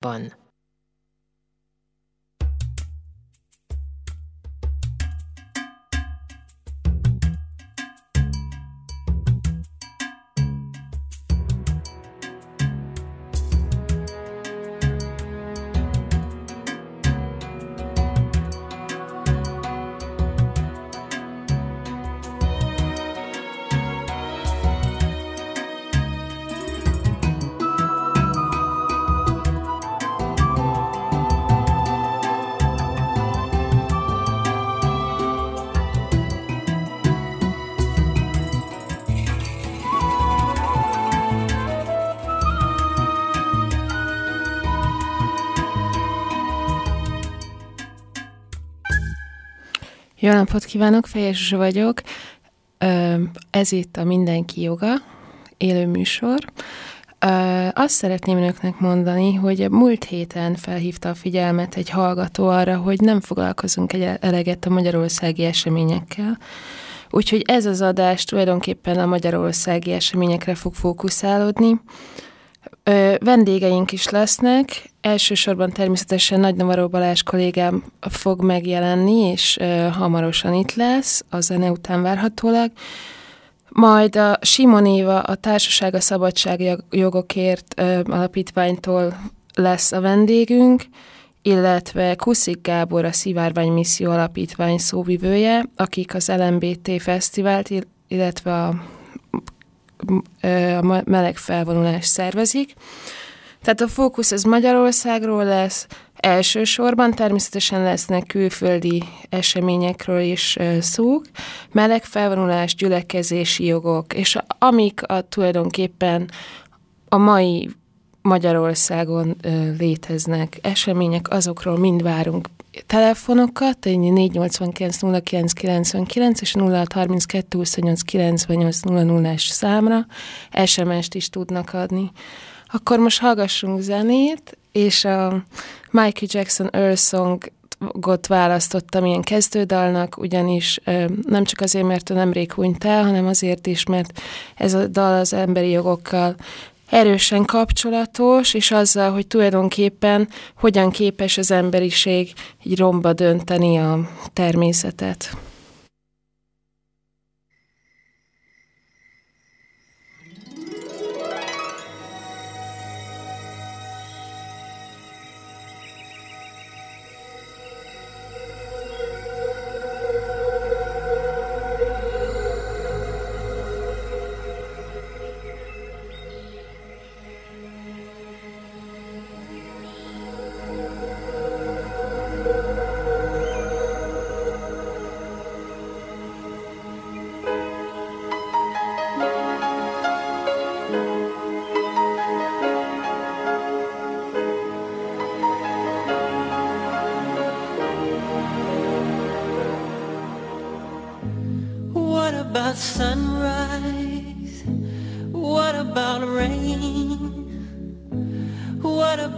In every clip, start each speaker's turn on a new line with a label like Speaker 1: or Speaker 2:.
Speaker 1: van. Jó napot kívánok, Fejes vagyok. Ez itt a Mindenki Joga, élő műsor. Azt szeretném önöknek mondani, hogy múlt héten felhívta a figyelmet egy hallgató arra, hogy nem foglalkozunk egy eleget a magyarországi eseményekkel. Úgyhogy ez az adás tulajdonképpen a magyarországi eseményekre fog fókuszálódni. Ö, vendégeink is lesznek, elsősorban természetesen Nagy Navaró Balázs kollégám fog megjelenni, és ö, hamarosan itt lesz, a zene után várhatólag. Majd a Simon Éva, a Társaság a Szabadságjogokért ö, alapítványtól lesz a vendégünk, illetve Kuszik Gábor, a Szivárvány Misszió Alapítvány szóvivője, akik az LMBT Fesztivált, illetve a a meleg felvonulás szervezik. Tehát a fókusz az Magyarországról lesz, elsősorban természetesen lesznek külföldi eseményekről is szók, meleg felvonulás, gyülekezési jogok, és amik a, tulajdonképpen a mai Magyarországon léteznek események, azokról mind várunk telefonokat, 489 0999 és 0632 28 98 00-es számra SMS-t is tudnak adni. Akkor most hallgassunk zenét, és a Michael Jackson Earth Song got választottam ilyen kezdődalnak, ugyanis ö, nem csak azért, mert nemrég hunyt el, hanem azért is, mert ez a dal az emberi jogokkal erősen kapcsolatos, és azzal, hogy tulajdonképpen hogyan képes az emberiség egy romba dönteni a természetet.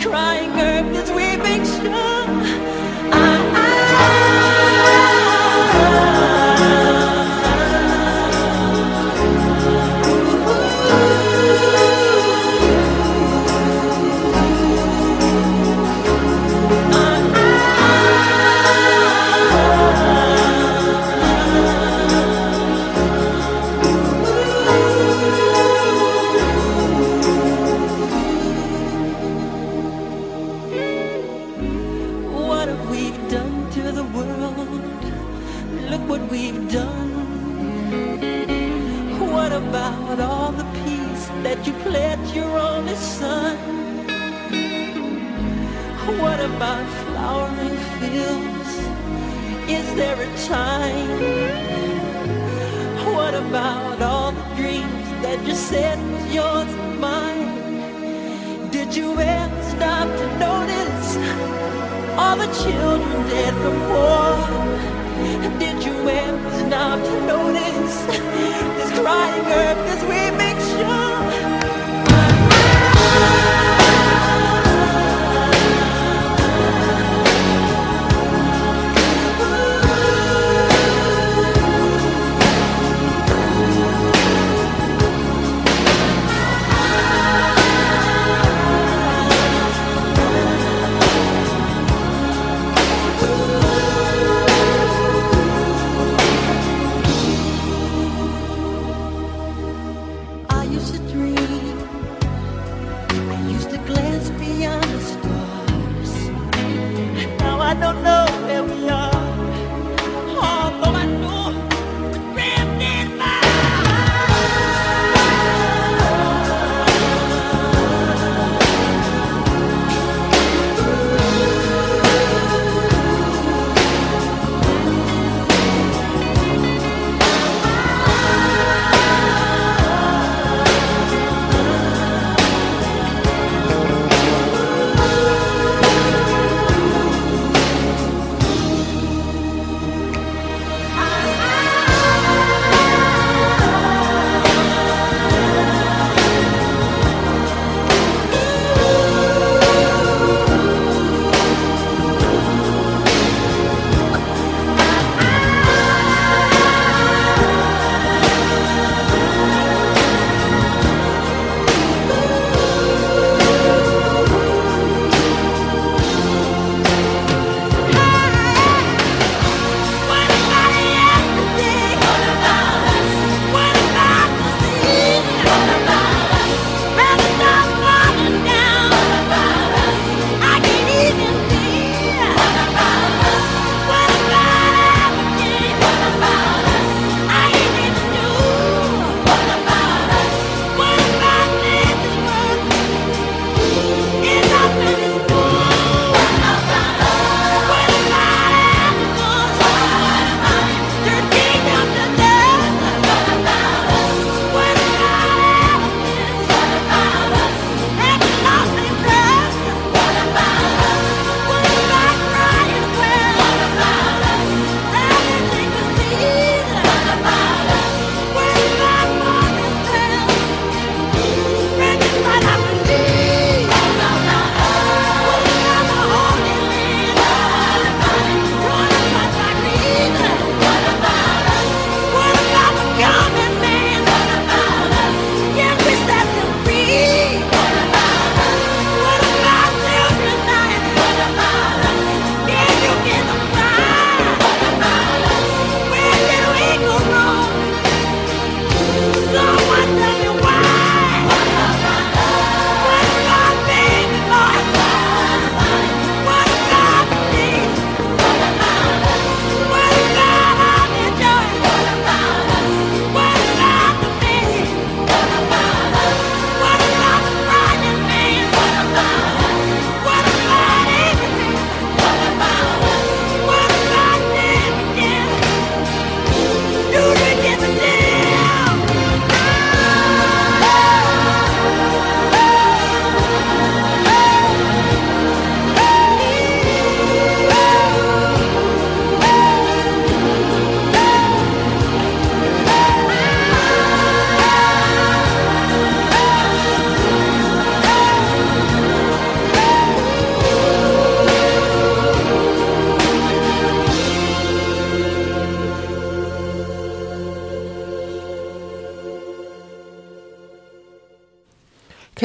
Speaker 2: crying, earth is weeping. Sure. I, I, I. by flowering fields? Is there a time? What about all the dreams that you said was yours and mine? Did you ever stop to notice all the
Speaker 3: children dead from war? Did you ever stop to notice this crying earth, this weeping?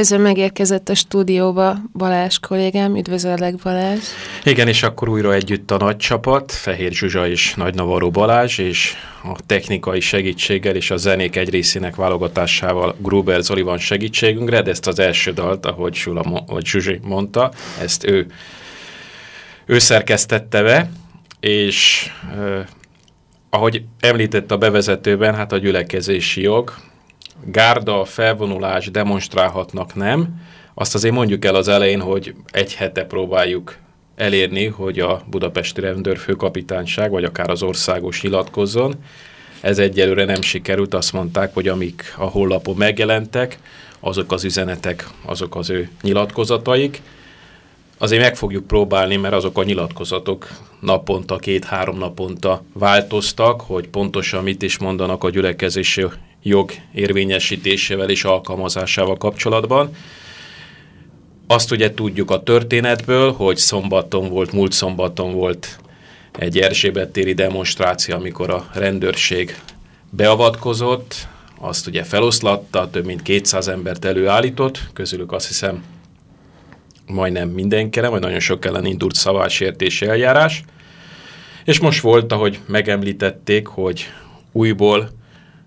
Speaker 1: Közben megérkezett a stúdióba Balázs kollégám, üdvözöllek Balázs.
Speaker 4: Igen, és akkor újra együtt a nagy csapat, Fehér Zsuzsa és Nagy Navaró Balázs, és a technikai segítséggel és a zenék egy részének válogatásával Gruber Zoli van segítségünkre, de ezt az első dalt, ahogy, Zsula, vagy Zsuzsi mondta, ezt ő, ő szerkesztette be, és eh, ahogy említett a bevezetőben, hát a gyülekezési jog, gárda, felvonulás demonstrálhatnak, nem. Azt azért mondjuk el az elején, hogy egy hete próbáljuk elérni, hogy a budapesti rendőrfőkapitányság, vagy akár az országos nyilatkozzon. Ez egyelőre nem sikerült, azt mondták, hogy amik a honlapon megjelentek, azok az üzenetek, azok az ő nyilatkozataik. azért meg fogjuk próbálni, mert azok a nyilatkozatok naponta, két-három naponta változtak, hogy pontosan mit is mondanak a gyülekezési jog érvényesítésével és alkalmazásával kapcsolatban. Azt ugye tudjuk a történetből, hogy szombaton volt, múlt szombaton volt egy Erzsébet téri demonstráció, amikor a rendőrség beavatkozott, azt ugye feloszlatta, több mint 200 embert előállított, közülük azt hiszem majdnem mindenkire, vagy nagyon sok ellen indult szavásértési eljárás. És most volt, ahogy megemlítették, hogy újból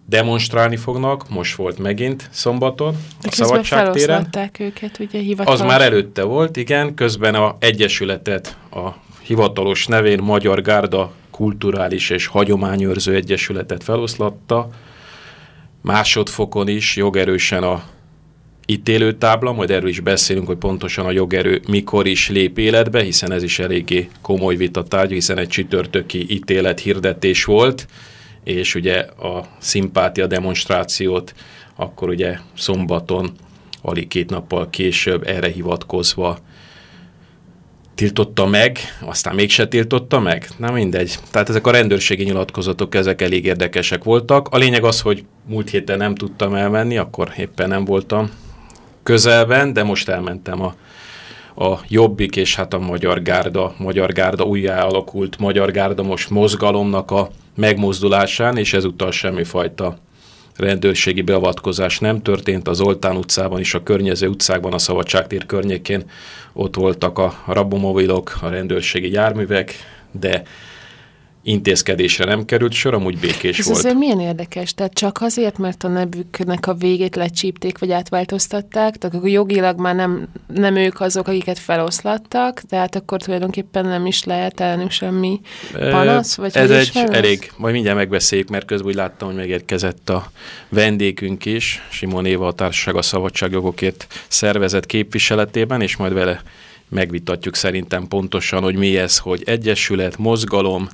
Speaker 4: demonstrálni fognak, most volt megint szombaton
Speaker 1: De
Speaker 4: a Szabadságtéren.
Speaker 1: őket, ugye hivatalos.
Speaker 4: Az már előtte volt, igen, közben a Egyesületet a hivatalos nevén Magyar Gárda Kulturális és Hagyományőrző Egyesületet feloszlatta, másodfokon is jogerősen a ítélőtábla, majd erről is beszélünk, hogy pontosan a jogerő mikor is lép életbe, hiszen ez is eléggé komoly vitatárgy, hiszen egy csütörtöki ítélet hirdetés volt, és ugye a szimpátia demonstrációt akkor ugye szombaton, alig két nappal később erre hivatkozva tiltotta meg, aztán mégse tiltotta meg? Na mindegy. Tehát ezek a rendőrségi nyilatkozatok, ezek elég érdekesek voltak. A lényeg az, hogy múlt héten nem tudtam elmenni, akkor éppen nem voltam közelben, de most elmentem a, a Jobbik és hát a Magyar Gárda, Magyar Gárda újjá alakult Magyar Gárda most mozgalomnak a megmozdulásán, és ezúttal semmifajta rendőrségi beavatkozás nem történt. Az Oltán utcában és a környező utcákban, a Szabadságtér környékén ott voltak a rabomobilok, a rendőrségi járművek, de intézkedésre nem került sor, amúgy békés
Speaker 1: Ez
Speaker 4: volt.
Speaker 1: azért milyen érdekes, tehát csak azért, mert a nevüknek a végét lecsípték, vagy átváltoztatták, tehát akkor jogilag már nem, nem ők azok, akiket feloszlattak, tehát akkor tulajdonképpen nem is lehet ellenük semmi panasz, vagy
Speaker 4: Ez egy
Speaker 1: ez?
Speaker 4: elég, majd mindjárt megbeszéljük, mert közben úgy láttam, hogy megérkezett a vendégünk is, Simon Éva a Társaság a Szabadságjogokért szervezet képviseletében, és majd vele megvitatjuk szerintem pontosan, hogy mi ez, hogy egyesület, mozgalom,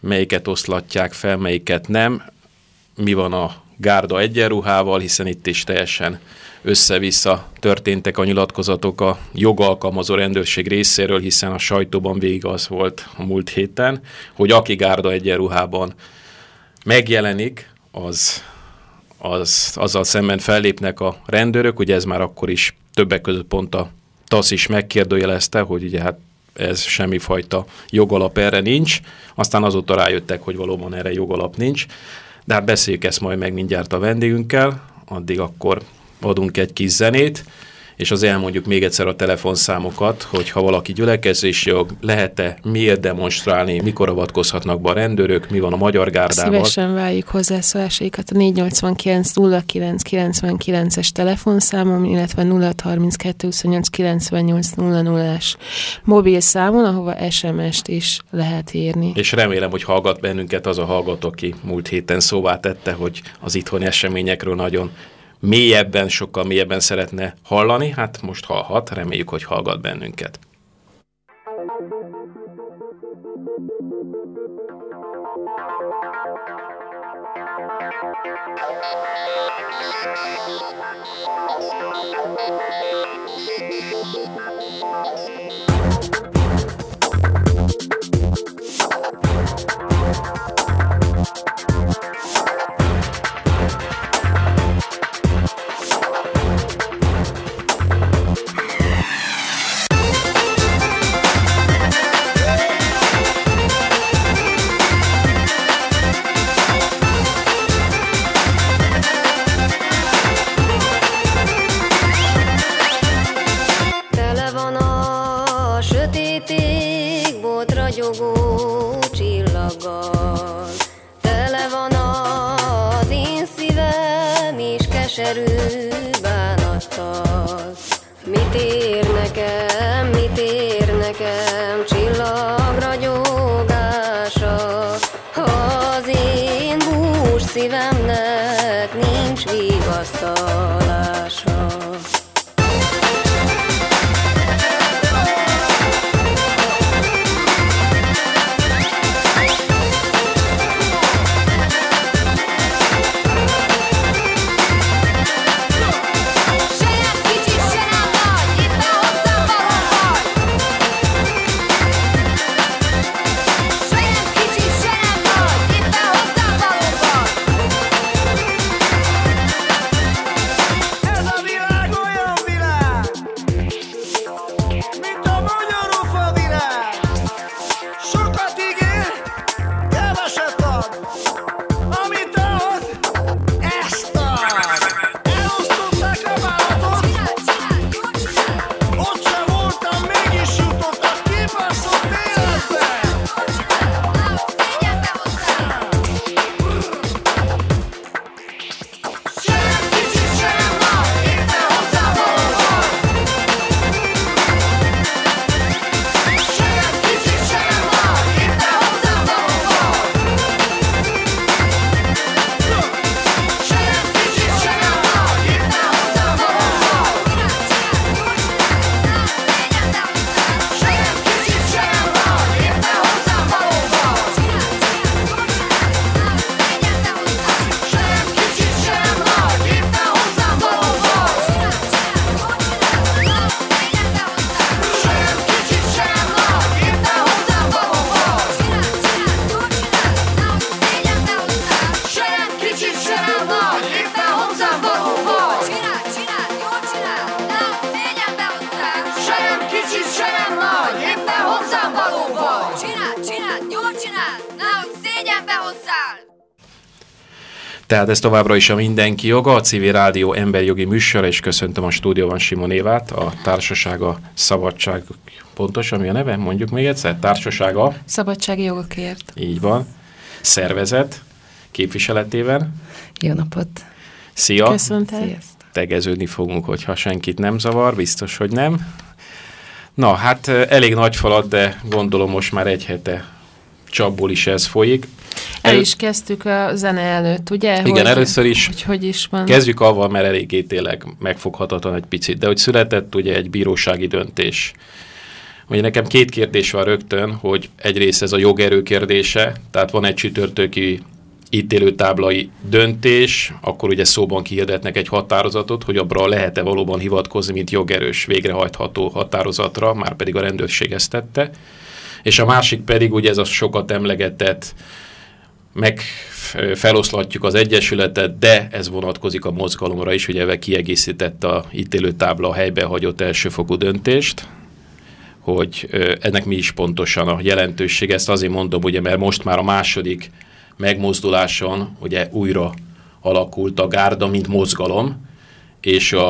Speaker 4: melyiket oszlatják fel, melyiket nem, mi van a gárda egyenruhával, hiszen itt is teljesen össze-vissza történtek a nyilatkozatok a jogalkalmazó rendőrség részéről, hiszen a sajtóban végig az volt a múlt héten, hogy aki gárda egyenruhában megjelenik, az, az, azzal szemben fellépnek a rendőrök, ugye ez már akkor is többek között pont a TASZ is megkérdőjelezte, hogy ugye hát ez semmifajta jogalap erre nincs, aztán azóta rájöttek, hogy valóban erre jogalap nincs, de hát beszéljük ezt majd meg mindjárt a vendégünkkel, addig akkor adunk egy kis zenét, és az elmondjuk még egyszer a telefonszámokat, hogy ha valaki gyülekezési jog, lehet-e, miért demonstrálni, mikor avatkozhatnak be a rendőrök, mi van a magyar gárdával.
Speaker 1: Szívesen várjuk hozzászólásaikat a 489 09 99-es telefonszámom, illetve 0632 28 98 00-es mobil számon, ahova SMS-t is lehet írni.
Speaker 4: És remélem, hogy hallgat bennünket az a hallgató, aki múlt héten szóvá tette, hogy az itthoni eseményekről nagyon mélyebben, sokkal mélyebben szeretne hallani. Hát most hallhat, reméljük, hogy hallgat bennünket.
Speaker 5: Tele keserű bánattal. Mit ér nekem, mit ér nekem csillagragyogása,
Speaker 4: Tehát ez továbbra is a Mindenki Joga, a Civil Rádió emberjogi műsor, és köszöntöm a stúdióban Simon Évát, a Társasága Szabadság, pontos, ami a neve? Mondjuk még egyszer, Társasága.
Speaker 1: Szabadsági jogokért.
Speaker 4: Így van. Szervezet képviseletében.
Speaker 6: Jó napot!
Speaker 4: Szia!
Speaker 1: Köszöntel.
Speaker 6: Sziasztok!
Speaker 4: Tegeződni fogunk, hogyha senkit nem zavar, biztos, hogy nem. Na, hát elég nagy falat, de gondolom most már egy hete csapból is ez folyik.
Speaker 1: El is kezdtük a zene előtt, ugye?
Speaker 4: Igen, először is.
Speaker 1: Hogy hogy is van.
Speaker 4: Kezdjük avval, mert eléggé tényleg megfoghatatlan egy picit, de hogy született ugye egy bírósági döntés. Ugye nekem két kérdés van rögtön, hogy egyrészt ez a jogerő kérdése, tehát van egy csütörtöki ítélőtáblai döntés, akkor ugye szóban kihirdetnek egy határozatot, hogy abra lehet-e valóban hivatkozni, mint jogerős végrehajtható határozatra, már pedig a rendőrség ezt tette. És a másik pedig ugye ez a sokat emlegetett meg feloszlatjuk az egyesületet, de ez vonatkozik a mozgalomra is, ugye ebben kiegészített a ítélőtábla a helybe hagyott elsőfokú döntést, hogy ennek mi is pontosan a jelentőség. Ezt azért mondom, ugye, mert most már a második megmozduláson ugye újra alakult a gárda, mint mozgalom, és a,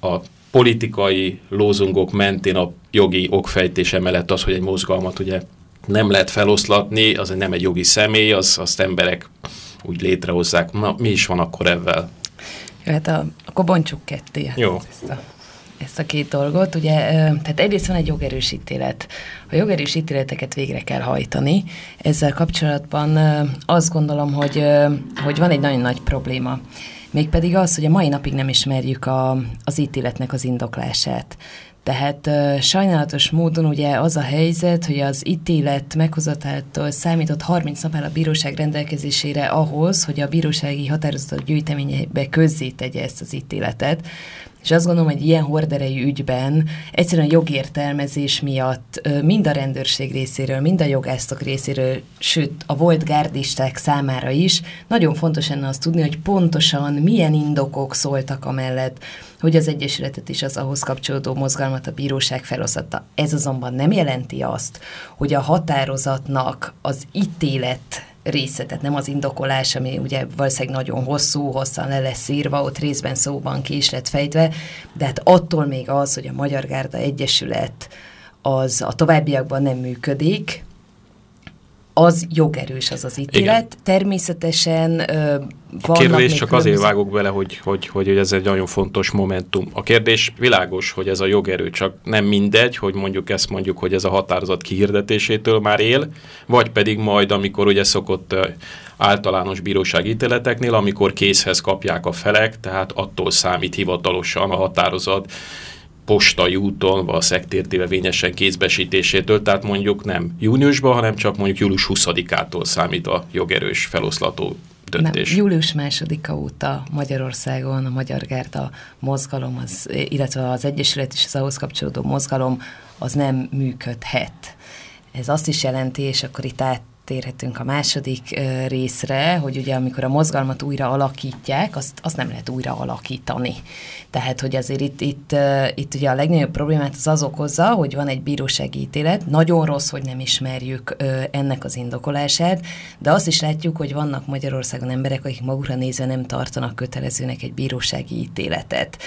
Speaker 4: a politikai lózungok mentén a jogi okfejtése mellett az, hogy egy mozgalmat ugye nem lehet feloszlatni, az nem egy jogi személy, az, azt emberek úgy létrehozzák. Na, mi is van akkor ezzel?
Speaker 6: Jó, hát a, akkor bontsuk ketté
Speaker 4: Jó.
Speaker 6: Ezt, a, ezt a két dolgot. Ugye, tehát egyrészt van egy jogerős ítélet. A jogerős ítéleteket végre kell hajtani. Ezzel kapcsolatban azt gondolom, hogy, hogy van egy nagyon nagy probléma. Mégpedig az, hogy a mai napig nem ismerjük a, az ítéletnek az indoklását. Tehát sajnálatos módon ugye az a helyzet, hogy az ítélet meghozatától számított 30 nap áll a bíróság rendelkezésére ahhoz, hogy a bírósági határozatok gyűjteményebe közzétegye ezt az ítéletet. És azt gondolom, hogy ilyen horderejű ügyben egyszerűen jogértelmezés miatt mind a rendőrség részéről, mind a jogászok részéről, sőt a volt gárdisták számára is nagyon fontos lenne azt tudni, hogy pontosan milyen indokok szóltak amellett, hogy az Egyesületet és az ahhoz kapcsolódó mozgalmat a bíróság felosztatta. Ez azonban nem jelenti azt, hogy a határozatnak az ítélet része, tehát nem az indokolás, ami ugye valószínűleg nagyon hosszú, hosszan le lesz írva, ott részben szóban ki is lett fejtve, de hát attól még az, hogy a Magyar Gárda Egyesület az a továbbiakban nem működik, az jogerős az az ítélet.
Speaker 4: Igen.
Speaker 6: Természetesen ö,
Speaker 4: A kérdés csak azért vágok bele, hogy, hogy, hogy ez egy nagyon fontos momentum. A kérdés világos, hogy ez a jogerő csak nem mindegy, hogy mondjuk ezt mondjuk, hogy ez a határozat kihirdetésétől már él, vagy pedig majd, amikor ugye szokott általános bíróság ítéleteknél, amikor készhez kapják a felek, tehát attól számít hivatalosan a határozat postai úton, vagy a szektértévevényesen kézbesítésétől, tehát mondjuk nem júniusban, hanem csak mondjuk július 20-ától számít a jogerős feloszlató döntés.
Speaker 6: Nem, július másodika óta Magyarországon a Magyar Gárda mozgalom, az, illetve az Egyesület és az ahhoz kapcsolódó mozgalom, az nem működhet. Ez azt is jelenti, és akkor itt áttérhetünk a második részre, hogy ugye amikor a mozgalmat újra alakítják, azt, azt nem lehet újra alakítani. Tehát, hogy azért itt, itt, itt ugye a legnagyobb problémát az az okozza, hogy van egy bírósági ítélet, nagyon rossz, hogy nem ismerjük ennek az indokolását, de azt is látjuk, hogy vannak Magyarországon emberek, akik magukra nézve nem tartanak kötelezőnek egy bírósági ítéletet.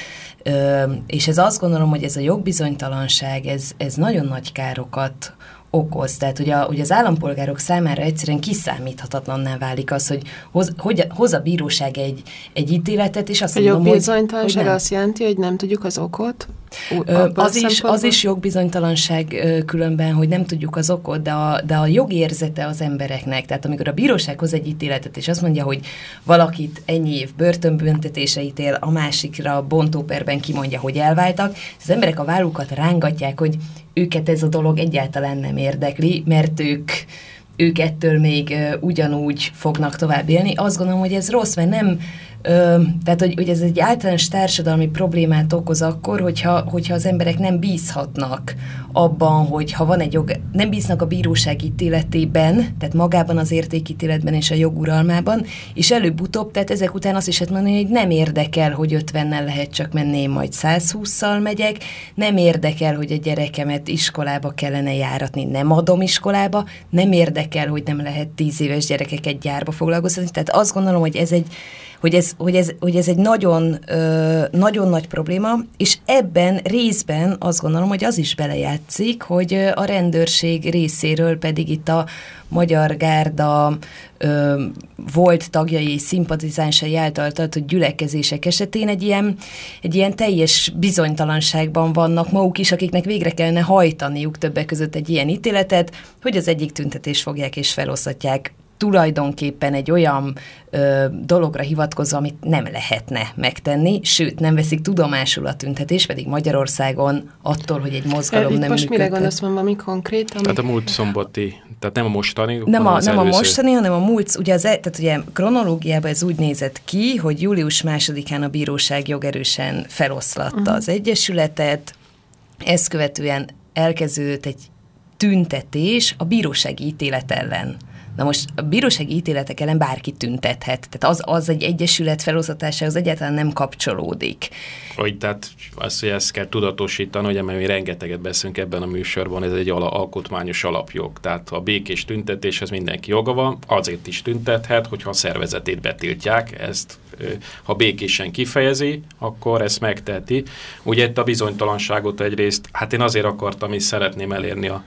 Speaker 6: És ez azt gondolom, hogy ez a jogbizonytalanság, ez, ez nagyon nagy károkat okoz. Tehát ugye, ugye az állampolgárok számára egyszerűen kiszámíthatatlanná válik az, hogy hoz, hogy hoz a bíróság egy, egy ítéletet, és azt
Speaker 1: A
Speaker 6: mondom, hogy, hogy
Speaker 1: jogbizonytalanság
Speaker 6: nem.
Speaker 1: azt jelenti, hogy nem tudjuk az okot?
Speaker 6: Ö, az, is, az is jogbizonytalanság különben, hogy nem tudjuk az okot, de a, de a jogérzete az embereknek. Tehát amikor a bíróság hoz egy ítéletet, és azt mondja, hogy valakit ennyi év börtönbüntetése ítél, a másikra bontóperben kimondja, hogy elváltak, az emberek a vállukat rángatják, hogy őket ez a dolog egyáltalán nem érdekli, mert ők ők ettől még ugyanúgy fognak tovább élni. Azt gondolom, hogy ez rossz, mert nem tehát, hogy, hogy ez egy általános társadalmi problémát okoz akkor, hogyha, hogyha az emberek nem bízhatnak abban, hogy ha van egy jog, nem bíznak a bíróság ítéletében, tehát magában az értékítéletben és a joguralmában, és előbb-utóbb, tehát ezek után azt is lehet mondani, hogy nem érdekel, hogy 50-nel lehet csak menni, én majd 120-szal megyek, nem érdekel, hogy a gyerekemet iskolába kellene járatni, nem adom iskolába, nem érdekel, hogy nem lehet 10 éves gyerekeket gyárba foglalkoztatni, tehát azt gondolom, hogy ez egy hogy ez, hogy ez, hogy ez egy nagyon, nagyon nagy probléma, és ebben részben azt gondolom, hogy az is belejátszik, hogy a rendőrség részéről pedig itt a Magyar Gárda ö, volt tagjai és szimpatizánsai által tartott gyülekezések esetén egy ilyen, egy ilyen teljes bizonytalanságban vannak maguk is, akiknek végre kellene hajtaniuk többek között egy ilyen ítéletet, hogy az egyik tüntetés fogják és felosztatják tulajdonképpen egy olyan ö, dologra hivatkozva, amit nem lehetne megtenni, sőt, nem veszik tudomásul a tüntetés, pedig Magyarországon attól, hogy egy mozgalom
Speaker 1: Itt
Speaker 6: nem
Speaker 1: most mire
Speaker 6: működtet-
Speaker 1: gondolsz, van valami konkrét? Ami...
Speaker 4: Tehát a múlt szombati, tehát nem a mostani,
Speaker 6: Nem a, nem a mostani, hanem a múlt, ugye, az, e- tehát ugye kronológiában ez úgy nézett ki, hogy július másodikán a bíróság jogerősen feloszlatta uh-huh. az Egyesületet, ezt követően elkezdődött egy tüntetés a bírósági ítélet ellen. Na most a bírósági ítéletek ellen bárki tüntethet. Tehát az, az egy egyesület feloszlatásához egyáltalán nem kapcsolódik.
Speaker 4: Hogy tehát azt, hogy ezt kell tudatosítani, hogy mi rengeteget beszélünk ebben a műsorban, ez egy ala, alkotmányos alapjog. Tehát a békés tüntetéshez mindenki joga van, azért is tüntethet, hogyha a szervezetét betiltják, ezt ha békésen kifejezi, akkor ezt megteheti. Ugye itt a bizonytalanságot egyrészt, hát én azért akartam és szeretném elérni a,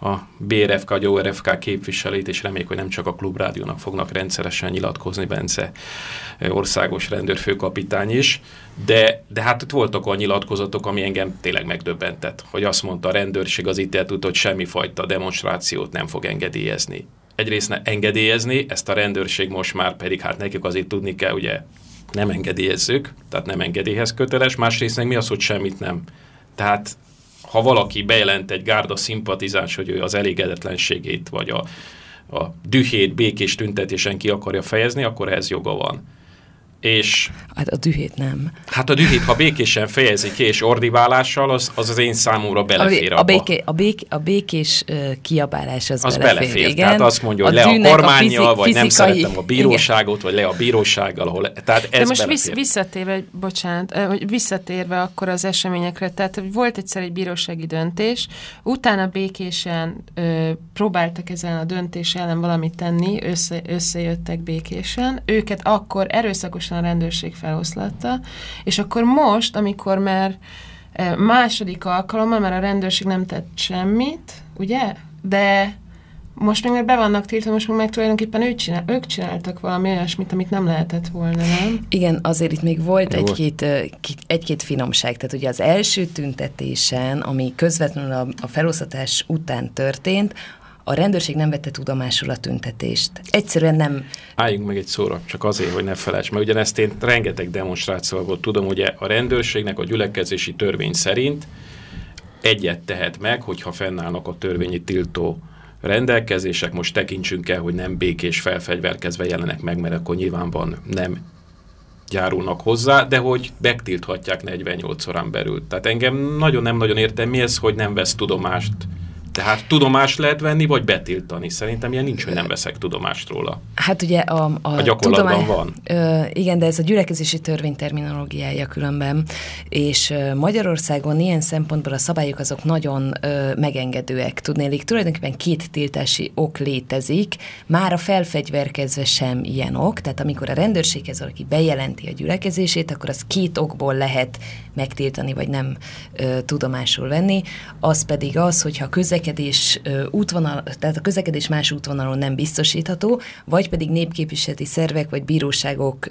Speaker 4: a BRFK, a ORFK képviselőit, és reméljük, hogy nem csak a klubrádiónak fognak rendszeresen nyilatkozni Bence országos rendőrfőkapitány is, de, de hát ott voltak olyan nyilatkozatok, ami engem tényleg megdöbbentett, hogy azt mondta a rendőrség az ítélet hogy semmifajta demonstrációt nem fog engedélyezni. Egyrészt ne engedélyezni, ezt a rendőrség most már pedig, hát nekik azért tudni kell, ugye nem engedélyezzük, tehát nem engedélyhez köteles, másrészt meg mi az, hogy semmit nem. Tehát ha valaki bejelent egy gárda szimpatizáns, hogy ő az elégedetlenségét, vagy a, a dühét békés tüntetésen ki akarja fejezni, akkor ez joga van. És
Speaker 6: Hát a dühét nem.
Speaker 4: hát a dühét, ha békésen fejezi ki, és ordiválással, az az, az én számomra belefér
Speaker 6: a,
Speaker 4: abba.
Speaker 6: béké, a, bék, a békés uh, kiabálás az,
Speaker 4: az
Speaker 6: belefér,
Speaker 4: belefér.
Speaker 6: igen.
Speaker 4: Tehát azt mondja, hogy le a kormányjal,
Speaker 6: fizi-
Speaker 4: vagy nem
Speaker 6: fizikai-
Speaker 4: szeretem a bíróságot, vagy le a bírósággal, ahol... Tehát ez
Speaker 1: De most
Speaker 4: belefér.
Speaker 1: vissz, visszatérve, bocsánat, hogy visszatérve akkor az eseményekre, tehát hogy volt egyszer egy bírósági döntés, utána békésen ö, próbáltak ezen a döntés ellen valamit tenni, össze, összejöttek békésen, őket akkor erőszakosan a rendőrség feloszlatta, és akkor most, amikor már eh, második alkalommal, mert a rendőrség nem tett semmit, ugye? De most még meg be vannak tiltva, most meg, tulajdonképpen ők, csinál, ők csináltak valami olyasmit, amit nem lehetett volna, nem?
Speaker 6: Igen, azért itt még volt egy-két, egy-két finomság. Tehát ugye az első tüntetésen, ami közvetlenül a, a felosztatás után történt, a rendőrség nem vette tudomásul a tüntetést. Egyszerűen nem,
Speaker 4: Álljunk meg egy szóra, csak azért, hogy ne felejts, mert ugyanezt én rengeteg demonstrációból tudom, ugye a rendőrségnek a gyülekezési törvény szerint egyet tehet meg, hogyha fennállnak a törvényi tiltó rendelkezések, most tekintsünk el, hogy nem békés felfegyverkezve jelenek meg, mert akkor nyilván van nem járulnak hozzá, de hogy megtilthatják 48 órán belül. Tehát engem nagyon nem nagyon értem, mi ez, hogy nem vesz tudomást. Tehát tudomást lehet venni, vagy betiltani. Szerintem ilyen nincs, hogy nem veszek tudomást róla.
Speaker 6: Hát ugye a, a,
Speaker 4: A gyakorlatban van.
Speaker 6: Ö, igen, de ez a gyülekezési törvény terminológiája különben, és ö, Magyarországon ilyen szempontból a szabályok azok nagyon ö, megengedőek. Tudnélik, tulajdonképpen két tiltási ok létezik, már a felfegyverkezve sem ilyen ok, tehát amikor a rendőrséghez valaki bejelenti a gyülekezését, akkor az két okból lehet megtiltani, vagy nem ö, tudomásul venni. Az pedig az, hogyha a közlekedés útvonal, tehát a közlekedés más útvonalon nem biztosítható, vagy pedig népképviseleti szervek vagy bíróságok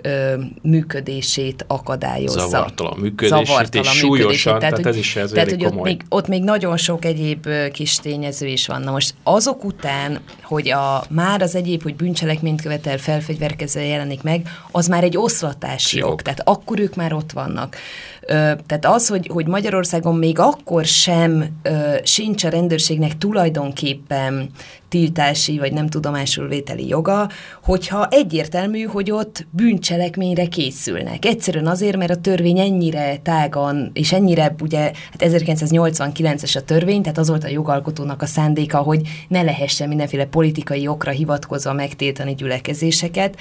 Speaker 6: működését akadályozza.
Speaker 4: Zavartalan működését, és súlyosan, tehát
Speaker 6: hogy-
Speaker 4: ez is ez
Speaker 6: tehát, hogy ott még, ott még nagyon sok egyéb kis tényező is van. Na most azok után, hogy a, már az egyéb, hogy bűncselekményt követel felfegyverkezve jelenik meg, az már egy oszlatási
Speaker 4: jog,
Speaker 6: tehát akkor ők már ott vannak. Ö, tehát az, hogy, hogy Magyarországon még akkor sem ö, sincs a rendőrségnek akinek tulajdonképpen tiltási vagy nem tudomásul vételi joga, hogyha egyértelmű, hogy ott bűncselekményre készülnek. Egyszerűen azért, mert a törvény ennyire tágan, és ennyire ugye, hát 1989-es a törvény, tehát az volt a jogalkotónak a szándéka, hogy ne lehessen mindenféle politikai okra hivatkozva megtiltani gyülekezéseket.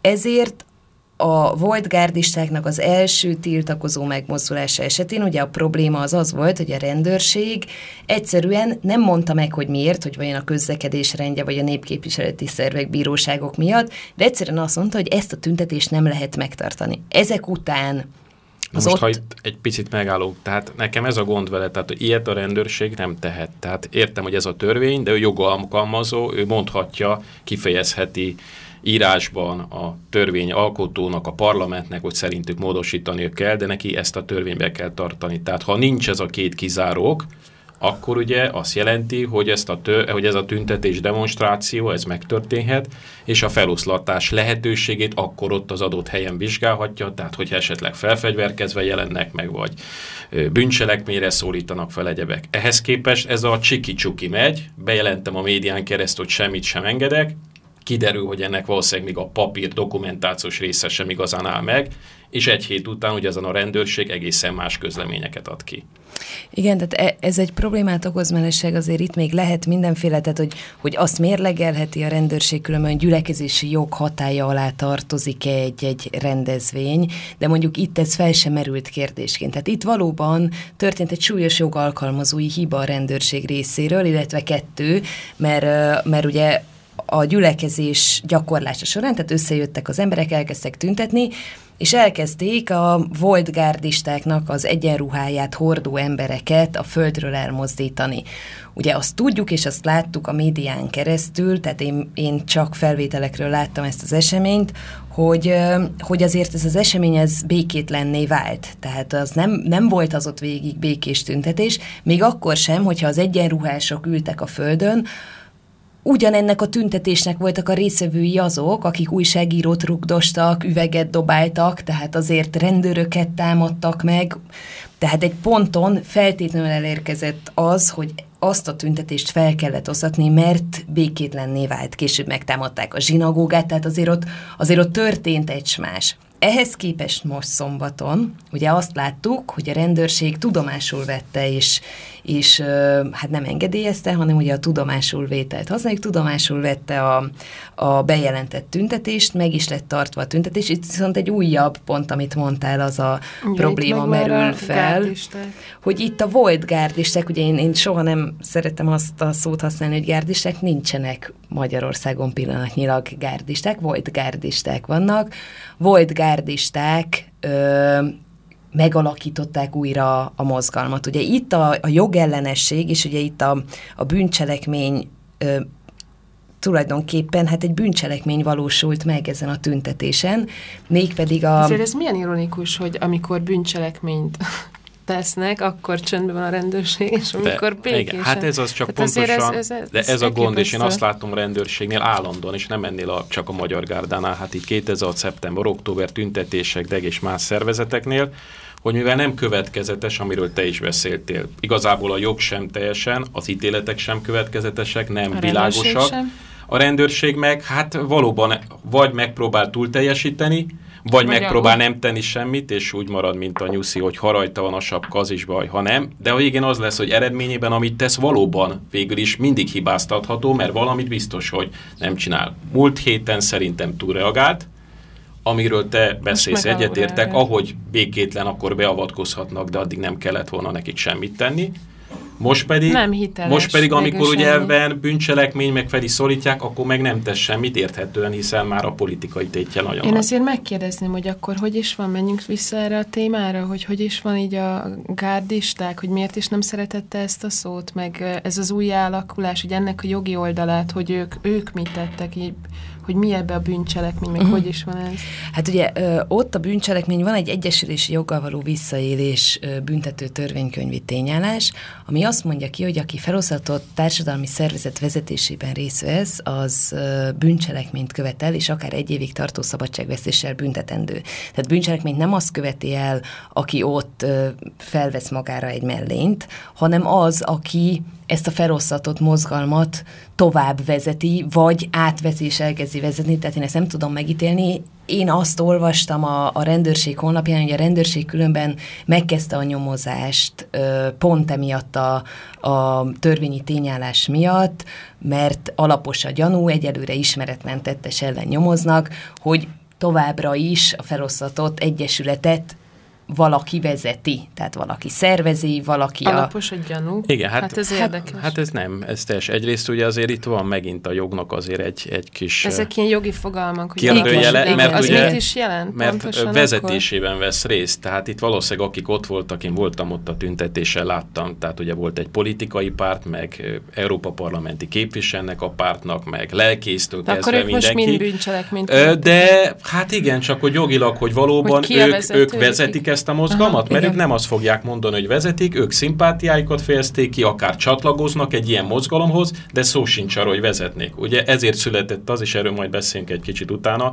Speaker 6: Ezért a volt gárdistáknak az első tiltakozó megmozdulása esetén ugye a probléma az az volt, hogy a rendőrség egyszerűen nem mondta meg, hogy miért, hogy vajon a közlekedés rendje, vagy a népképviseleti szervek, bíróságok miatt, de egyszerűen azt mondta, hogy ezt a tüntetést nem lehet megtartani. Ezek után
Speaker 4: az most, ott... ha itt egy picit megállunk, tehát nekem ez a gond vele, tehát hogy ilyet a rendőrség nem tehet. Tehát értem, hogy ez a törvény, de ő jogalkalmazó, ő mondhatja, kifejezheti írásban a törvény alkotónak, a parlamentnek, hogy szerintük módosítani kell, de neki ezt a törvénybe kell tartani. Tehát ha nincs ez a két kizárók, akkor ugye azt jelenti, hogy, ezt a tő, hogy ez a tüntetés demonstráció, ez megtörténhet, és a feloszlatás lehetőségét akkor ott az adott helyen vizsgálhatja, tehát hogyha esetleg felfegyverkezve jelennek meg, vagy bűncselekményre szólítanak fel egyebek. Ehhez képest ez a csiki-csuki megy, bejelentem a médián keresztül, hogy semmit sem engedek, kiderül, hogy ennek valószínűleg még a papír dokumentációs része sem igazán áll meg, és egy hét után ugye ezen a rendőrség egészen más közleményeket ad ki.
Speaker 6: Igen, tehát e, ez egy problémát okoz mellesleg, azért itt még lehet mindenféle, tehát hogy, hogy azt mérlegelheti a rendőrség, különben gyülekezési jog hatája alá tartozik egy-egy rendezvény, de mondjuk itt ez fel sem merült kérdésként. Tehát itt valóban történt egy súlyos jogalkalmazói hiba a rendőrség részéről, illetve kettő, mert, mert ugye a gyülekezés gyakorlása során, tehát összejöttek az emberek, elkezdtek tüntetni, és elkezdték a volt gárdistáknak az egyenruháját hordó embereket a földről elmozdítani. Ugye azt tudjuk, és azt láttuk a médián keresztül, tehát én, én csak felvételekről láttam ezt az eseményt, hogy, hogy azért ez az esemény ez békétlenné vált. Tehát az nem, nem volt az ott végig békés tüntetés, még akkor sem, hogyha az egyenruhások ültek a földön, ugyanennek a tüntetésnek voltak a részevői azok, akik újságírót rugdostak, üveget dobáltak, tehát azért rendőröket támadtak meg, tehát egy ponton feltétlenül elérkezett az, hogy azt a tüntetést fel kellett osztatni, mert békétlenné vált. Később megtámadták a zsinagógát, tehát azért ott, azért ott történt egy más. Ehhez képest most szombaton, ugye azt láttuk, hogy a rendőrség tudomásul vette, és, és hát nem engedélyezte, hanem ugye a tudomásul vételt használjuk, tudomásul vette a, a bejelentett tüntetést, meg is lett tartva a tüntetés. Itt viszont egy újabb pont, amit mondtál, az a ugye probléma merül fel, gárdisták. hogy itt a volt gárdisták, ugye én, én soha nem szeretem azt a szót használni, hogy gárdisták, nincsenek Magyarországon pillanatnyilag gárdisták, volt gárdisták vannak, volt gárdisták ö, megalakították újra a mozgalmat. Ugye itt a, a jogellenesség, és ugye itt a, a bűncselekmény ö, tulajdonképpen hát egy bűncselekmény valósult meg ezen a tüntetésen, mégpedig a...
Speaker 1: Ezért ez milyen ironikus, hogy amikor bűncselekményt tesznek, akkor csöndben van a rendőrség, és amikor békésen. Igen,
Speaker 4: hát ez az csak Tehát pontosan, ez, ez, ez, de ez a gond, és én azt látom a rendőrségnél állandóan, és nem ennél a, csak a Magyar Gárdánál, hát itt 2006. szeptember, október tüntetések, de és más szervezeteknél, hogy mivel nem következetes, amiről te is beszéltél, igazából a jog sem teljesen, az ítéletek sem következetesek, nem a világosak. Sem. A rendőrség meg hát valóban vagy megpróbál túl teljesíteni, vagy, vagy megpróbál a... nem tenni semmit, és úgy marad, mint a nyuszi, hogy ha rajta van a sapka, az is baj, ha nem. De a végén az lesz, hogy eredményében, amit tesz, valóban végül is mindig hibáztatható, mert valamit biztos, hogy nem csinál. Múlt héten szerintem túlreagált, amiről te beszélsz, egyetértek, ahogy békétlen, akkor beavatkozhatnak, de addig nem kellett volna nekik semmit tenni. Most pedig,
Speaker 1: nem hiteles,
Speaker 4: most pedig amikor ugye ebben bűncselekmény meg fel szorítják, akkor meg nem tesz semmit érthetően, hiszen már a politikai tétje nagyon
Speaker 1: Én azért megkérdezném, hogy akkor hogy is van, menjünk vissza erre a témára, hogy hogy is van így a gárdisták, hogy miért is nem szeretette ezt a szót, meg ez az új alakulás, hogy ennek a jogi oldalát, hogy ők, ők mit tettek így hogy mi ebbe a bűncselekmény, meg uh-huh. hogy is van ez?
Speaker 6: Hát ugye ö, ott a bűncselekmény van egy egyesülési joggal való visszaélés ö, büntető törvénykönyvi tényállás, ami azt mondja ki, hogy aki feloszlatott társadalmi szervezet vezetésében részt vesz, az bűncselekményt követel, és akár egy évig tartó szabadságvesztéssel büntetendő. Tehát bűncselekményt nem azt követi el, aki ott felvesz magára egy mellényt, hanem az, aki ezt a felosztatott mozgalmat tovább vezeti, vagy átveszi és elkezdi vezetni, tehát én ezt nem tudom megítélni. Én azt olvastam a, a rendőrség honlapján, hogy a rendőrség különben megkezdte a nyomozást pont emiatt a, a törvényi tényállás miatt, mert alapos a gyanú, egyelőre ismeretlen tettes ellen nyomoznak, hogy továbbra is a felosztatott egyesületet valaki vezeti, tehát valaki szervezi, valaki
Speaker 1: Alapos a gyanú.
Speaker 4: Igen, hát,
Speaker 1: hát ez érdekes.
Speaker 4: Hát ez nem, ez teljes. Egyrészt ugye azért itt van megint a jognak azért egy, egy kis...
Speaker 1: Ezek ilyen jogi fogalmak, hogy
Speaker 4: kérdőjele, mert
Speaker 1: az
Speaker 4: ugye,
Speaker 1: mit is jelent
Speaker 4: mert
Speaker 1: pontosan
Speaker 4: vezetésében akkor? vesz részt, tehát itt valószínűleg akik ott voltak, én voltam ott a tüntetéssel, láttam, tehát ugye volt egy politikai párt, meg Európa parlamenti képviselnek a pártnak, meg lelkésztől kezdve
Speaker 1: akkor ők
Speaker 4: mindenki.
Speaker 1: most mind bűncselekményt.
Speaker 4: De hát igen, csak hogy jogilag, hogy valóban
Speaker 1: hogy ők,
Speaker 4: ők vezetik ezt a mozgalmat, Aha, mert
Speaker 6: igen.
Speaker 4: ők nem azt fogják mondani, hogy vezetik, ők szimpátiáikat fejezték ki, akár csatlakoznak egy ilyen mozgalomhoz, de szó sincs arról, hogy vezetnék. Ugye ezért született az, és erről majd beszélünk egy kicsit utána,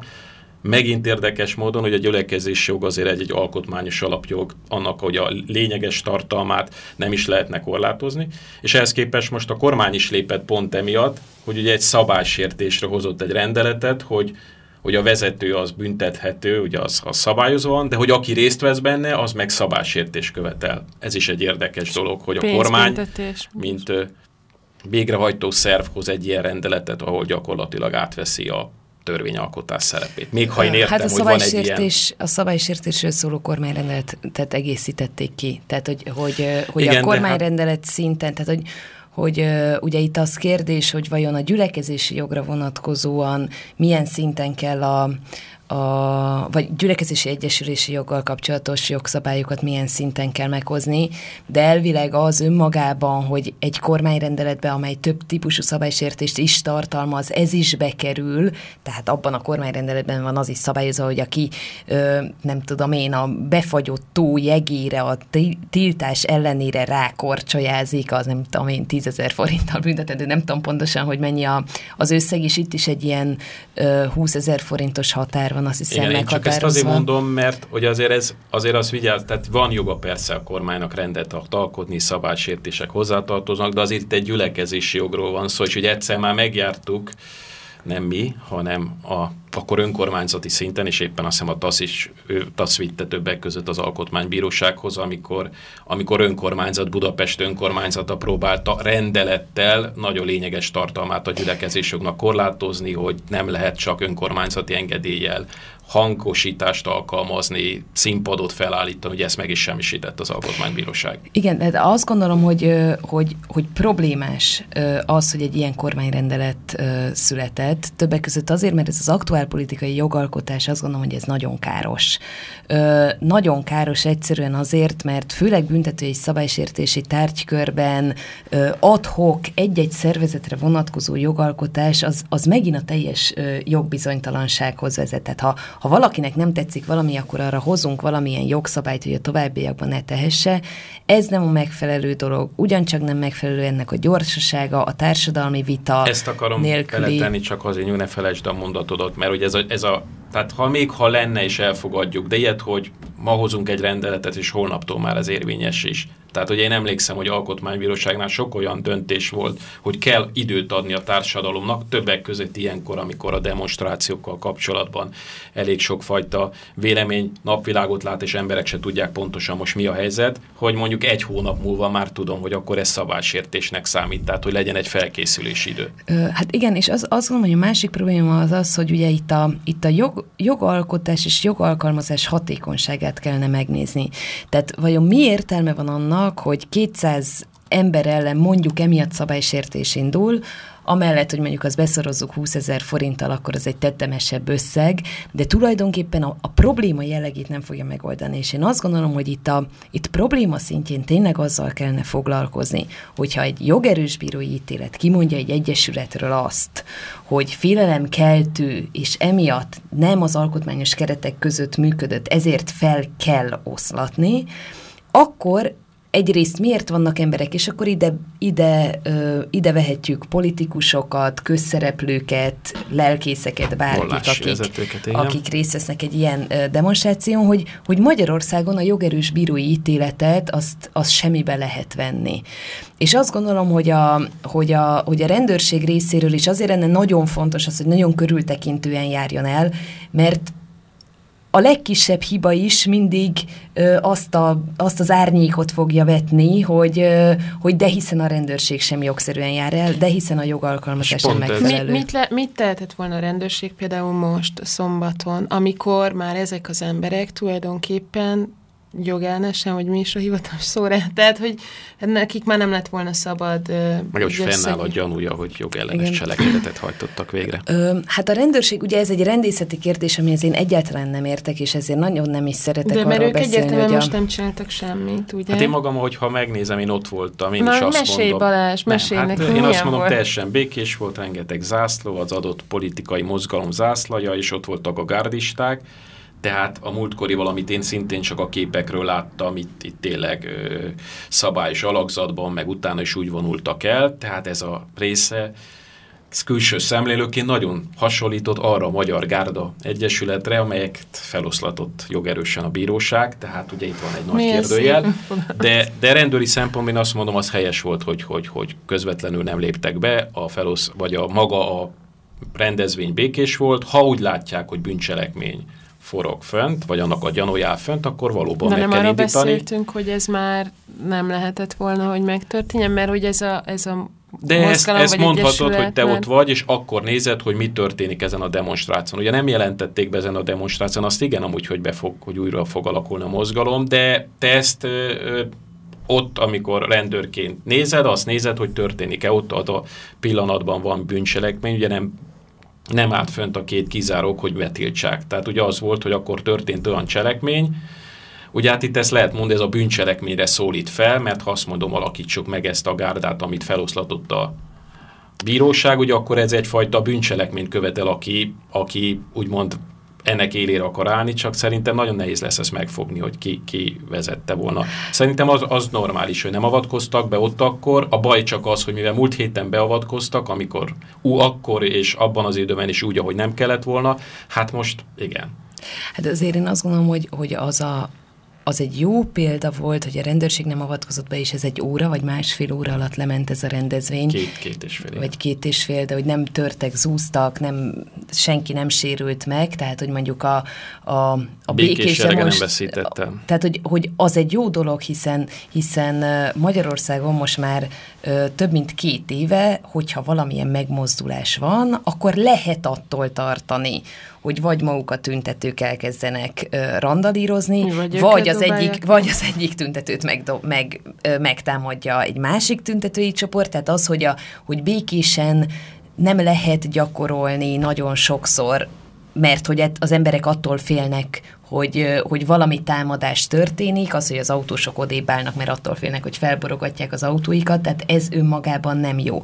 Speaker 4: Megint érdekes módon, hogy a gyülekezési jog azért egy, egy alkotmányos alapjog, annak, hogy a lényeges tartalmát nem is lehetne korlátozni, és ehhez képest most a kormány is lépett pont emiatt, hogy ugye egy szabálysértésre hozott egy rendeletet, hogy hogy a vezető az büntethető, ugye az, az szabályozva van, de hogy aki részt vesz benne, az meg szabálysértés követel. Ez is egy érdekes dolog, hogy a kormány, mint ö, végrehajtó szerv hoz egy ilyen rendeletet, ahol gyakorlatilag átveszi a törvényalkotás szerepét. Még ha én értem,
Speaker 6: hát a
Speaker 4: hogy van egy ilyen...
Speaker 6: A szabálysértésről szóló kormányrendeletet egészítették ki. Tehát, hogy, hogy, hogy
Speaker 4: Igen,
Speaker 6: a
Speaker 4: de
Speaker 6: kormányrendelet hát... szinten, tehát, hogy hogy ugye itt az kérdés, hogy vajon a gyülekezési jogra vonatkozóan milyen szinten kell a, a, vagy gyülekezési egyesülési joggal kapcsolatos jogszabályokat milyen szinten kell meghozni, de elvileg az önmagában, hogy egy kormányrendeletbe, amely több típusú szabálysértést is tartalmaz, ez is bekerül, tehát abban a kormányrendeletben van az is szabályozva, hogy aki ö, nem tudom én, a befagyott tó jegére, a tiltás ellenére rákorcsolyázik, az nem tudom én, tízezer forinttal büntetendő, nem tudom pontosan, hogy mennyi a, az összeg, és itt is egy ilyen ö, 20 ezer forintos határ van, azt hiszem
Speaker 4: Igen, én csak ezt azért mondom, mert hogy azért ez, azért az vigyáz, tehát van joga persze a kormánynak rendet alkotni, szabálysértések hozzátartoznak, de azért itt egy gyülekezési jogról van szó, és ugye egyszer már megjártuk, nem mi, hanem a, akkor önkormányzati szinten, és éppen azt hiszem a TASZ is, ő, TASZ vitte többek között az alkotmánybírósághoz, amikor, amikor önkormányzat, Budapest önkormányzata próbálta rendelettel nagyon lényeges tartalmát a gyülekezésoknak korlátozni, hogy nem lehet csak önkormányzati engedéllyel hangosítást alkalmazni, színpadot felállítani, hogy ezt meg is semmisített az Alkotmánybíróság.
Speaker 6: Igen, de azt gondolom, hogy, hogy, hogy problémás az, hogy egy ilyen kormányrendelet született. Többek között azért, mert ez az aktuál politikai jogalkotás, azt gondolom, hogy ez nagyon káros. Nagyon káros egyszerűen azért, mert főleg büntető és szabálysértési tárgykörben adhok egy-egy szervezetre vonatkozó jogalkotás, az, az megint a teljes jogbizonytalansághoz vezet. Tehát ha, ha valakinek nem tetszik valami, akkor arra hozunk valamilyen jogszabályt, hogy a továbbiakban ne tehesse. Ez nem a megfelelő dolog. Ugyancsak nem megfelelő ennek a gyorsasága, a társadalmi vita
Speaker 4: Ezt akarom
Speaker 6: nélküli...
Speaker 4: beletenni, csak azért ne felejtsd a mondatodat, mert hogy ez a, ez a tehát ha még ha lenne és elfogadjuk, de ilyet, hogy ma hozunk egy rendeletet, és holnaptól már az érvényes is. Tehát, hogy én emlékszem, hogy alkotmánybíróságnál sok olyan döntés volt, hogy kell időt adni a társadalomnak, többek között ilyenkor, amikor a demonstrációkkal kapcsolatban elég sokfajta vélemény napvilágot lát, és emberek se tudják pontosan most mi a helyzet, hogy mondjuk egy hónap múlva már tudom, hogy akkor ez szabálysértésnek számít, tehát hogy legyen egy felkészülési idő.
Speaker 6: Hát igen, és az, azt gondolom, hogy a másik probléma az az, hogy ugye itt a, itt a jog, jogalkotás és jogalkalmazás hatékonyságát kellene megnézni. Tehát vajon mi értelme van annak, hogy 200 ember ellen mondjuk emiatt szabálysértés indul, amellett, hogy mondjuk az beszorozzuk 20 ezer forinttal, akkor az egy tettemesebb összeg, de tulajdonképpen a, a probléma jellegét nem fogja megoldani, és én azt gondolom, hogy itt a itt probléma szintjén tényleg azzal kellene foglalkozni, hogyha egy jogerős bírói ítélet kimondja egy egyesületről azt, hogy félelemkeltő, és emiatt nem az alkotmányos keretek között működött, ezért fel kell oszlatni, akkor egyrészt miért vannak emberek, és akkor ide, ide, ö, ide vehetjük politikusokat, közszereplőket, lelkészeket, bárkit, akik, akik részt vesznek egy ilyen ö, demonstráción, hogy, hogy Magyarországon a jogerős bírói ítéletet azt, azt semmibe lehet venni. És azt gondolom, hogy a, hogy, a, hogy a rendőrség részéről is azért lenne nagyon fontos az, hogy nagyon körültekintően járjon el, mert a legkisebb hiba is mindig ö, azt, a, azt az árnyékot fogja vetni, hogy, ö, hogy de hiszen a rendőrség sem jogszerűen jár el, de hiszen a jogalkalmazás sem megfelelő.
Speaker 1: Mi, mit, le, mit tehetett volna a rendőrség például most szombaton, amikor már ezek az emberek tulajdonképpen jogellenesen, vagy mi is a hivatalos szóra, tehát, hogy nekik már nem lett volna szabad...
Speaker 4: is
Speaker 1: így
Speaker 4: fennáll a gyanúja, hogy jogellenes
Speaker 6: Igen.
Speaker 4: cselekedetet hajtottak végre.
Speaker 6: Ö, hát a rendőrség, ugye ez egy rendészeti kérdés, amihez én egyáltalán nem értek, és ezért nagyon nem is szeretek
Speaker 1: De mert
Speaker 6: arról
Speaker 1: ők
Speaker 6: beszélni,
Speaker 1: egyértelműen
Speaker 6: hogy a...
Speaker 1: most nem csináltak semmit, ugye?
Speaker 4: Hát én magam, hogyha megnézem, én ott voltam, én
Speaker 1: Na,
Speaker 4: is azt
Speaker 1: mesélj,
Speaker 4: mondom.
Speaker 1: Balázs,
Speaker 4: Nem,
Speaker 1: mesélj
Speaker 4: hát
Speaker 1: nekünk,
Speaker 4: Én azt mondom,
Speaker 1: volt?
Speaker 4: teljesen békés volt, rengeteg zászló, az adott politikai mozgalom zászlaja, és ott voltak a gárdisták, tehát a múltkori valamit én szintén csak a képekről láttam, itt, itt tényleg ö, szabályos alakzatban, meg utána is úgy vonultak el, tehát ez a része, külső szemlélőként nagyon hasonlított arra a Magyar Gárda Egyesületre, amelyeket feloszlatott jogerősen a bíróság, tehát ugye itt van egy nagy
Speaker 1: Milyen
Speaker 4: kérdőjel, de, de rendőri szempontból én azt mondom, az helyes volt, hogy, hogy, hogy közvetlenül nem léptek be, a felosz, vagy a maga a rendezvény békés volt, ha úgy látják, hogy bűncselekmény forog fönt, vagy annak a gyanújá fönt, akkor valóban
Speaker 1: De
Speaker 4: meg
Speaker 1: nem
Speaker 4: kell
Speaker 1: arra
Speaker 4: indítani.
Speaker 1: beszéltünk, hogy ez már nem lehetett volna, hogy megtörténjen, mert hogy ez a, ez a
Speaker 4: De ezt, ezt mondhatod, hogy te ott vagy, és akkor nézed, hogy mi történik ezen a demonstráción. Ugye nem jelentették be ezen a demonstráción, azt igen, amúgy, hogy, be fog, hogy újra fog alakulni a mozgalom, de te ezt ö, ö, ott, amikor rendőrként nézed, azt nézed, hogy történik-e, ott az a pillanatban van bűncselekmény, ugye nem nem állt fönt a két kizárók, hogy betiltsák. Tehát ugye az volt, hogy akkor történt olyan cselekmény, Ugye hát itt ezt lehet mondani, ez a bűncselekményre szólít fel, mert ha azt mondom, alakítsuk meg ezt a gárdát, amit feloszlatott a bíróság, ugye akkor ez egyfajta bűncselekményt követel, aki, aki úgymond ennek élére akar állni, csak szerintem nagyon nehéz lesz ezt megfogni, hogy ki, ki vezette volna. Szerintem az, az normális, hogy nem avatkoztak be ott akkor. A baj csak az, hogy mivel múlt héten beavatkoztak, amikor ú, akkor és abban az időben is úgy, ahogy nem kellett volna, hát most igen.
Speaker 6: Hát azért én azt gondolom, hogy, hogy az a az egy jó példa volt, hogy a rendőrség nem avatkozott be, és ez egy óra vagy másfél óra alatt lement ez a rendezvény.
Speaker 4: Két, két és fél
Speaker 6: vagy két és fél, de hogy nem törtek, zúztak, nem, senki nem sérült meg, tehát hogy mondjuk a, a, a
Speaker 4: Békés
Speaker 6: békés
Speaker 4: serege nem veszítettem.
Speaker 6: Tehát, hogy, hogy az egy jó dolog, hiszen, hiszen Magyarországon most már több mint két éve, hogyha valamilyen megmozdulás van, akkor lehet attól tartani, hogy vagy maguk a tüntetők elkezdenek randalírozni,
Speaker 1: Vagy
Speaker 6: vagy, az
Speaker 1: dobálják.
Speaker 6: egyik, vagy az egyik tüntetőt megdo- meg, megtámadja egy másik tüntetői csoport, tehát az, hogy, a, hogy békésen nem lehet gyakorolni nagyon sokszor, mert hogy az emberek attól félnek, hogy, hogy valami támadás történik, az, hogy az autósok odébb állnak, mert attól félnek, hogy felborogatják az autóikat, tehát ez önmagában nem jó.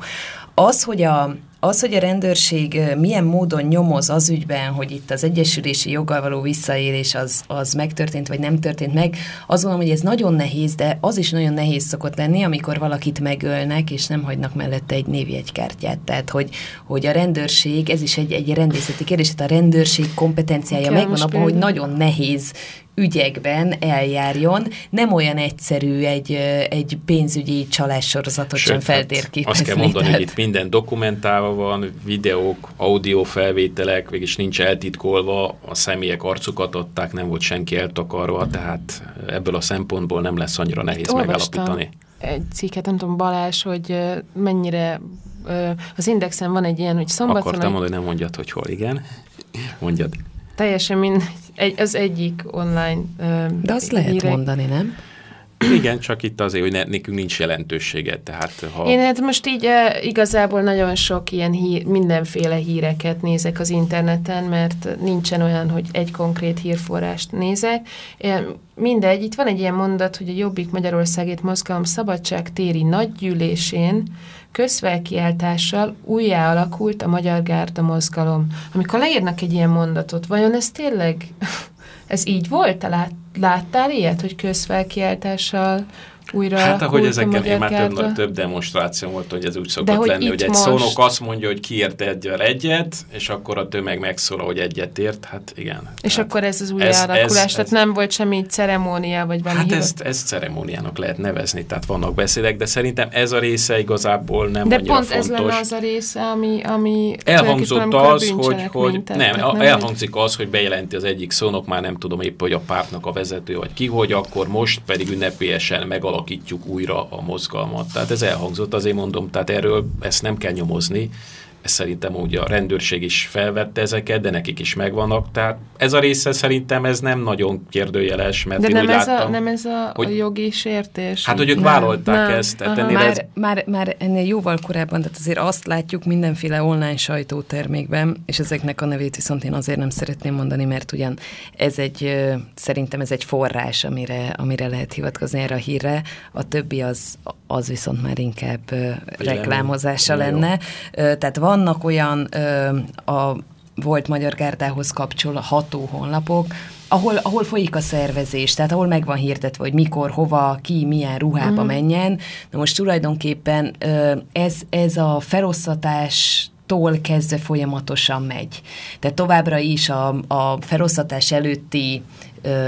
Speaker 6: Az, hogy a, az, hogy a rendőrség milyen módon nyomoz az ügyben, hogy itt az egyesülési joggal való visszaélés az, az megtörtént, vagy nem történt meg, azt gondolom, hogy ez nagyon nehéz, de az is nagyon nehéz szokott lenni, amikor valakit megölnek, és nem hagynak mellette egy névjegykártyát. Tehát, hogy, hogy a rendőrség, ez is egy, egy rendészeti kérdés, tehát a rendőrség kompetenciája megvan abban, hogy nagyon nehéz ügyekben eljárjon. Nem olyan egyszerű egy, egy pénzügyi csalássorozatot sem
Speaker 4: hát
Speaker 6: feltérképezni.
Speaker 4: Azt kell mondani,
Speaker 6: tehát-
Speaker 4: hogy itt minden dokumentálva van, videók, audio felvételek, végig nincs eltitkolva, a személyek arcukat adták, nem volt senki eltakarva, tehát ebből a szempontból nem lesz annyira nehéz
Speaker 1: Olvastam
Speaker 4: megállapítani.
Speaker 1: egy cikket, nem tudom, Balázs, hogy mennyire az Indexen van egy ilyen, hogy szombaton
Speaker 4: Akartam mondani, hogy nem mondjad, hogy hol, igen. Mondjad.
Speaker 1: teljesen mindegy, egy, az egyik online ö,
Speaker 6: De azt lehet
Speaker 1: hírek-
Speaker 6: mondani, nem?
Speaker 4: Igen, csak itt azért, hogy ne, nekünk nincs jelentősége, tehát ha...
Speaker 1: Én hát most így eh, igazából nagyon sok ilyen hír, mindenféle híreket nézek az interneten, mert nincsen olyan, hogy egy konkrét hírforrást nézek. Eh, Mindegy, itt van egy ilyen mondat, hogy a Jobbik Magyarországét mozgalom szabadság téri nagygyűlésén közfelkiáltással újjá alakult a Magyar Gárda mozgalom. Amikor leírnak egy ilyen mondatot, vajon ez tényleg, ez így volt? Te lát, láttál ilyet, hogy közfelkiáltással újra
Speaker 4: Hát ahogy ezeken én már több, több demonstráció volt, hogy ez úgy
Speaker 1: De
Speaker 4: szokott
Speaker 1: hogy
Speaker 4: lenni, hogy egy
Speaker 1: most-
Speaker 4: szónok azt mondja, hogy kiért egyel egyet, és akkor a tömeg megszólal, hogy egyet ért, hát igen.
Speaker 1: És
Speaker 4: Tehát
Speaker 1: akkor ez az új
Speaker 4: ez- ez-
Speaker 1: alakulás,
Speaker 4: ez-
Speaker 1: tehát nem volt semmi ceremónia, vagy valami
Speaker 4: Hát ezt, ezt ceremóniának lehet nevezni, tehát vannak beszédek, de szerintem ez a része igazából nem
Speaker 1: De
Speaker 4: annyira
Speaker 1: pont
Speaker 4: fontos.
Speaker 1: ez lenne az a része, ami, ami
Speaker 4: Elhangzott az, hogy, hogy
Speaker 1: tehát-
Speaker 4: nem, a- elhangzik az, hogy bejelenti az egyik szónok, már nem tudom épp, hogy a pártnak a vezető vagy ki, hogy akkor most pedig ünnepélyesen megalakítjuk újra a mozgalmat. Tehát ez elhangzott, azért mondom, tehát erről ezt nem kell nyomozni, szerintem úgy a rendőrség is felvette ezeket, de nekik is megvannak, tehát ez a része szerintem ez nem nagyon kérdőjeles, mert
Speaker 1: De
Speaker 4: én
Speaker 1: nem
Speaker 4: úgy
Speaker 1: ez,
Speaker 4: láttam,
Speaker 1: a, nem ez a,
Speaker 4: hogy-
Speaker 1: a jogi sértés?
Speaker 4: hát hogy ők
Speaker 6: Nem,
Speaker 4: vállalták
Speaker 1: nem.
Speaker 4: ezt, tehát
Speaker 1: Aha.
Speaker 4: ennél ez,
Speaker 6: Már, már, már ennél jóval korábban, tehát azért azt látjuk mindenféle online sajtótermékben, és ezeknek a nevét viszont én azért nem szeretném mondani, mert ugyan ez egy, szerintem ez egy forrás, amire, amire lehet hivatkozni erre a hírre, a többi az, az viszont már inkább reklámozása lenne. Tehát vannak olyan ö, a volt Magyar Gárdához kapcsolható honlapok, ahol, ahol folyik a szervezés, tehát ahol meg van hirdetve, hogy mikor, hova, ki, milyen ruhába mm. menjen. Na most tulajdonképpen ez, ez a felosztatás tól kezdve folyamatosan megy. Tehát továbbra is a, a felosztatás előtti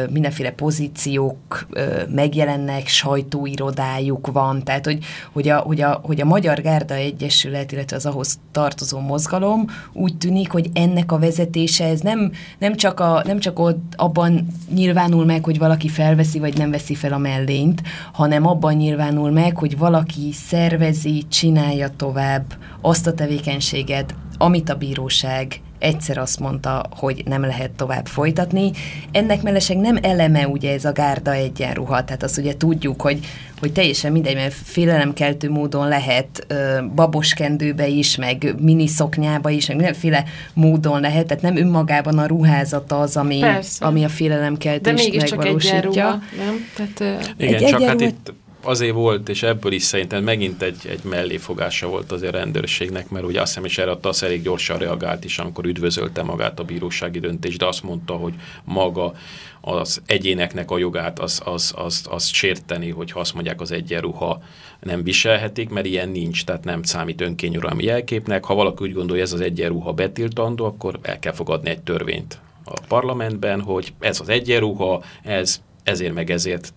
Speaker 6: mindenféle pozíciók megjelennek, sajtóirodájuk van, tehát hogy, hogy, a, hogy, a, hogy a Magyar Gárda Egyesület, illetve az ahhoz tartozó mozgalom úgy tűnik, hogy ennek a vezetése ez nem, nem csak, a, nem csak ott, abban nyilvánul meg, hogy valaki felveszi vagy nem veszi fel a mellényt, hanem abban nyilvánul meg, hogy valaki szervezi, csinálja tovább azt a tevékenységet, amit a bíróság egyszer azt mondta, hogy nem lehet tovább folytatni. Ennek mellesleg nem eleme ugye ez a gárda egyenruha, tehát azt ugye tudjuk, hogy, hogy teljesen mindegy, mert félelemkeltő módon lehet ö, baboskendőbe is, meg miniszoknyába is, meg mindenféle módon lehet, tehát nem önmagában a ruházata az, ami,
Speaker 1: Persze.
Speaker 4: Hát
Speaker 6: ami a
Speaker 1: De
Speaker 6: félelemkeltést
Speaker 1: mégiscsak
Speaker 6: megvalósítja.
Speaker 1: egyenruha, nem? Tehát,
Speaker 4: Igen,
Speaker 6: Egy
Speaker 4: csak hát
Speaker 6: egyenruha-
Speaker 4: itt azért volt, és ebből is szerintem megint egy, egy melléfogása volt azért a rendőrségnek, mert ugye azt hiszem, és erre a TASZ elég gyorsan reagált is, amikor üdvözölte magát a bírósági döntés, de azt mondta, hogy maga az egyéneknek a jogát az, az, az, az sérteni, hogyha azt mondják az egyenruha nem viselhetik, mert ilyen nincs, tehát nem számít önkényuralmi jelképnek. Ha valaki úgy gondolja, ez az egyenruha betiltandó, akkor el kell fogadni egy törvényt a parlamentben, hogy ez az egyenruha, ez ezért meg ezért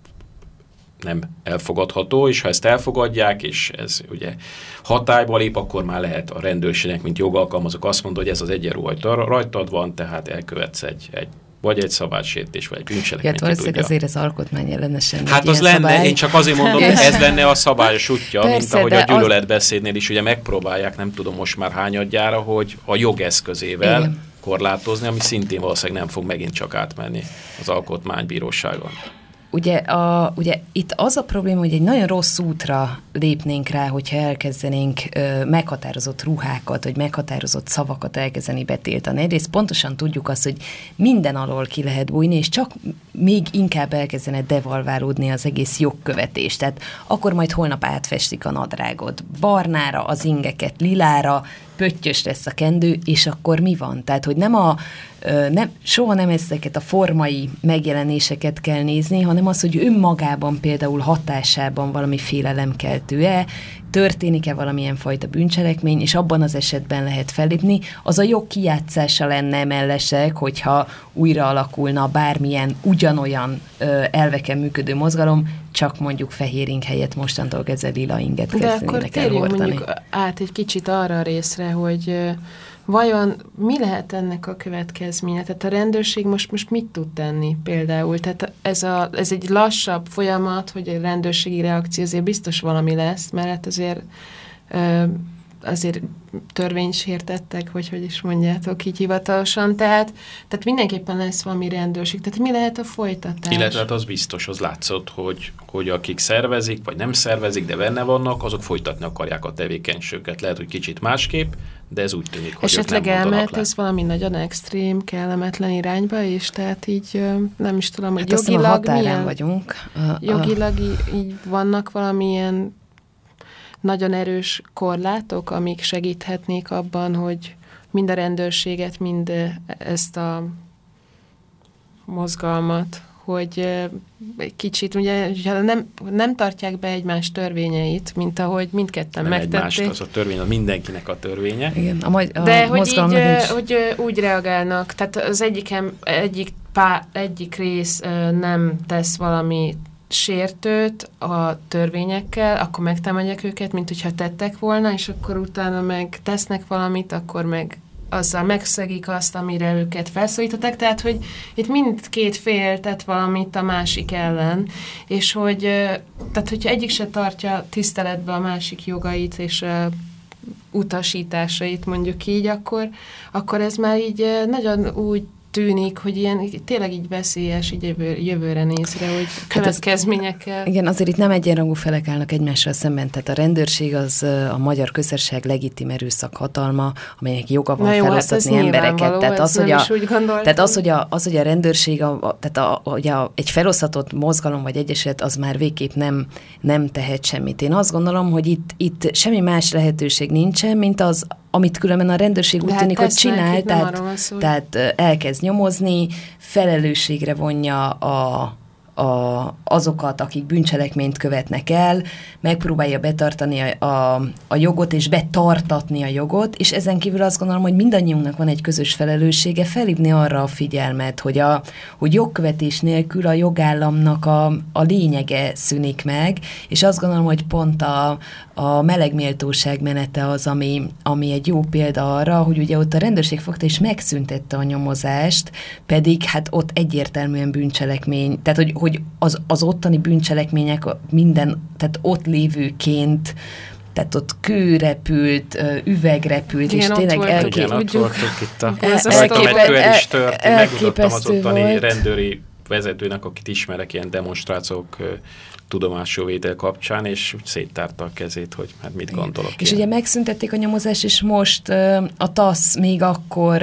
Speaker 4: nem elfogadható, és ha ezt elfogadják, és ez ugye hatályba lép, akkor már lehet a rendőrségnek, mint jogalkalmazók azt mondani, hogy ez az egyenruha rajta- rajtad van, tehát elkövetsz egy, egy vagy egy szabálysértés, vagy egy
Speaker 6: Ja,
Speaker 4: bűncselekményt. ki
Speaker 6: valószínűleg
Speaker 4: tudja.
Speaker 6: azért az alkotmány ellenesen.
Speaker 4: Hát az lenne, én csak azért mondom, hogy ez lenne a szabályos útja, mint
Speaker 6: Persze,
Speaker 4: ahogy
Speaker 6: de
Speaker 4: a gyűlöletbeszédnél is ugye megpróbálják, nem tudom most már hányadjára, hogy a jogeszközével
Speaker 6: Igen.
Speaker 4: korlátozni, ami szintén valószínűleg nem fog megint csak átmenni az alkotmánybíróságon.
Speaker 6: Ugye, a, ugye itt az a probléma, hogy egy nagyon rossz útra lépnénk rá, hogyha elkezdenénk ö, meghatározott ruhákat, vagy meghatározott szavakat elkezdeni betiltani. Egyrészt pontosan tudjuk azt, hogy minden alól ki lehet bújni, és csak még inkább elkezdene devalválódni az egész jogkövetés. Tehát akkor majd holnap átfestik a nadrágot barnára, az ingeket lilára, pöttyös lesz a kendő, és akkor mi van? Tehát, hogy nem a, nem, soha nem ezeket a formai megjelenéseket kell nézni, hanem az, hogy önmagában például hatásában valami félelemkeltő-e, történik-e valamilyen fajta bűncselekmény, és abban az esetben lehet fellépni. Az a jog kijátszása lenne mellesleg, hogyha újra alakulna bármilyen ugyanolyan ö, elveken működő mozgalom, csak mondjuk fehér ing helyett mostantól kezdve lila inget
Speaker 1: De akkor
Speaker 6: kezdenének
Speaker 1: térjünk
Speaker 6: elhordani.
Speaker 1: mondjuk át egy kicsit arra a részre, hogy vajon mi lehet ennek a következménye? Tehát a rendőrség most, most mit tud tenni például? Tehát ez, a, ez egy lassabb folyamat, hogy a rendőrségi reakció azért biztos valami lesz, mert hát azért azért törvénysértettek, vagy hogy is mondjátok így hivatalosan, tehát, tehát mindenképpen lesz valami rendőrség. Tehát mi lehet a folytatás?
Speaker 4: Illetve hát az biztos, az látszott, hogy, hogy akik szervezik, vagy nem szervezik, de benne vannak, azok folytatni akarják a tevékenységüket. Lehet, hogy kicsit másképp, de ez úgy tűnik, hogy
Speaker 1: Esetleg elmehet ez valami nagyon extrém, kellemetlen irányba, és tehát így nem is tudom, hogy
Speaker 6: Hát hiszem, a
Speaker 1: jogilag milyen,
Speaker 6: vagyunk.
Speaker 1: Jogilag így vannak valamilyen nagyon erős korlátok, amik segíthetnék abban, hogy mind a rendőrséget, mind ö, ezt a mozgalmat hogy ö, egy kicsit ugye nem, nem tartják be egymás törvényeit, mint ahogy mindketten
Speaker 4: Nem egymást,
Speaker 1: megtették.
Speaker 4: az a törvény, az mindenkinek a törvénye.
Speaker 6: Igen, a, magy- a
Speaker 1: De hogy így,
Speaker 6: nincs-
Speaker 1: hogy úgy reagálnak, tehát az egyikem, egyik, pá, egyik rész nem tesz valami sértőt a törvényekkel, akkor megtámadják őket, mint hogyha tettek volna, és akkor utána meg tesznek valamit, akkor meg azzal megszegik azt, amire őket felszólították, tehát, hogy itt mindkét fél tett valamit a másik ellen, és hogy, tehát, hogyha egyik se tartja tiszteletbe a másik jogait, és utasításait mondjuk így, akkor, akkor ez már így nagyon úgy tűnik, hogy ilyen tényleg így veszélyes így jövő, jövőre nézve, hogy következményekkel.
Speaker 6: Igen, azért itt nem egyenrangú felek állnak egymással szemben, tehát a rendőrség az a magyar közösség legitim erőszak hatalma, amelynek joga van
Speaker 1: jó, hát
Speaker 6: felosztatni
Speaker 1: ez
Speaker 6: embereket. Tehát az, hogy a, tehát az, hogy a, az, hogy a rendőrség, a, a, tehát a, hogy a, egy felosztatott mozgalom vagy egyesület, az már végképp nem, nem tehet semmit. Én azt gondolom, hogy itt, itt semmi más lehetőség nincsen, mint az, amit különben a rendőrség úgy
Speaker 1: hát
Speaker 6: tűnik, hogy csinál, tehát,
Speaker 1: szó,
Speaker 6: tehát elkezd nyomozni, felelősségre vonja a, a, azokat, akik bűncselekményt követnek el, megpróbálja betartani a, a, a jogot és betartatni a jogot, és ezen kívül azt gondolom, hogy mindannyiunknak van egy közös felelőssége felhívni arra a figyelmet, hogy, a, hogy jogkövetés nélkül a jogállamnak a, a lényege szűnik meg, és azt gondolom, hogy pont a, a melegméltóság menete az, ami, ami egy jó példa arra, hogy ugye ott a rendőrség fogta és megszüntette a nyomozást, pedig hát ott egyértelműen bűncselekmény, tehát hogy, hogy az, az ottani bűncselekmények minden, tehát ott lévőként tehát ott kő repült, üveg repült,
Speaker 1: Igen,
Speaker 6: és tényleg
Speaker 1: voltunk.
Speaker 6: elké...
Speaker 4: Igen, ott voltunk itt a...
Speaker 1: Ez
Speaker 4: kő el is tört, én
Speaker 6: El-
Speaker 4: megmutattam az
Speaker 6: elképesztő
Speaker 4: ottani
Speaker 6: volt.
Speaker 4: rendőri vezetőnek, akit ismerek ilyen demonstrációk tudomásul vétel kapcsán, és úgy széttárta a kezét, hogy hát mit gondolok
Speaker 6: És
Speaker 4: én.
Speaker 6: ugye megszüntették a nyomozást, és most a TASZ még akkor,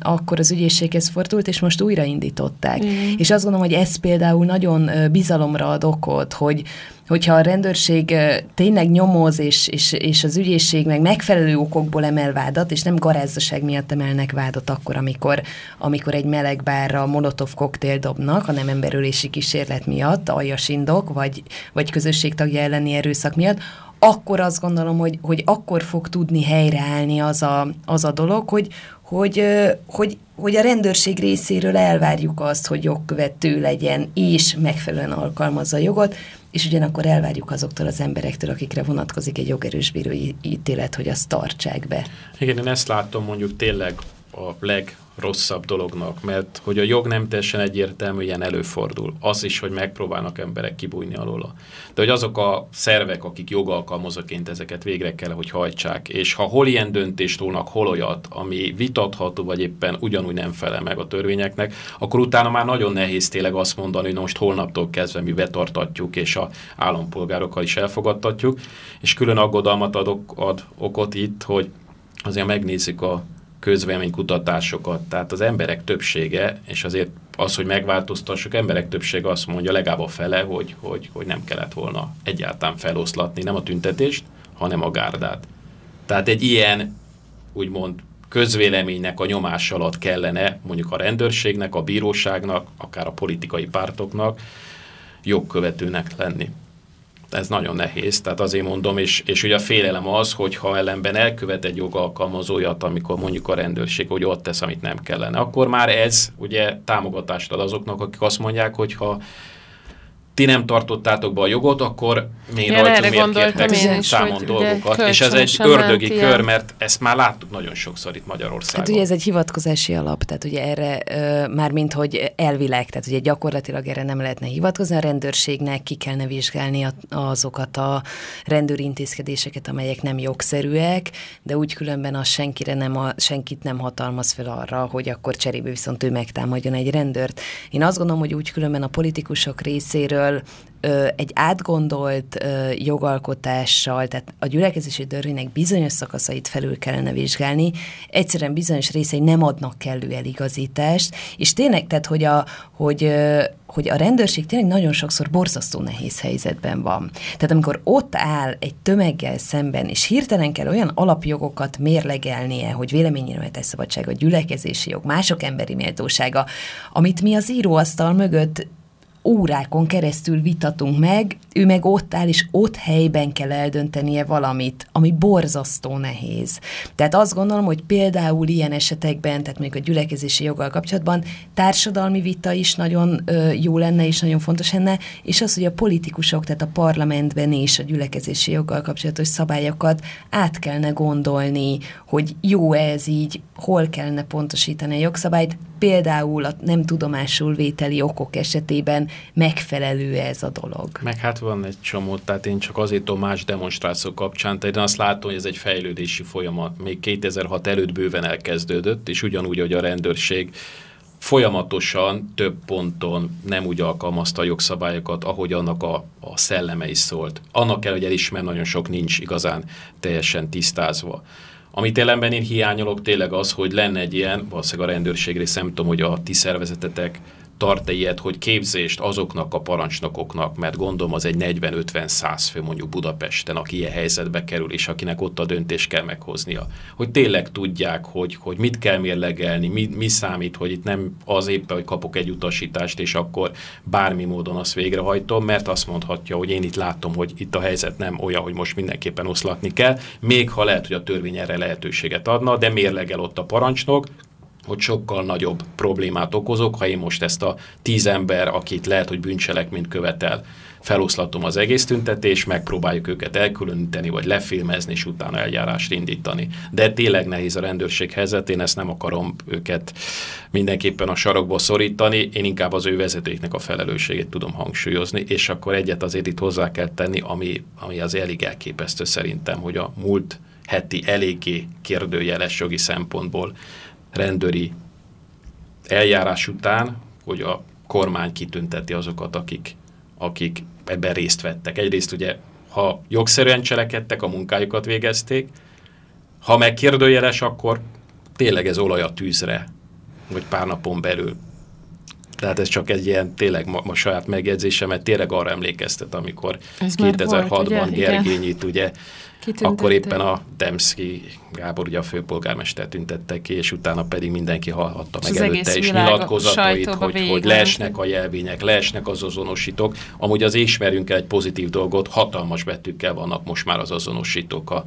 Speaker 6: akkor az ügyészséghez fordult, és most újraindították.
Speaker 1: Mm.
Speaker 6: És azt gondolom, hogy ez például nagyon bizalomra ad okot, hogy hogyha a rendőrség tényleg nyomoz, és, és, és az ügyészség meg megfelelő okokból emel vádat, és nem garázzaság miatt emelnek vádat akkor, amikor, amikor egy meleg bárra molotov koktél dobnak, a nem emberölési kísérlet miatt, aljas indok, vagy, vagy közösségtagja elleni erőszak miatt, akkor azt gondolom, hogy, hogy akkor fog tudni helyreállni az a, az a dolog, hogy, hogy, hogy, hogy a rendőrség részéről elvárjuk azt, hogy jogkövető legyen, és megfelelően alkalmazza a jogot, és ugyanakkor elvárjuk azoktól az emberektől, akikre vonatkozik egy jogerős bírói ítélet, hogy azt tartsák be.
Speaker 4: Igen, én ezt látom mondjuk tényleg a legrosszabb dolognak, mert hogy a jog nem teljesen egyértelműen előfordul. Az is, hogy megpróbálnak emberek kibújni alóla. De hogy azok a szervek, akik jogalkalmazóként ezeket végre kell, hogy hajtsák, és ha hol ilyen döntést hólnak, hol olyat, ami vitatható, vagy éppen ugyanúgy nem felel meg a törvényeknek, akkor utána már nagyon nehéz tényleg azt mondani, hogy most holnaptól kezdve mi betartatjuk, és a állampolgárokkal is elfogadtatjuk. És külön aggodalmat adok, ad okot itt, hogy azért megnézzük a közvéleménykutatásokat, tehát az emberek többsége, és azért az, hogy megváltoztassuk, emberek többsége azt mondja, legalább a fele, hogy, hogy, hogy nem kellett volna egyáltalán feloszlatni, nem a tüntetést, hanem a gárdát. Tehát egy ilyen, úgymond, közvéleménynek a nyomás alatt kellene mondjuk a rendőrségnek, a bíróságnak, akár a politikai pártoknak jogkövetőnek lenni ez nagyon nehéz, tehát azért mondom, és, és ugye a félelem az, hogy ha ellenben elkövet egy jogalkalmazójat, amikor mondjuk a rendőrség, hogy ott tesz, amit nem kellene, akkor már ez ugye támogatást ad azoknak, akik azt mondják, hogy ha ti nem tartottátok be a jogot, akkor mi
Speaker 1: erre
Speaker 4: rajtunk miért kértek
Speaker 1: én is,
Speaker 4: számon dolgokat, és ez egy ördögi
Speaker 1: ment
Speaker 4: kör,
Speaker 1: ilyen.
Speaker 4: mert ezt már láttuk nagyon sokszor itt Magyarországon.
Speaker 6: Hát ugye ez egy hivatkozási alap, tehát ugye erre már mint hogy elvileg, tehát ugye gyakorlatilag erre nem lehetne hivatkozni, a rendőrségnek ki kellene vizsgálni a, azokat a rendőri intézkedéseket, amelyek nem jogszerűek, de úgy különben az senkire nem a, senkit nem hatalmaz fel arra, hogy akkor cserébe viszont ő megtámadjon egy rendőrt. Én azt gondolom, hogy úgy különben a politikusok részéről ö, egy átgondolt jogalkotással, tehát a gyülekezési törvénynek bizonyos szakaszait felül kellene vizsgálni, egyszerűen bizonyos részei nem adnak kellő eligazítást, és tényleg, tehát hogy a, hogy, hogy a rendőrség tényleg nagyon sokszor borzasztó nehéz helyzetben van. Tehát amikor ott áll egy tömeggel szemben, és hirtelen kell olyan alapjogokat mérlegelnie, hogy véleménynyilvánítás szabadsága, gyülekezési jog, mások emberi méltósága, amit mi az íróasztal mögött órákon keresztül vitatunk meg, ő meg ott áll, és ott helyben kell eldöntenie valamit, ami borzasztó nehéz. Tehát azt gondolom, hogy például ilyen esetekben, tehát mondjuk a gyülekezési joggal kapcsolatban társadalmi vita is nagyon ö, jó lenne, és nagyon fontos lenne, és az, hogy a politikusok, tehát a parlamentben is a gyülekezési joggal kapcsolatos szabályokat át kellene gondolni, hogy jó ez így, hol kellene pontosítani a jogszabályt, például a nem tudomásul vételi okok esetében megfelelő ez a dolog.
Speaker 4: Meg hát van egy csomó, tehát én csak azért tudom más demonstráció kapcsán, tehát én azt látom, hogy ez egy fejlődési folyamat. Még 2006 előtt bőven elkezdődött, és ugyanúgy, hogy a rendőrség folyamatosan több ponton nem úgy alkalmazta a jogszabályokat, ahogy annak a, a szelleme is szólt. Annak kell, hogy elismer, nagyon sok nincs igazán teljesen tisztázva. Amit ellenben én hiányolok tényleg az, hogy lenne egy ilyen, valószínűleg a rendőrség rész, nem tudom, hogy a ti szervezetetek tart-e ilyet, hogy képzést azoknak a parancsnokoknak, mert gondolom az egy 40-50-100 fő mondjuk Budapesten, aki ilyen helyzetbe kerül, és akinek ott a döntés kell meghoznia. Hogy tényleg tudják, hogy, hogy mit kell mérlegelni, mi, mi számít, hogy itt nem az éppen, hogy kapok egy utasítást, és akkor bármi módon azt végrehajtom, mert azt mondhatja, hogy én itt látom, hogy itt a helyzet nem olyan, hogy most mindenképpen oszlatni kell, még ha lehet, hogy a törvény erre lehetőséget adna, de mérlegel ott a parancsnok, hogy sokkal nagyobb problémát okozok, ha én most ezt a tíz ember, akit lehet, hogy bűncselekményt követel, feloszlatom az egész tüntetés, megpróbáljuk őket elkülöníteni, vagy lefilmezni, és utána eljárást indítani. De tényleg nehéz a rendőrség helyzet, én ezt nem akarom őket mindenképpen a sarokba szorítani, én inkább az ő vezetőknek a felelősségét tudom hangsúlyozni, és akkor egyet azért itt hozzá kell tenni, ami, ami az elég elképesztő szerintem, hogy a múlt heti eléggé kérdőjeles jogi szempontból rendőri eljárás után, hogy a kormány kitünteti azokat, akik, akik ebben részt vettek. Egyrészt ugye, ha jogszerűen cselekedtek, a munkájukat végezték, ha meg kérdőjeles, akkor tényleg ez olaj a tűzre, vagy pár napon belül. Tehát ez csak egy ilyen tényleg ma, ma saját megjegyzésemet tényleg arra emlékeztet, amikor 2006-ban Gergényit ugye akkor éppen a Demszki Gábor, ugye a főpolgármester tüntette ki, és utána pedig mindenki hallhatta meg előtte is nyilatkozatait, hogy, hogy leesnek a jelvények, leesnek az azonosítók. Amúgy az ismerünk egy pozitív dolgot, hatalmas betűkkel vannak most már az azonosítók a,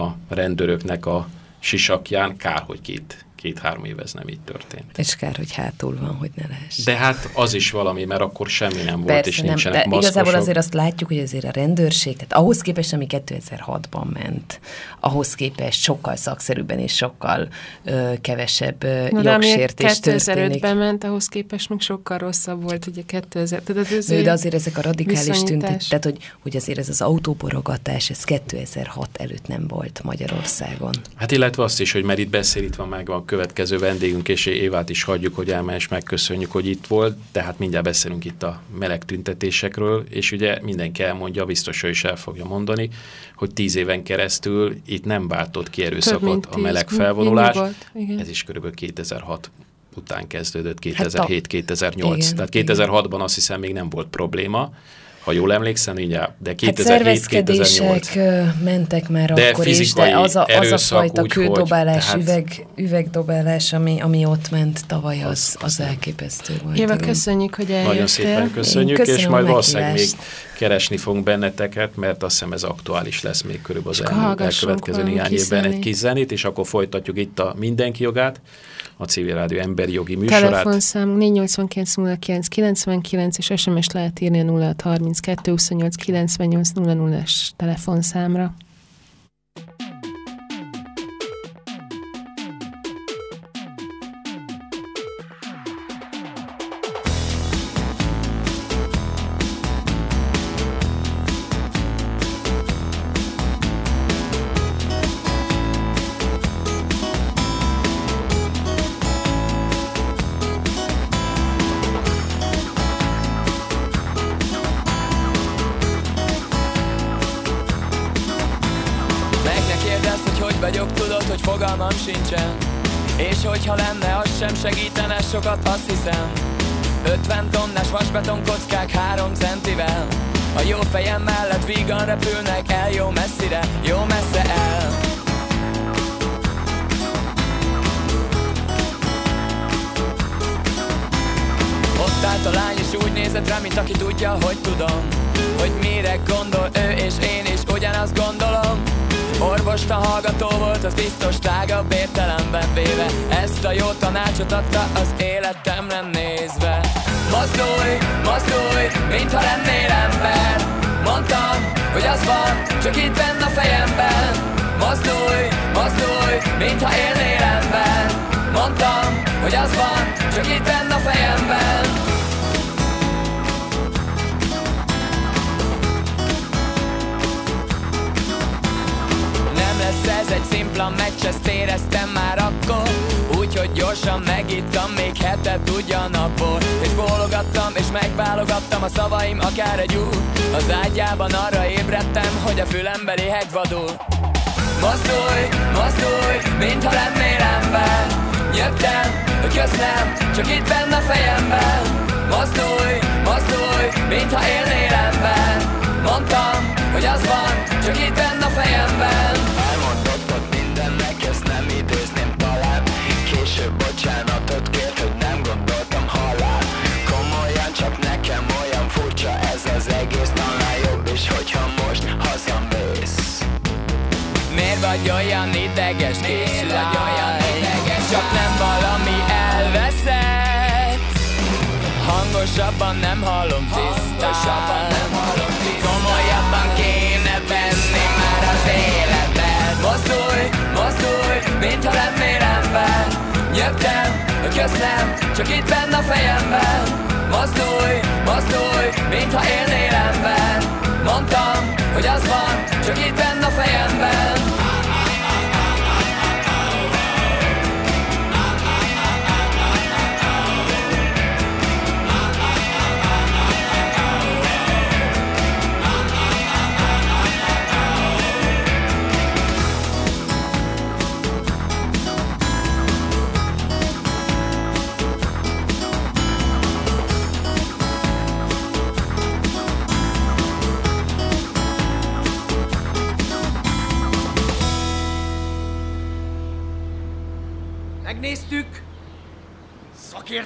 Speaker 4: a rendőröknek a sisakján, kár, hogy két két-három év ez nem így történt.
Speaker 6: És kár, hogy hátul van, hogy ne lehessen.
Speaker 4: De hát az is valami, mert akkor semmi nem volt,
Speaker 6: Persze
Speaker 4: és
Speaker 6: nem,
Speaker 4: nincsenek
Speaker 6: de
Speaker 4: maszkosok.
Speaker 6: igazából azért azt látjuk, hogy azért a rendőrség, tehát ahhoz képest, ami 2006-ban ment, ahhoz képest sokkal szakszerűbben és sokkal ö, kevesebb ö,
Speaker 1: Na, de
Speaker 6: jogsértés történik.
Speaker 1: 2005-ben ment, ahhoz képest még sokkal rosszabb volt, ugye 2000. Tehát az
Speaker 6: Nő, de azért ezek a radikális
Speaker 1: viszonyítás.
Speaker 6: tüntet, tehát hogy, hogy azért ez az autóborogatás, ez 2006 előtt nem volt Magyarországon.
Speaker 4: Hát illetve azt is, hogy mert itt beszél, itt van meg a következő vendégünk, és Évát is hagyjuk, hogy elme és megköszönjük, hogy itt volt, tehát mindjárt beszélünk itt a meleg tüntetésekről, és ugye mindenki elmondja, biztos ő is el fogja mondani, hogy tíz éven keresztül itt nem váltott ki erőszakot a meleg felvonulás, ez is körülbelül 2006 után kezdődött,
Speaker 6: Hát a-
Speaker 4: 2007-2008.
Speaker 6: Igen,
Speaker 4: Tehát
Speaker 6: igen.
Speaker 4: 2006-ban azt hiszem még nem volt probléma, ha jól emlékszem, így áll, de
Speaker 6: Hát
Speaker 4: 2007-2008.
Speaker 6: szervezkedések ö, mentek már
Speaker 4: De
Speaker 6: akkor is,
Speaker 4: fizikai
Speaker 6: de az a, az a fajta
Speaker 4: úgy, hogy-
Speaker 6: kődobálás,
Speaker 4: tehát-
Speaker 6: üveg, üvegdobálás, ami, ami ott ment tavaly, az, az elképesztő volt.
Speaker 1: Éva, köszönjük, hogy eljöttél.
Speaker 4: Nagyon szépen köszönjük, és majd valószínűleg még keresni fogunk benneteket, mert azt hiszem ez aktuális lesz még körülbelül az elkövetkező néhány évben egy kis zenét, és akkor folytatjuk itt a Mindenki jogát, a Civil Rádió emberi jogi műsorát.
Speaker 1: Telefonszám 489 09 99 és SMS lehet írni a 0632 28 98 00-es telefonszámra.
Speaker 7: Hangosabban nem hallom tisztán. Komolyabban kéne venni már az életet Mozdulj, mozdulj, mintha lennél ember. Nyögtem, hogy köszönöm, csak itt benne a fejemben. Mozdulj, mozdulj, mintha élnél ember. Mondtam, hogy az van, csak itt benne a fejemben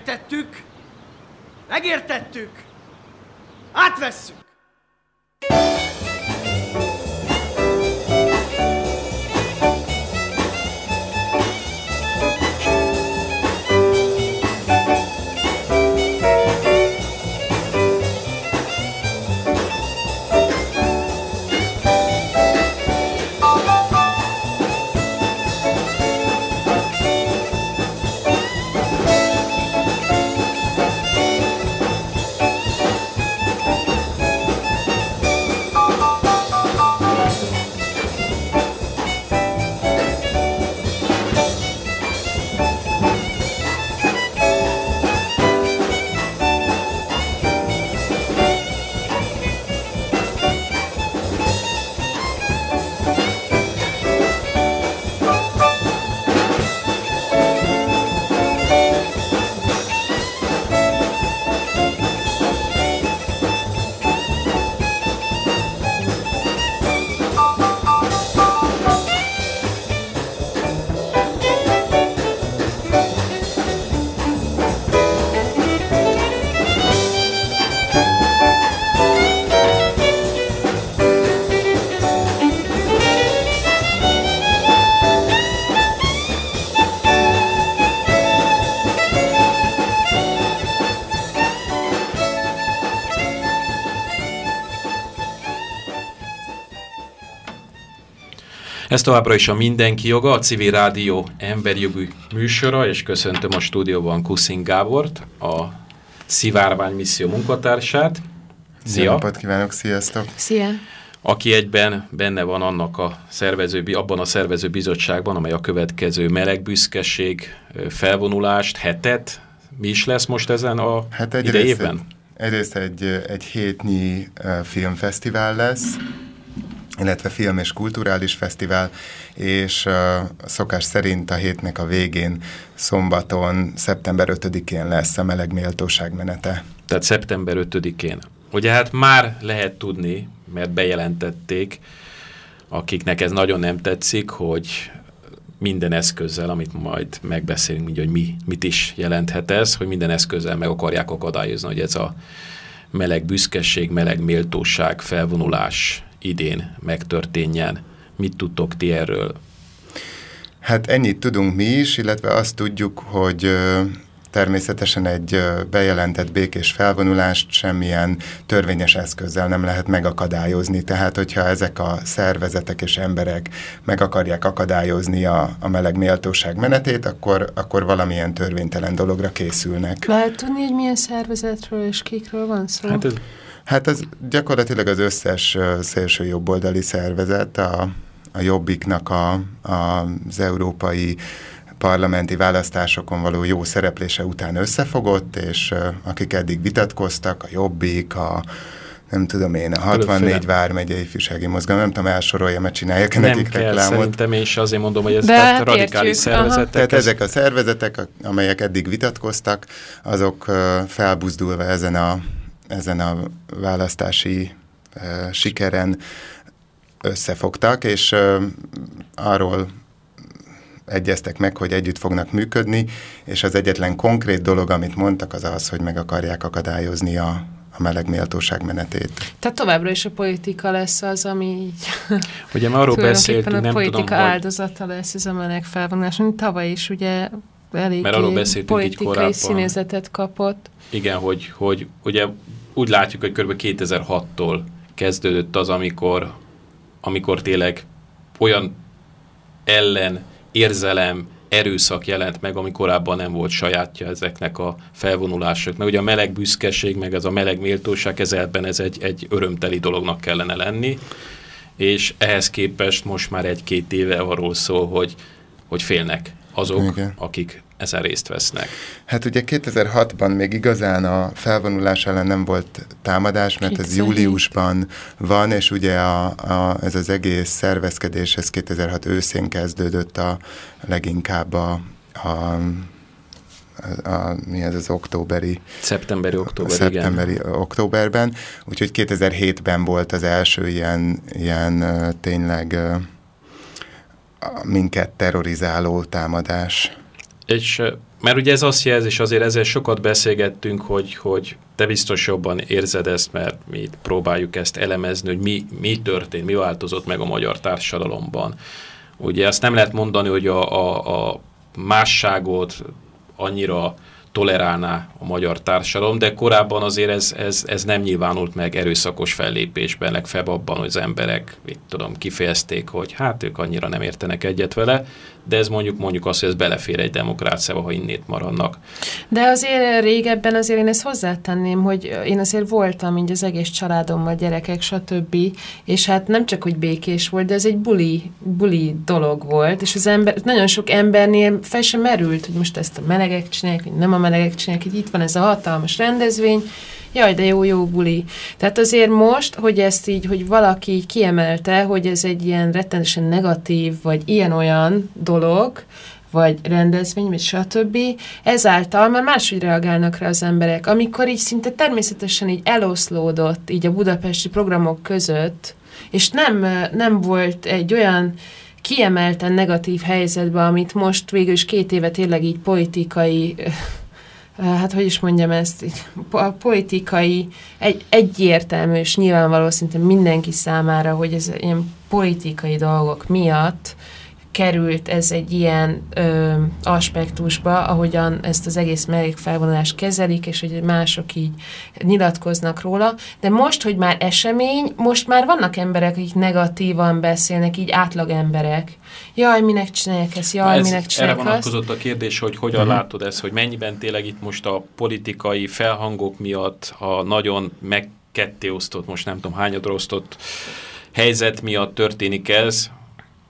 Speaker 8: szakértettük, megértettük, átvesszük.
Speaker 4: Ez továbbra is a Mindenki Joga, a Civil Rádió emberi jogi műsora, és köszöntöm a stúdióban Kuszin Gábort, a Szivárvány Misszió munkatársát.
Speaker 9: Jó
Speaker 4: Szia!
Speaker 9: napot kívánok, sziasztok!
Speaker 1: Szia!
Speaker 4: Aki egyben benne van annak a szervező, abban a szervező bizottságban, amely a következő melegbüszkeség felvonulást, hetet, mi is lesz most ezen a
Speaker 9: Hát
Speaker 4: idei
Speaker 9: egyrészt,
Speaker 4: évben?
Speaker 9: egy, egyrészt egy, egy hétnyi filmfesztivál lesz, illetve film és kulturális fesztivál, és uh, szokás szerint a hétnek a végén, szombaton, szeptember 5-én lesz a meleg méltóság menete.
Speaker 4: Tehát szeptember 5-én. Ugye hát már lehet tudni, mert bejelentették, akiknek ez nagyon nem tetszik, hogy minden eszközzel, amit majd megbeszélünk, így, hogy mi, mit is jelenthet ez, hogy minden eszközzel meg akarják akadályozni, hogy ez a meleg büszkeség, meleg méltóság felvonulás idén megtörténjen. Mit tudtok ti erről?
Speaker 9: Hát ennyit tudunk mi is, illetve azt tudjuk, hogy természetesen egy bejelentett békés felvonulást semmilyen törvényes eszközzel nem lehet megakadályozni. Tehát, hogyha ezek a szervezetek és emberek meg akarják akadályozni a, a meleg méltóság menetét, akkor, akkor valamilyen törvénytelen dologra készülnek.
Speaker 1: Lehet tudni, hogy milyen szervezetről és kikről van szó?
Speaker 4: Hát ez
Speaker 9: Hát ez gyakorlatilag az összes szélső jobboldali szervezet, a, a Jobbiknak a, a, az európai parlamenti választásokon való jó szereplése után összefogott, és akik eddig vitatkoztak, a Jobbik, a nem tudom én, a 64
Speaker 4: Különféle.
Speaker 9: vármegyei ifjúsági mozgalom, nem tudom, elsorolja, mert csinálják
Speaker 4: nem
Speaker 9: nekik
Speaker 4: kell
Speaker 9: reklámot.
Speaker 4: szerintem, és azért mondom, hogy ez tehát
Speaker 1: hát
Speaker 4: radikális
Speaker 1: értjük, aha.
Speaker 4: szervezetek.
Speaker 9: Tehát
Speaker 4: ez-
Speaker 9: ezek a szervezetek, amelyek eddig vitatkoztak, azok felbuzdulva ezen a, ezen a választási sikeren összefogtak, és arról egyeztek meg, hogy együtt fognak működni, és az egyetlen konkrét dolog, amit mondtak, az az, hogy meg akarják akadályozni a, a meleg méltóság menetét.
Speaker 1: Tehát továbbra is a politika lesz az, ami így
Speaker 4: Ugye már arról beszéltünk,
Speaker 1: a
Speaker 4: nem
Speaker 1: politika
Speaker 4: tudom, hogy
Speaker 1: áldozata lesz ez a meleg felvonás. Mint tavaly is ugye elég politikai
Speaker 4: korábban.
Speaker 1: színézetet kapott.
Speaker 4: Igen, hogy, hogy ugye úgy látjuk, hogy kb. 2006-tól kezdődött az, amikor, amikor tényleg olyan ellen érzelem, erőszak jelent meg, ami korábban nem volt sajátja ezeknek a felvonulásoknak. Ugye a meleg büszkeség, meg ez a meleg méltóság, ez ebben ez egy, egy örömteli dolognak kellene lenni, és ehhez képest most már egy-két éve arról szól, hogy, hogy félnek azok,
Speaker 9: Igen.
Speaker 4: akik ezen részt vesznek.
Speaker 9: Hát ugye 2006-ban még igazán a felvonulás ellen nem volt támadás, mert ez júliusban van, és ugye a, a, ez az egész szervezkedés, ez 2006 őszén kezdődött a leginkább a, a, a, a mi ez az októberi
Speaker 4: Szeptemberi, október, igen.
Speaker 9: szeptemberi októberben, úgyhogy 2007-ben volt az első ilyen, ilyen tényleg minket terrorizáló támadás.
Speaker 4: És mert ugye ez azt jelzi, és azért ezzel sokat beszélgettünk, hogy, hogy te biztos jobban érzed ezt, mert mi próbáljuk ezt elemezni, hogy mi, mi történt, mi változott meg a magyar társadalomban. Ugye azt nem lehet mondani, hogy a, a, a másságot annyira tolerálná a magyar társadalom, de korábban azért ez, ez, ez nem nyilvánult meg erőszakos fellépésben, legfeljebb abban, hogy az emberek, mit tudom, kifejezték, hogy hát ők annyira nem értenek egyet vele, de ez mondjuk mondjuk azt, hogy ez belefér egy demokráciába, ha innét maradnak.
Speaker 1: De azért régebben azért én ezt hozzátenném, hogy én azért voltam így az egész családommal, gyerekek, stb. És hát nem csak, hogy békés volt, de ez egy buli, buli dolog volt, és az ember, nagyon sok embernél fel sem merült, hogy most ezt a melegek csinálják, vagy nem a melegek csinálják, hogy itt van ez a hatalmas rendezvény, jaj, de jó, jó buli. Tehát azért most, hogy ezt így, hogy valaki így kiemelte, hogy ez egy ilyen rettenesen negatív, vagy ilyen-olyan dolog, vagy rendezvény, vagy stb. Ezáltal már máshogy reagálnak rá az emberek. Amikor így szinte természetesen így eloszlódott így a budapesti programok között, és nem, nem volt egy olyan kiemelten negatív helyzetben, amit most végül is két éve tényleg így politikai hát hogy is mondjam ezt, a politikai, egy, egyértelmű és nyilvánvaló szinte mindenki számára, hogy ez ilyen politikai dolgok miatt került ez egy ilyen ö, aspektusba, ahogyan ezt az egész mellékfelvonulást kezelik, és hogy mások így nyilatkoznak róla. De most, hogy már esemény, most már vannak emberek, akik negatívan beszélnek, így átlag emberek. Jaj, minek csinálják ezt, jaj,
Speaker 4: Ez,
Speaker 1: minek
Speaker 4: erre
Speaker 1: csinálják azt.
Speaker 4: vonatkozott a kérdés, hogy hogyan uh-huh. látod ezt, hogy mennyiben tényleg itt most a politikai felhangok miatt, a nagyon megkettéosztott, most nem tudom hányadra osztott helyzet miatt történik ez,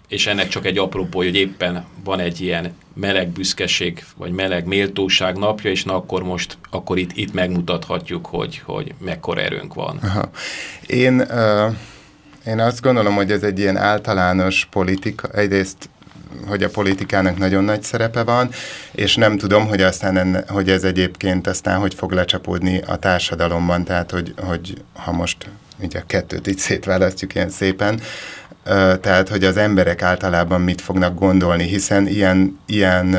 Speaker 4: és ennek csak egy apropó, hogy éppen van egy ilyen meleg büszkeség, vagy meleg méltóság napja, és na akkor most, akkor itt, itt megmutathatjuk, hogy, hogy mekkora erőnk van.
Speaker 9: Aha. Én, uh, én azt gondolom, hogy ez egy ilyen általános politika, egyrészt hogy a politikának nagyon nagy szerepe van, és nem tudom, hogy aztán enne, hogy ez egyébként aztán hogy fog lecsapódni a társadalomban, tehát hogy, hogy ha most ugye a kettőt így szétválasztjuk ilyen szépen, tehát hogy az emberek általában mit fognak gondolni, hiszen ilyen, ilyen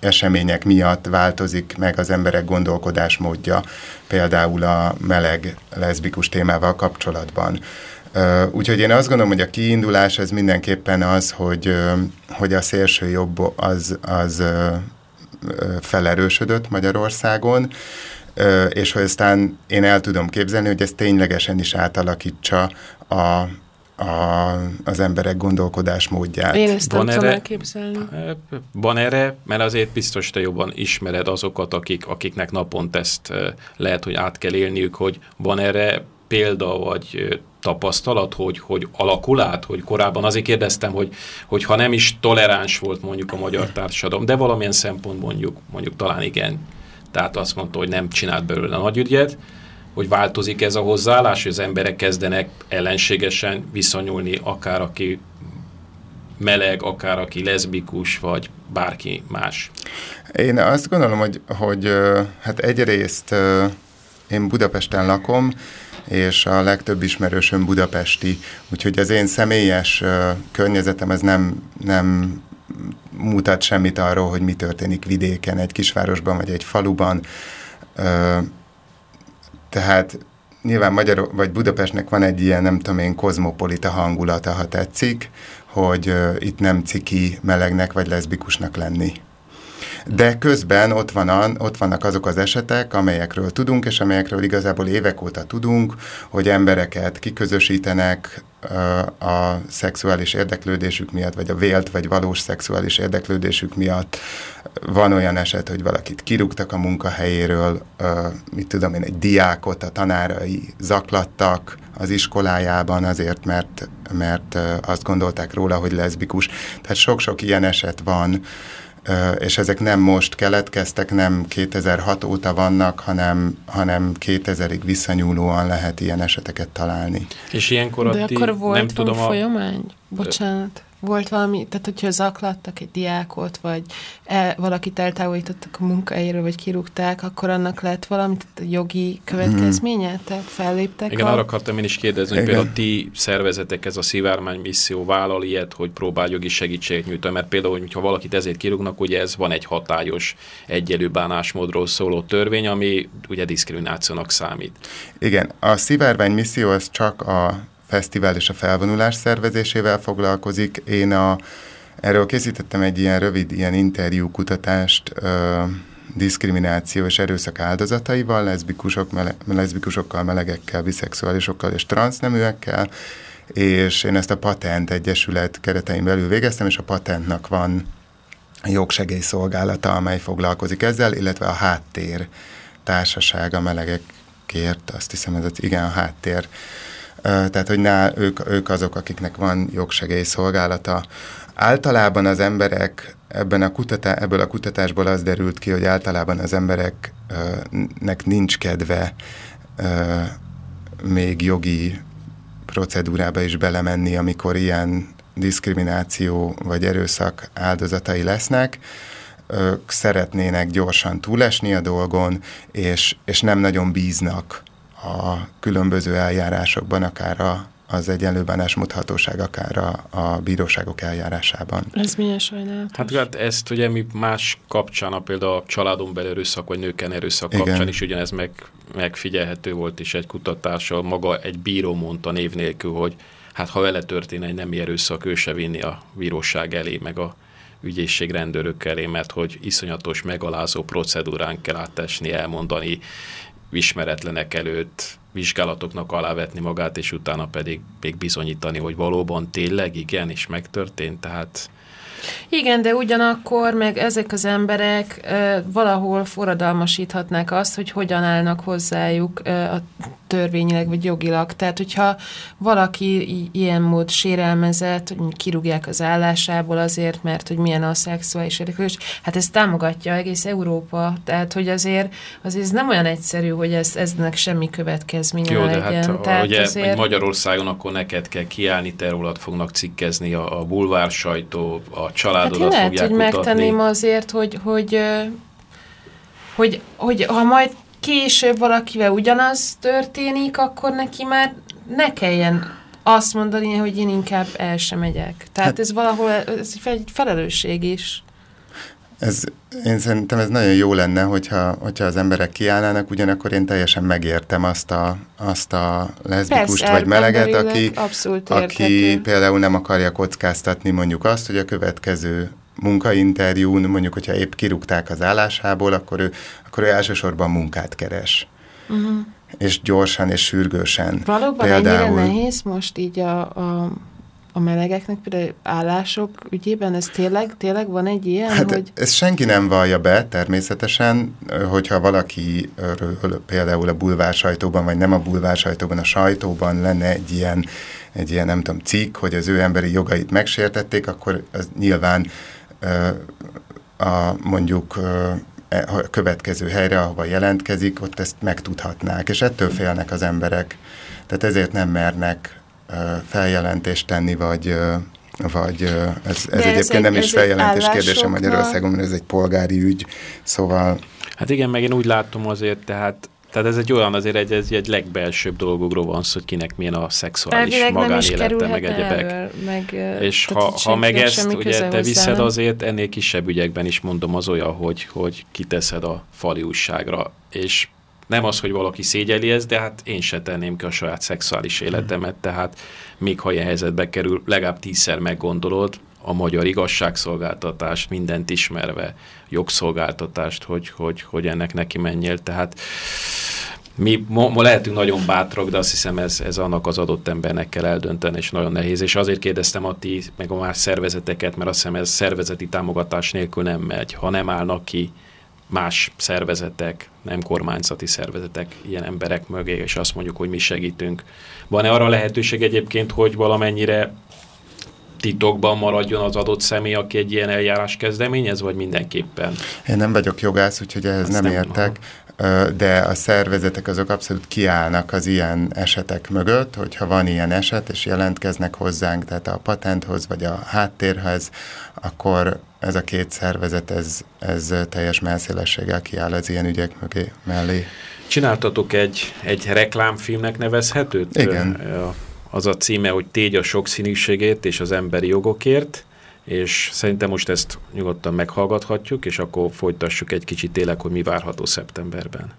Speaker 9: események miatt változik meg az emberek gondolkodásmódja, például a meleg leszbikus témával kapcsolatban. Úgyhogy én azt gondolom, hogy a kiindulás ez mindenképpen az, hogy, hogy a szélső jobb az, az felerősödött Magyarországon, és hogy aztán én el tudom képzelni, hogy ez ténylegesen is átalakítsa a, a, az emberek gondolkodásmódját.
Speaker 1: Én ezt
Speaker 4: Van
Speaker 1: nem
Speaker 4: erre-
Speaker 1: elképzelni.
Speaker 4: Van erre, mert azért biztos te jobban ismered azokat, akik, akiknek naponta ezt eh, lehet, hogy át kell élniük, hogy van erre példa vagy tapasztalat, hogy, hogy alakul át, hogy korábban azért kérdeztem, hogy, hogy ha nem is toleráns volt mondjuk a magyar társadalom, de valamilyen szempont mondjuk, mondjuk talán igen, tehát azt mondta, hogy nem csinált belőle nagy ügyet, hogy változik ez a hozzáállás, hogy az emberek kezdenek ellenségesen viszonyulni, akár aki meleg, akár aki leszbikus, vagy bárki más.
Speaker 9: Én azt gondolom, hogy, hogy hát egyrészt én Budapesten lakom, és a legtöbb ismerősöm budapesti, úgyhogy az én személyes környezetem ez nem, nem mutat semmit arról, hogy mi történik vidéken, egy kisvárosban vagy egy faluban. Tehát nyilván Magyar vagy Budapestnek van egy ilyen, nem tudom én, kozmopolita hangulata, ha tetszik, hogy ö, itt nem ciki melegnek vagy leszbikusnak lenni. De közben ott, van a, ott vannak azok az esetek, amelyekről tudunk, és amelyekről igazából évek óta tudunk, hogy embereket kiközösítenek a szexuális érdeklődésük miatt, vagy a vélt vagy valós szexuális érdeklődésük miatt. Van olyan eset, hogy valakit kirúgtak a munkahelyéről, mit tudom én, egy diákot a tanárai zaklattak az iskolájában azért, mert, mert azt gondolták róla, hogy leszbikus. Tehát sok-sok ilyen eset van, és ezek nem most keletkeztek, nem 2006 óta vannak, hanem, hanem 2000-ig visszanyúlóan lehet ilyen eseteket találni.
Speaker 4: És ilyenkor
Speaker 1: De akkor
Speaker 4: nem
Speaker 1: volt
Speaker 4: tudom,
Speaker 1: valami
Speaker 4: a,
Speaker 1: folyamány? Bocsánat. Volt valami, tehát hogyha zaklattak egy diákot, vagy el, valakit eltávolítottak a munkahelyéről, vagy kirúgták, akkor annak lett valami tehát jogi következménye? Tehát felléptek
Speaker 4: igen,
Speaker 1: a...
Speaker 4: arra akartam én is kérdezni, hogy például ti szervezetek, ez a szivármány misszió vállal ilyet, hogy próbál jogi segítséget nyújtani, mert például, hogyha valakit ezért kirúgnak, ugye ez van egy hatályos egyelő bánásmódról szóló törvény, ami ugye diszkriminációnak számít.
Speaker 9: Igen, a szivárvány misszió az csak a fesztivál és a felvonulás szervezésével foglalkozik. Én a, erről készítettem egy ilyen rövid ilyen interjú kutatást ö, diszkrimináció és erőszak áldozataival, leszbikusok, mele, leszbikusokkal, melegekkel, biszexuálisokkal és transzneműekkel, és én ezt a Patent Egyesület keretein belül végeztem, és a Patentnak van jogsegélyszolgálata, amely foglalkozik ezzel, illetve a Háttér Társaság a melegekért, azt hiszem ez az, igen, a Háttér. Tehát, hogy ná, ők, ők azok, akiknek van jogsegélyszolgálata. Általában az emberek ebben a kutatá, ebből a kutatásból az derült ki, hogy általában az embereknek nincs kedve még jogi procedúrába is belemenni, amikor ilyen diszkrimináció vagy erőszak áldozatai lesznek, ők szeretnének gyorsan túlesni a dolgon, és, és nem nagyon bíznak a különböző eljárásokban, akár a, az egyenlő bánásmódhatóság, akár a, a bíróságok eljárásában.
Speaker 1: Ez milyen sajnálatos.
Speaker 4: Hát, hát ezt ugye mi más kapcsán, a például a családon belül erőszak, vagy nőken erőszak
Speaker 9: Igen.
Speaker 4: kapcsán is ugyanez meg, megfigyelhető volt is egy kutatással. Maga egy bíró mondta név nélkül, hogy hát ha vele történne egy nemi erőszak, ő se vinni a bíróság elé, meg a ügyészség rendőrök elé, mert hogy iszonyatos megalázó procedúrán kell átesni, elmondani ismeretlenek előtt, vizsgálatoknak alávetni magát, és utána pedig még bizonyítani, hogy valóban tényleg igen, és megtörtént, tehát
Speaker 1: Igen, de ugyanakkor meg ezek az emberek ö, valahol forradalmasíthatnák azt, hogy hogyan állnak hozzájuk ö, a törvényileg vagy jogilag. Tehát, hogyha valaki ilyen mód sérelmezett, hogy kirúgják az állásából azért, mert hogy milyen a szexuális érdeklődés, hát ez támogatja egész Európa. Tehát, hogy azért, azért ez nem olyan egyszerű, hogy ez, eznek semmi következménye
Speaker 4: Jó, de
Speaker 1: legyen.
Speaker 4: hát
Speaker 1: Tehát
Speaker 4: ugye
Speaker 1: azért...
Speaker 4: Magyarországon akkor neked kell kiállni, te rólad fognak cikkezni a, a bulvár sajtó, a
Speaker 1: Hát én
Speaker 4: családodat
Speaker 1: lehet,
Speaker 4: fogják
Speaker 1: hogy
Speaker 4: kutatni.
Speaker 1: megtenném azért, hogy, hogy, hogy, hogy ha majd később valakivel ugyanaz történik, akkor neki már ne kelljen azt mondani, hogy én inkább el sem megyek. Tehát hát, ez valahol ez egy felelősség is.
Speaker 9: Ez, én szerintem ez nagyon jó lenne, hogyha, hogyha az emberek kiállnának, ugyanakkor én teljesen megértem azt a, azt a leszbikust
Speaker 1: Persze,
Speaker 9: vagy meleget, aki, aki például nem akarja kockáztatni mondjuk azt, hogy a következő munkainterjún, mondjuk, hogyha épp kirúgták az állásából, akkor ő, akkor ő elsősorban munkát keres.
Speaker 1: Uh-huh.
Speaker 9: És gyorsan és sürgősen.
Speaker 1: Valóban ennyire nehéz most így a, a, a melegeknek például állások ügyében? Ez tényleg, tényleg van egy ilyen,
Speaker 9: Hát
Speaker 1: hogy...
Speaker 9: ezt senki nem vallja be, természetesen, hogyha valaki például a bulvár sajtóban, vagy nem a bulvár sajtóban, a sajtóban lenne egy ilyen, egy ilyen, nem tudom, cikk, hogy az ő emberi jogait megsértették, akkor az nyilván a, mondjuk e, a következő helyre, ahova jelentkezik, ott ezt megtudhatnák, és ettől félnek az emberek. Tehát ezért nem mernek feljelentést tenni, vagy, vagy ez, ez egyébként ez egy, nem is feljelentés kérdése Magyarországon, mert ez egy polgári ügy, szóval...
Speaker 4: Hát igen, meg én úgy látom azért, tehát tehát ez egy olyan, azért egy, egy, egy legbelsőbb dolgokról van szó, hogy kinek milyen a szexuális Elvileg magánélete, meg egyebek.
Speaker 1: Meg,
Speaker 4: és ha, ha meg ezt ugye te viszed nem? azért, ennél kisebb ügyekben is mondom az olyan, hogy, hogy kiteszed a fali újságra, és nem az, hogy valaki szégyeli ezt, de hát én se tenném ki a saját szexuális életemet, tehát még ha ilyen helyzetbe kerül, legalább tízszer meggondolod a magyar igazságszolgáltatást, mindent ismerve, jogszolgáltatást, hogy, hogy, hogy ennek neki menjél. Tehát mi ma, ma lehetünk nagyon bátrak, de azt hiszem ez, ez annak az adott embernek kell eldönteni, és nagyon nehéz. És azért kérdeztem a ti, meg a más szervezeteket, mert azt hiszem ez szervezeti támogatás nélkül nem megy. Ha nem állnak ki más szervezetek, nem kormányzati szervezetek ilyen emberek mögé, és azt mondjuk, hogy mi segítünk. Van-e arra lehetőség egyébként, hogy valamennyire titokban maradjon az adott személy, aki egy ilyen eljárás kezdeményez, vagy mindenképpen?
Speaker 9: Én nem vagyok jogász, úgyhogy ehhez nem, nem értek, aha. de a szervezetek azok abszolút kiállnak az ilyen esetek mögött, hogyha van ilyen eset, és jelentkeznek hozzánk, tehát a patenthoz, vagy a háttérhez, akkor ez a két szervezet, ez, ez teljes melszélességgel kiáll az ilyen ügyek mögé, mellé.
Speaker 4: Csináltatok egy, egy reklámfilmnek nevezhetőt?
Speaker 9: Igen.
Speaker 4: Az a címe, hogy Tégy a sokszínűségét és az emberi jogokért, és szerintem most ezt nyugodtan meghallgathatjuk, és akkor folytassuk egy kicsit tényleg, hogy mi várható szeptemberben.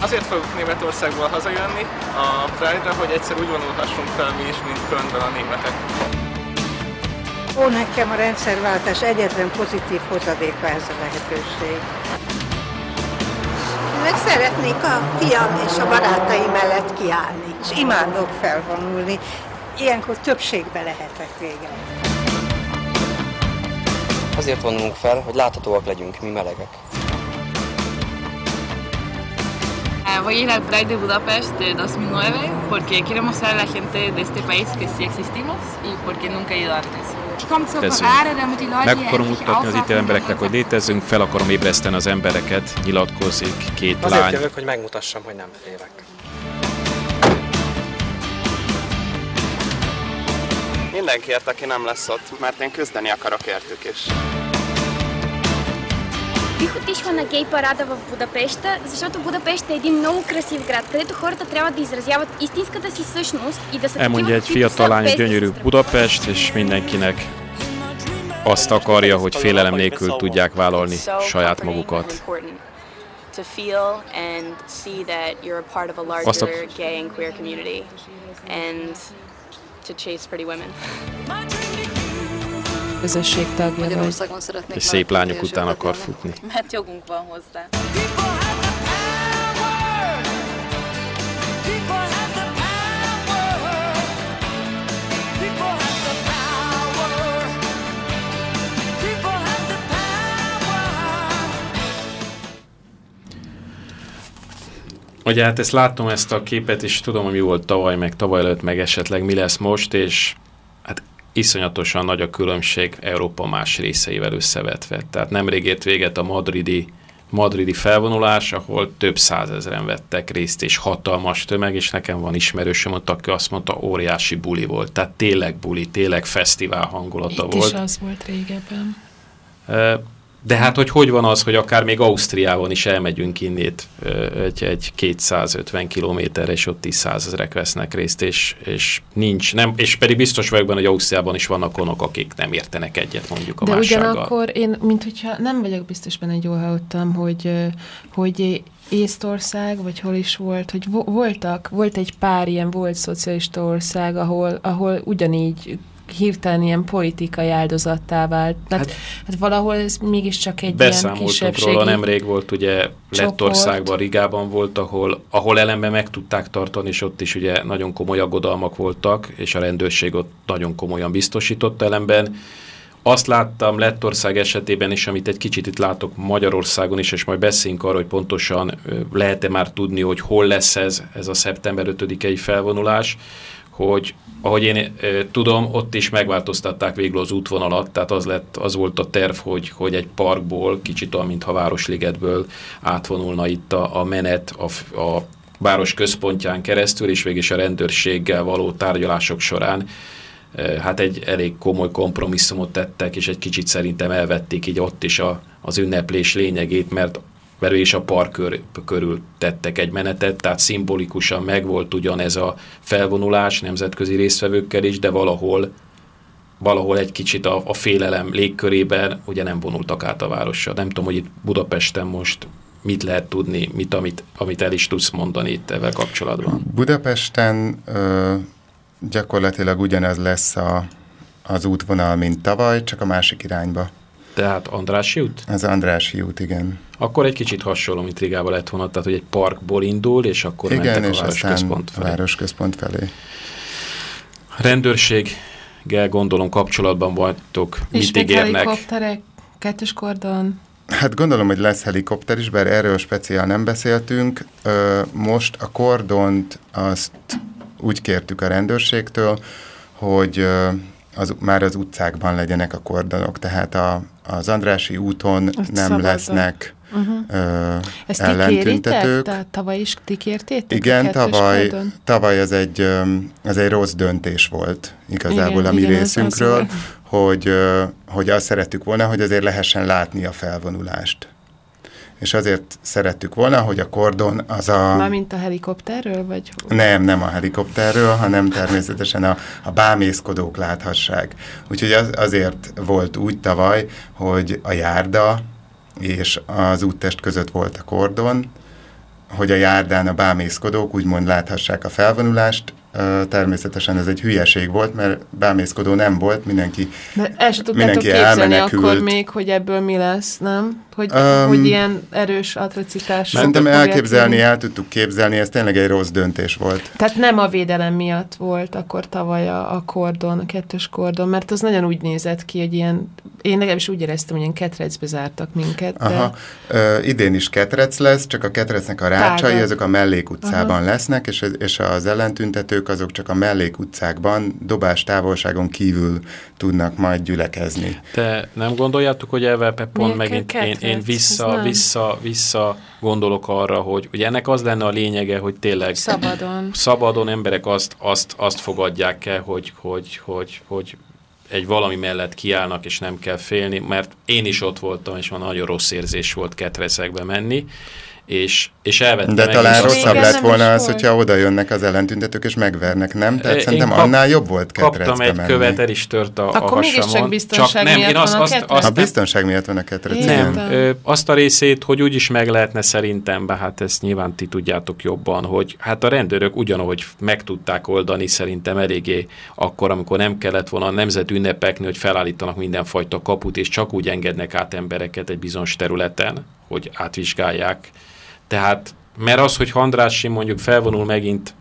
Speaker 10: Azért fogok Németországból hazajönni a Pride-ra, hogy egyszer úgy vonulhassunk fel mi is, mint Kölnből a németek.
Speaker 11: Ó, nekem a rendszerváltás egyetlen pozitív hozadéka ez a lehetőség. Meg szeretnék a fiam és a barátai mellett kiállni, és imádok felvonulni. Ilyenkor többségbe lehetek végre.
Speaker 12: Azért vonulunk fel, hogy láthatóak legyünk, mi melegek.
Speaker 13: Voy a ir al Pride de Budapest de 2009 porque quiero mostrar a la gente de este país que sí existimos y porque nunca he ido antes.
Speaker 4: Meg akarom mutatni az itt embereknek, hogy létezünk, fel akarom ébreszteni az embereket, nyilatkozik két
Speaker 12: Azért
Speaker 4: lány.
Speaker 12: jövök, hogy megmutassam, hogy nem félek.
Speaker 10: Mindenkiért, aki nem lesz ott, mert én küzdeni akarok értük is
Speaker 14: Бих отишла на гей парада в Будапеща, защото Будапеща е един много красив град, където хората трябва да изразяват истинската си същност и да са
Speaker 4: Elmondja egy
Speaker 14: каквито
Speaker 4: fiatal lány,
Speaker 14: без да
Speaker 4: gyönyörű
Speaker 14: се
Speaker 4: Budapest, és mindenkinek azt akarja, hogy félelem nélkül tudják vállalni saját magukat.
Speaker 15: to feel and see that you're a part of a larger
Speaker 4: Azt a-
Speaker 15: gay and queer community and to chase pretty women.
Speaker 1: közösség tagja vagy.
Speaker 16: Magyarországon szeretnék
Speaker 4: És szép lányok után akar futni.
Speaker 16: Mert jogunk van hozzá.
Speaker 4: Ugye hát ezt látom ezt a képet, és tudom, hogy mi volt tavaly, meg tavaly előtt, meg esetleg mi lesz most, és iszonyatosan nagy a különbség Európa más részeivel összevetve. Tehát nemrég ért véget a madridi, madridi felvonulás, ahol több százezren vettek részt, és hatalmas tömeg, és nekem van ismerősöm ott, aki azt mondta, óriási buli volt. Tehát tényleg buli, tényleg fesztivál hangulata
Speaker 1: Itt
Speaker 4: volt.
Speaker 1: is az volt régebben.
Speaker 4: Ö, De hát, hogy hogy van az, hogy akár még Ausztriában is elmegyünk innét egy, egy 250 kilométerre, és ott is százezrek vesznek részt, és, és nincs, nem, és pedig biztos vagyok benne, hogy Ausztriában is vannak onok, akik nem értenek egyet mondjuk a
Speaker 1: De
Speaker 4: mássággal.
Speaker 1: ugyanakkor én, mint hogyha nem vagyok biztos benne, hogy jól hallottam, hogy, hogy Észtország, vagy hol is volt, hogy vo- voltak, volt egy pár ilyen volt szocialista ország, ahol, ahol ugyanígy hirtelen ilyen politikai áldozattá vált. Hát, hát, hát valahol ez mégiscsak egy ilyen kisebbségi...
Speaker 4: róla, nemrég volt ugye Lettországban, Rigában volt, ahol, ahol ellenben meg tudták tartani, és ott is ugye nagyon komoly aggodalmak voltak, és a rendőrség ott nagyon komolyan biztosított ellenben. Azt láttam Lettország esetében is, amit egy kicsit itt látok Magyarországon is, és majd beszéljünk arról, hogy pontosan lehet-e már tudni, hogy hol lesz ez, ez a szeptember 5-i felvonulás, hogy ahogy én tudom, ott is megváltoztatták végül az útvonalat, tehát az, lett, az volt a terv, hogy, hogy egy parkból, kicsit olyan, mintha Városligetből átvonulna itt a, a menet a, a város központján keresztül, és végig a rendőrséggel való tárgyalások során hát egy elég komoly kompromisszumot tettek, és egy kicsit szerintem elvették így ott is a, az ünneplés lényegét, mert mert is a park kör, körül tettek egy menetet, tehát szimbolikusan megvolt ugyan ez a felvonulás nemzetközi résztvevőkkel is, de valahol valahol egy kicsit a, a félelem légkörében ugye nem vonultak át a városra. Nem tudom, hogy itt Budapesten most mit lehet tudni, mit, amit, amit el is tudsz mondani itt ezzel kapcsolatban.
Speaker 9: Budapesten ö, gyakorlatilag ugyanez lesz a, az útvonal, mint tavaly, csak a másik irányba.
Speaker 4: Tehát Andrási út?
Speaker 9: Ez Andrási út, igen.
Speaker 4: Akkor egy kicsit hasonló, mint Rigában lett volna, tehát hogy egy parkból indul, és akkor
Speaker 9: igen,
Speaker 4: mentek
Speaker 9: és
Speaker 4: a városközpont
Speaker 9: felé. városközpont felé.
Speaker 4: Rendőrséggel gondolom kapcsolatban vagytok,
Speaker 1: és
Speaker 4: mit ígérnek?
Speaker 1: helikopterek, kettős kordon?
Speaker 9: Hát gondolom, hogy lesz helikopter is, bár erről speciál nem beszéltünk. Most a kordont azt úgy kértük a rendőrségtől, hogy az, már az utcákban legyenek a kordonok, tehát a, az Andrási úton Azt nem szabadon. lesznek uh-huh. ö,
Speaker 1: Ezt
Speaker 9: ellentüntetők.
Speaker 1: Tavaly is ti kértétek?
Speaker 9: Igen, tavaly, tavaly ez egy, ez egy rossz döntés volt igazából igen, a mi igen, részünkről, az az hogy, hogy azt szerettük volna, hogy azért lehessen látni a felvonulást és azért szerettük volna, hogy a kordon az a...
Speaker 1: Mármint a helikopterről, vagy?
Speaker 9: Nem, nem a helikopterről, hanem természetesen a, a bámészkodók láthassák. Úgyhogy az, azért volt úgy tavaly, hogy a járda és az úttest között volt a kordon, hogy a járdán a bámészkodók úgymond láthassák a felvonulást, természetesen ez egy hülyeség volt, mert bámészkodó nem volt, mindenki
Speaker 1: De el tudtátok képzelni akkor még, hogy ebből mi lesz, nem? Hogy, um, hogy ilyen erős atrocitás.
Speaker 9: Szerintem elképzelni, el tudtuk képzelni, ez tényleg egy rossz döntés volt.
Speaker 1: Tehát nem a védelem miatt volt akkor tavaly a, a kordon, a kettős kordon, mert az nagyon úgy nézett ki, hogy ilyen, én legalábbis úgy éreztem, hogy ilyen ketrecbe zártak minket. De...
Speaker 9: Aha, Ö, idén is ketrec lesz, csak a ketrecnek a rácsai, Tága. azok a mellékutcában Aha. lesznek, és, és az ellentüntetők azok csak a mellékutcákban, dobás távolságon kívül tudnak majd gyülekezni.
Speaker 4: Te nem gondoljátok, hogy ezzel pont megint én, én vissza, vissza, vissza gondolok arra, hogy ugye ennek az lenne a lényege, hogy tényleg
Speaker 1: szabadon,
Speaker 4: szabadon emberek azt, azt, azt fogadják el, hogy, hogy, hogy, hogy egy valami mellett kiállnak, és nem kell félni, mert én is ott voltam, és van nagyon rossz érzés volt ketrecekbe menni, és, és elvettem
Speaker 9: De talán rosszabb lett volna az, hogyha oda jönnek az ellentüntetők, és megvernek, nem? Tehát Én szerintem kap, annál jobb volt ketrecbe
Speaker 4: Kaptam egy
Speaker 9: menni.
Speaker 4: követ, el is tört a,
Speaker 1: Akkor
Speaker 4: a
Speaker 1: hasamon. biztonság csak nem, miatt én azt, van a azt,
Speaker 9: azt, A biztonság miatt van a ketrec.
Speaker 4: Nem, ö, azt a részét, hogy úgy is meg lehetne szerintem, be, hát ezt nyilván ti tudjátok jobban, hogy hát a rendőrök ugyanúgy meg tudták oldani szerintem eléggé akkor, amikor nem kellett volna a nemzet ünnepekni, hogy felállítanak mindenfajta kaput, és csak úgy engednek át embereket egy bizonyos területen, hogy átvizsgálják tehát, mert az, hogy Andrási mondjuk felvonul megint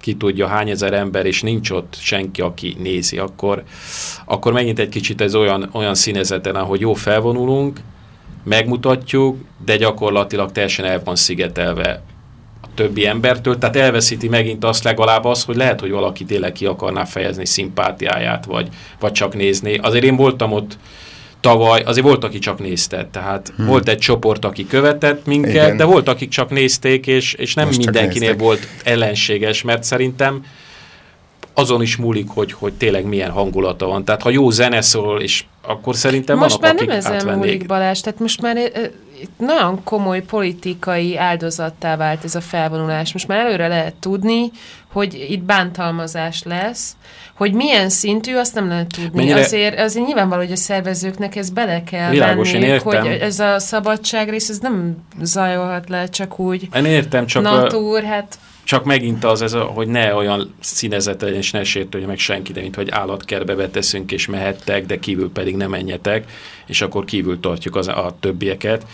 Speaker 4: ki tudja hány ezer ember, és nincs ott senki, aki nézi, akkor, akkor megint egy kicsit ez olyan, olyan színezeten, ahogy jó felvonulunk, megmutatjuk, de gyakorlatilag teljesen el van szigetelve a többi embertől, tehát elveszíti megint azt legalább az, hogy lehet, hogy valaki tényleg ki akarná fejezni szimpátiáját, vagy, vagy csak nézni. Azért én voltam ott tavaly azért volt, aki csak nézte, tehát hmm. volt egy csoport, aki követett minket, Igen. de volt, akik csak nézték, és, és nem Most mindenkinél volt ellenséges, mert szerintem azon is múlik, hogy, hogy tényleg milyen hangulata van. Tehát ha jó zene szól, és akkor szerintem
Speaker 1: most
Speaker 4: vannak,
Speaker 1: már
Speaker 4: akik
Speaker 1: nem ezen
Speaker 4: átvennék.
Speaker 1: múlik Balázs, tehát most már itt nagyon komoly politikai áldozattá vált ez a felvonulás. Most már előre lehet tudni, hogy itt bántalmazás lesz, hogy milyen szintű, azt nem lehet tudni.
Speaker 4: Mennyire-
Speaker 1: Azért, azért nyilvánvaló, hogy a szervezőknek ez bele kell
Speaker 4: Világos,
Speaker 1: venni, hogy ez a szabadság rész, ez nem zajolhat le csak úgy.
Speaker 4: Én értem, csak, a-
Speaker 1: Natúr, hát
Speaker 4: csak megint az, ez a, hogy ne olyan színezet legyen, és ne sértődje meg senki, de mint hogy állatkertbe beteszünk, és mehettek, de kívül pedig nem menjetek, és akkor kívül tartjuk az, a többieket.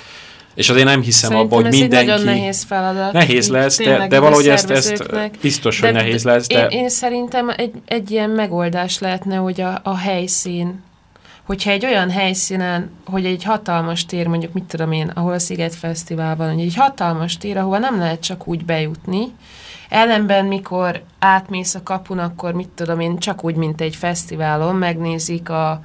Speaker 4: És azért nem hiszem
Speaker 1: Szerintem
Speaker 4: abban, hogy mindenki...
Speaker 1: nagyon nehéz feladat.
Speaker 4: Nehéz lesz, de, de valahogy ezt, ezt biztos, hogy nehéz lesz, de...
Speaker 1: Én, én szerintem egy, egy ilyen megoldás lehetne, hogy a, a helyszín, hogyha egy olyan helyszínen, hogy egy hatalmas tér, mondjuk mit tudom én, ahol a Sziget Fesztivál van, hogy egy hatalmas tér, ahova nem lehet csak úgy bejutni, ellenben mikor átmész a kapun, akkor mit tudom én, csak úgy, mint egy fesztiválon, megnézik a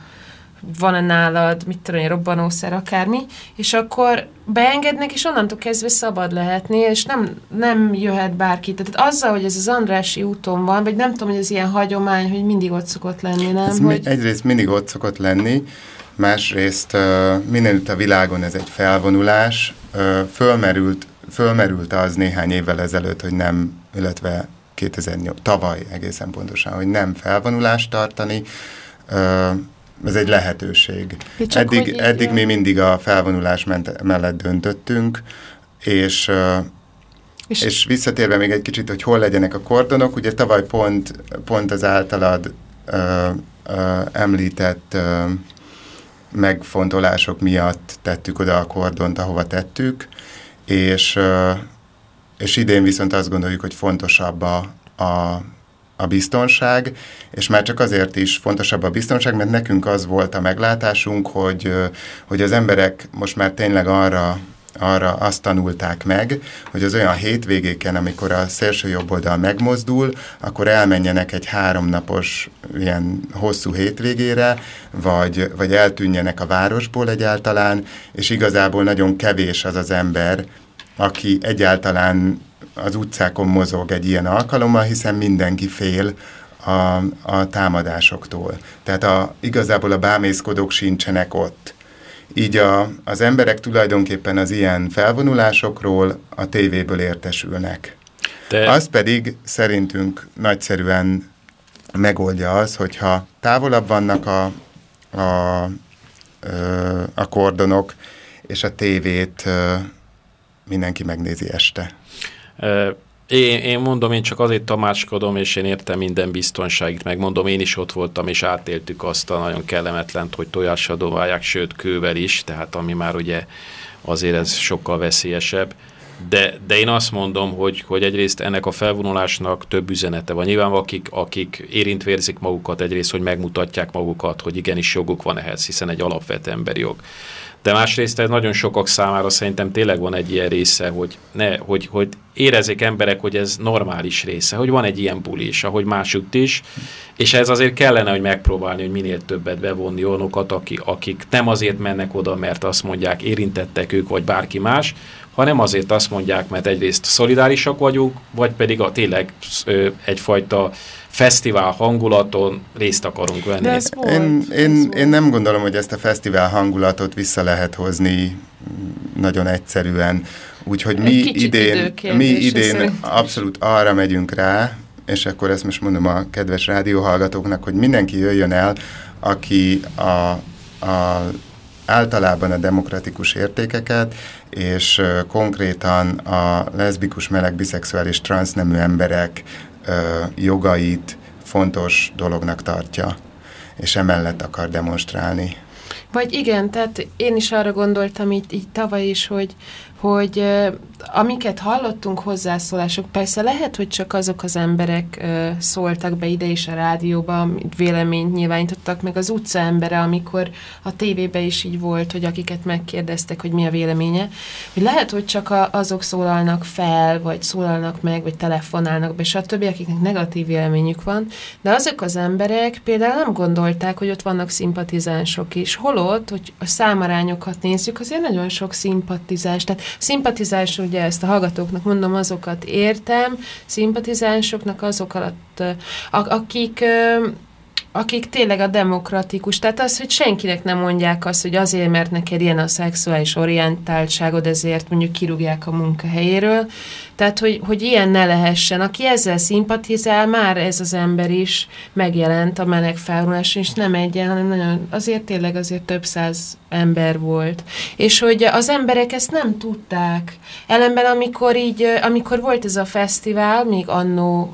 Speaker 1: van-e nálad, mit tudom én, robbanószer, akármi, és akkor beengednek, és onnantól kezdve szabad lehetni, és nem, nem jöhet bárki. Tehát azzal, hogy ez az Andrási úton van, vagy nem tudom, hogy ez ilyen hagyomány, hogy mindig ott szokott lenni, nem?
Speaker 9: Ez
Speaker 1: hogy...
Speaker 9: egyrészt mindig ott szokott lenni, másrészt uh, mindenütt a világon ez egy felvonulás. Uh, fölmerült, fölmerült az néhány évvel ezelőtt, hogy nem, illetve 2008, tavaly egészen pontosan, hogy nem felvonulást tartani. Uh, ez egy lehetőség. Eddig, eddig mi mindig a felvonulás ment, mellett döntöttünk, és és, és visszatérve még egy kicsit, hogy hol legyenek a kordonok, ugye tavaly pont, pont az általad ö, ö, említett ö, megfontolások miatt tettük oda a kordont, ahova tettük, és, ö, és idén viszont azt gondoljuk, hogy fontosabb a, a, a biztonság, és már csak azért is fontosabb a biztonság, mert nekünk az volt a meglátásunk, hogy, hogy az emberek most már tényleg arra arra azt tanulták meg, hogy az olyan hétvégéken, amikor a szélső jobb oldal megmozdul, akkor elmenjenek egy háromnapos ilyen hosszú hétvégére, vagy, vagy eltűnjenek a városból egyáltalán, és igazából nagyon kevés az az ember, aki egyáltalán az utcákon mozog egy ilyen alkalommal, hiszen mindenki fél a, a támadásoktól. Tehát a, igazából a bámészkodók sincsenek ott. Így a, az emberek tulajdonképpen az ilyen felvonulásokról a tévéből értesülnek.
Speaker 4: De-
Speaker 9: Az pedig szerintünk nagyszerűen megoldja az, hogyha távolabb vannak a, a, a kordonok, és a tévét mindenki megnézi este.
Speaker 4: Én, én mondom, én csak azért tamácskodom, és én értem minden biztonságit, meg mondom, én is ott voltam, és átéltük azt a nagyon kellemetlent, hogy tojással dobálják, sőt kővel is, tehát ami már ugye azért ez sokkal veszélyesebb. De, de én azt mondom, hogy, hogy egyrészt ennek a felvonulásnak több üzenete van. Nyilván akik, akik érintve érzik magukat, egyrészt, hogy megmutatják magukat, hogy igenis joguk van ehhez, hiszen egy alapvető emberi jog. De másrészt ez nagyon sokak számára szerintem tényleg van egy ilyen része, hogy, ne, hogy, hogy érezzék emberek, hogy ez normális része, hogy van egy ilyen buli is, ahogy másutt is, és ez azért kellene, hogy megpróbálni, hogy minél többet bevonni olyanokat, akik, akik nem azért mennek oda, mert azt mondják, érintettek ők, vagy bárki más, hanem azért azt mondják, mert egyrészt szolidárisak vagyunk, vagy pedig a tényleg egyfajta fesztivál hangulaton részt akarunk venni.
Speaker 1: De ez volt.
Speaker 9: Én, én, én nem gondolom, hogy ezt a fesztivál hangulatot vissza lehet hozni nagyon egyszerűen. Úgyhogy mi idén, mi idén abszolút arra megyünk rá, és akkor ezt most mondom a kedves rádióhallgatóknak, hogy mindenki jöjjön el, aki a, a általában a demokratikus értékeket, és konkrétan a leszbikus, meleg, biszexuális, transznemű emberek jogait fontos dolognak tartja, és emellett akar demonstrálni.
Speaker 1: Vagy igen, tehát én is arra gondoltam így, így tavaly is, hogy, hogy amiket hallottunk hozzászólások, persze lehet, hogy csak azok az emberek szóltak be ide is a rádióba, véleményt nyilvánítottak, meg az utca embere, amikor a tévébe is így volt, hogy akiket megkérdeztek, hogy mi a véleménye, hogy lehet, hogy csak azok szólalnak fel, vagy szólalnak meg, vagy telefonálnak be, stb., akiknek negatív véleményük van, de azok az emberek például nem gondolták, hogy ott vannak szimpatizánsok is. Holott, hogy a számarányokat nézzük, azért nagyon sok szimpatizáns. Tehát szimpatizáns, ugye ezt a hallgatóknak mondom, azokat értem, szimpatizánsoknak azok alatt, akik akik tényleg a demokratikus, tehát az, hogy senkinek nem mondják azt, hogy azért, mert neked ilyen a szexuális orientáltságod, ezért mondjuk kirúgják a munkahelyéről, tehát, hogy, hogy ilyen ne lehessen. Aki ezzel szimpatizál, már ez az ember is megjelent a meleg felvonuláson, és nem egyen, hanem nagyon, azért tényleg azért több száz ember volt. És hogy az emberek ezt nem tudták. Ellenben, amikor így, amikor volt ez a fesztivál, még annó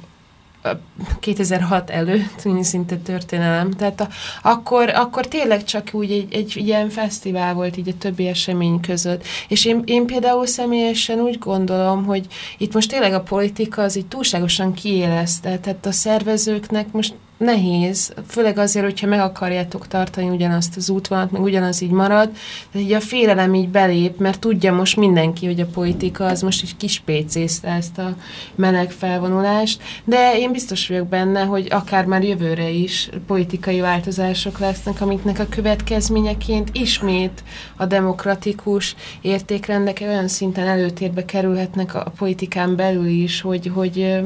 Speaker 1: 2006 előtt, szinte történelem. Tehát a, akkor, akkor tényleg csak úgy egy, egy ilyen fesztivál volt így a többi esemény között. És én, én például személyesen úgy gondolom, hogy itt most tényleg a politika az így túlságosan kiélezte, tehát a szervezőknek most nehéz, főleg azért, hogyha meg akarjátok tartani ugyanazt az útvonalat, meg ugyanaz így marad, tehát így a félelem így belép, mert tudja most mindenki, hogy a politika az most egy kis pécészte ezt a meleg felvonulást, de én biztos vagyok benne, hogy akár már jövőre is politikai változások lesznek, amiknek a következményeként ismét a demokratikus értékrendek olyan szinten előtérbe kerülhetnek a politikán belül is, hogy, hogy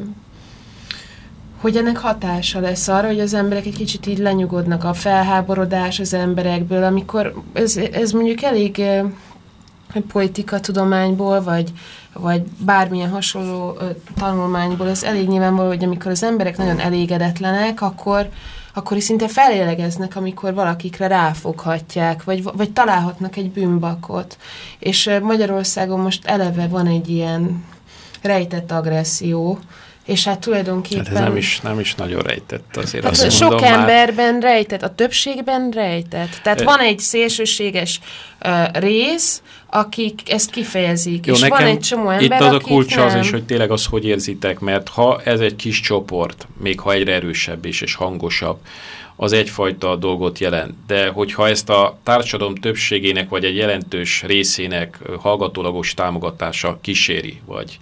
Speaker 1: hogy ennek hatása lesz arra, hogy az emberek egy kicsit így lenyugodnak a felháborodás az emberekből, amikor ez, ez mondjuk elég politika tudományból, vagy, vagy bármilyen hasonló ö, tanulmányból, az elég nyilvánvaló, hogy amikor az emberek nagyon elégedetlenek, akkor, akkor is szinte felélegeznek, amikor valakikre ráfoghatják, vagy, vagy találhatnak egy bűnbakot. És Magyarországon most eleve van egy ilyen rejtett agresszió, és hát tulajdonképpen... Hát
Speaker 4: ez nem is, nem is nagyon rejtett azért.
Speaker 1: Hát
Speaker 4: azt
Speaker 1: sok
Speaker 4: mondom,
Speaker 1: emberben már... rejtett, a többségben rejtett. Tehát e... van egy szélsőséges uh, rész, akik ezt kifejezik,
Speaker 4: Jó,
Speaker 1: és
Speaker 4: nekem
Speaker 1: van egy csomó ember,
Speaker 4: Itt az a kulcs
Speaker 1: nem.
Speaker 4: az is, hogy tényleg az hogy érzitek, mert ha ez egy kis csoport, még ha egyre erősebb is és hangosabb, az egyfajta dolgot jelent. De hogyha ezt a társadalom többségének vagy egy jelentős részének hallgatólagos támogatása kíséri, vagy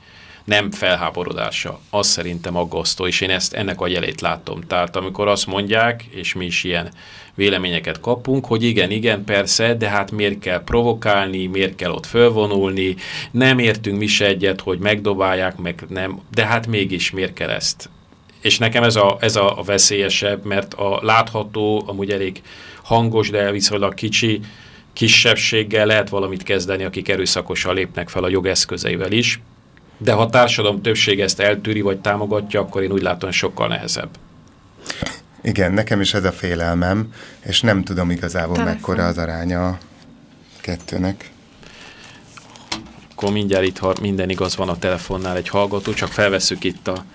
Speaker 4: nem felháborodása. Az szerintem aggasztó, és én ezt ennek a jelét látom. Tehát amikor azt mondják, és mi is ilyen véleményeket kapunk, hogy igen, igen, persze, de hát miért kell provokálni, miért kell ott fölvonulni, nem értünk mi se egyet, hogy megdobálják, meg nem, de hát mégis miért kell ezt? És nekem ez a, ez a veszélyesebb, mert a látható, amúgy elég hangos, de viszonylag kicsi, kisebbséggel lehet valamit kezdeni, akik erőszakosan lépnek fel a jogeszközeivel is, de ha a társadalom többség ezt eltűri vagy támogatja, akkor én úgy látom, sokkal nehezebb.
Speaker 9: Igen, nekem is ez a félelmem, és nem tudom igazából Telefon. mekkora az aránya a kettőnek.
Speaker 4: Akkor mindjárt itt, ha minden igaz van a telefonnál egy hallgató, csak felveszük itt a,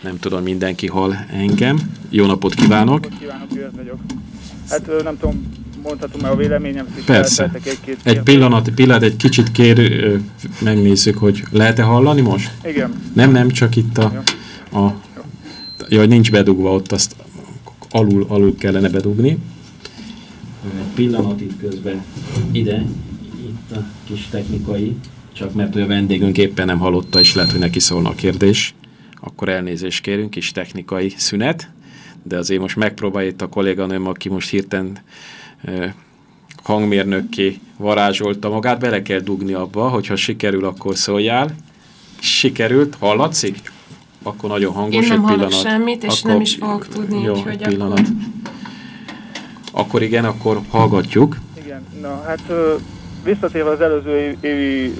Speaker 4: nem tudom, mindenki hall engem. Jó napot kívánok! Jó napot
Speaker 17: kívánok, vagyok. Hát nem tudom, mondhatom el a véleményem.
Speaker 4: Persze. Egy, egy pillanat, pillanat, egy kicsit kér, megnézzük, hogy lehet-e hallani most?
Speaker 17: Igen.
Speaker 4: Nem, nem, csak itt a... a jaj, nincs bedugva ott, azt alul, alul kellene bedugni. Egy pillanat itt közben ide, itt a kis technikai, csak mert a vendégünk éppen nem hallotta, és lehet, hogy neki szólna a kérdés. Akkor elnézést kérünk, kis technikai szünet, de azért most megpróbálja itt a kolléganőm, aki most hirtelen hangmérnökké varázsolta magát, bele kell dugni abba, hogyha sikerül, akkor szóljál. Sikerült, hallatszik? Akkor nagyon hangos,
Speaker 1: Én nem
Speaker 4: egy pillanat.
Speaker 1: semmit, és
Speaker 4: akkor,
Speaker 1: nem is fogok tudni,
Speaker 4: Jó, egy pillanat. Akkor... akkor igen, akkor hallgatjuk.
Speaker 17: Igen, na hát visszatérve az előző évi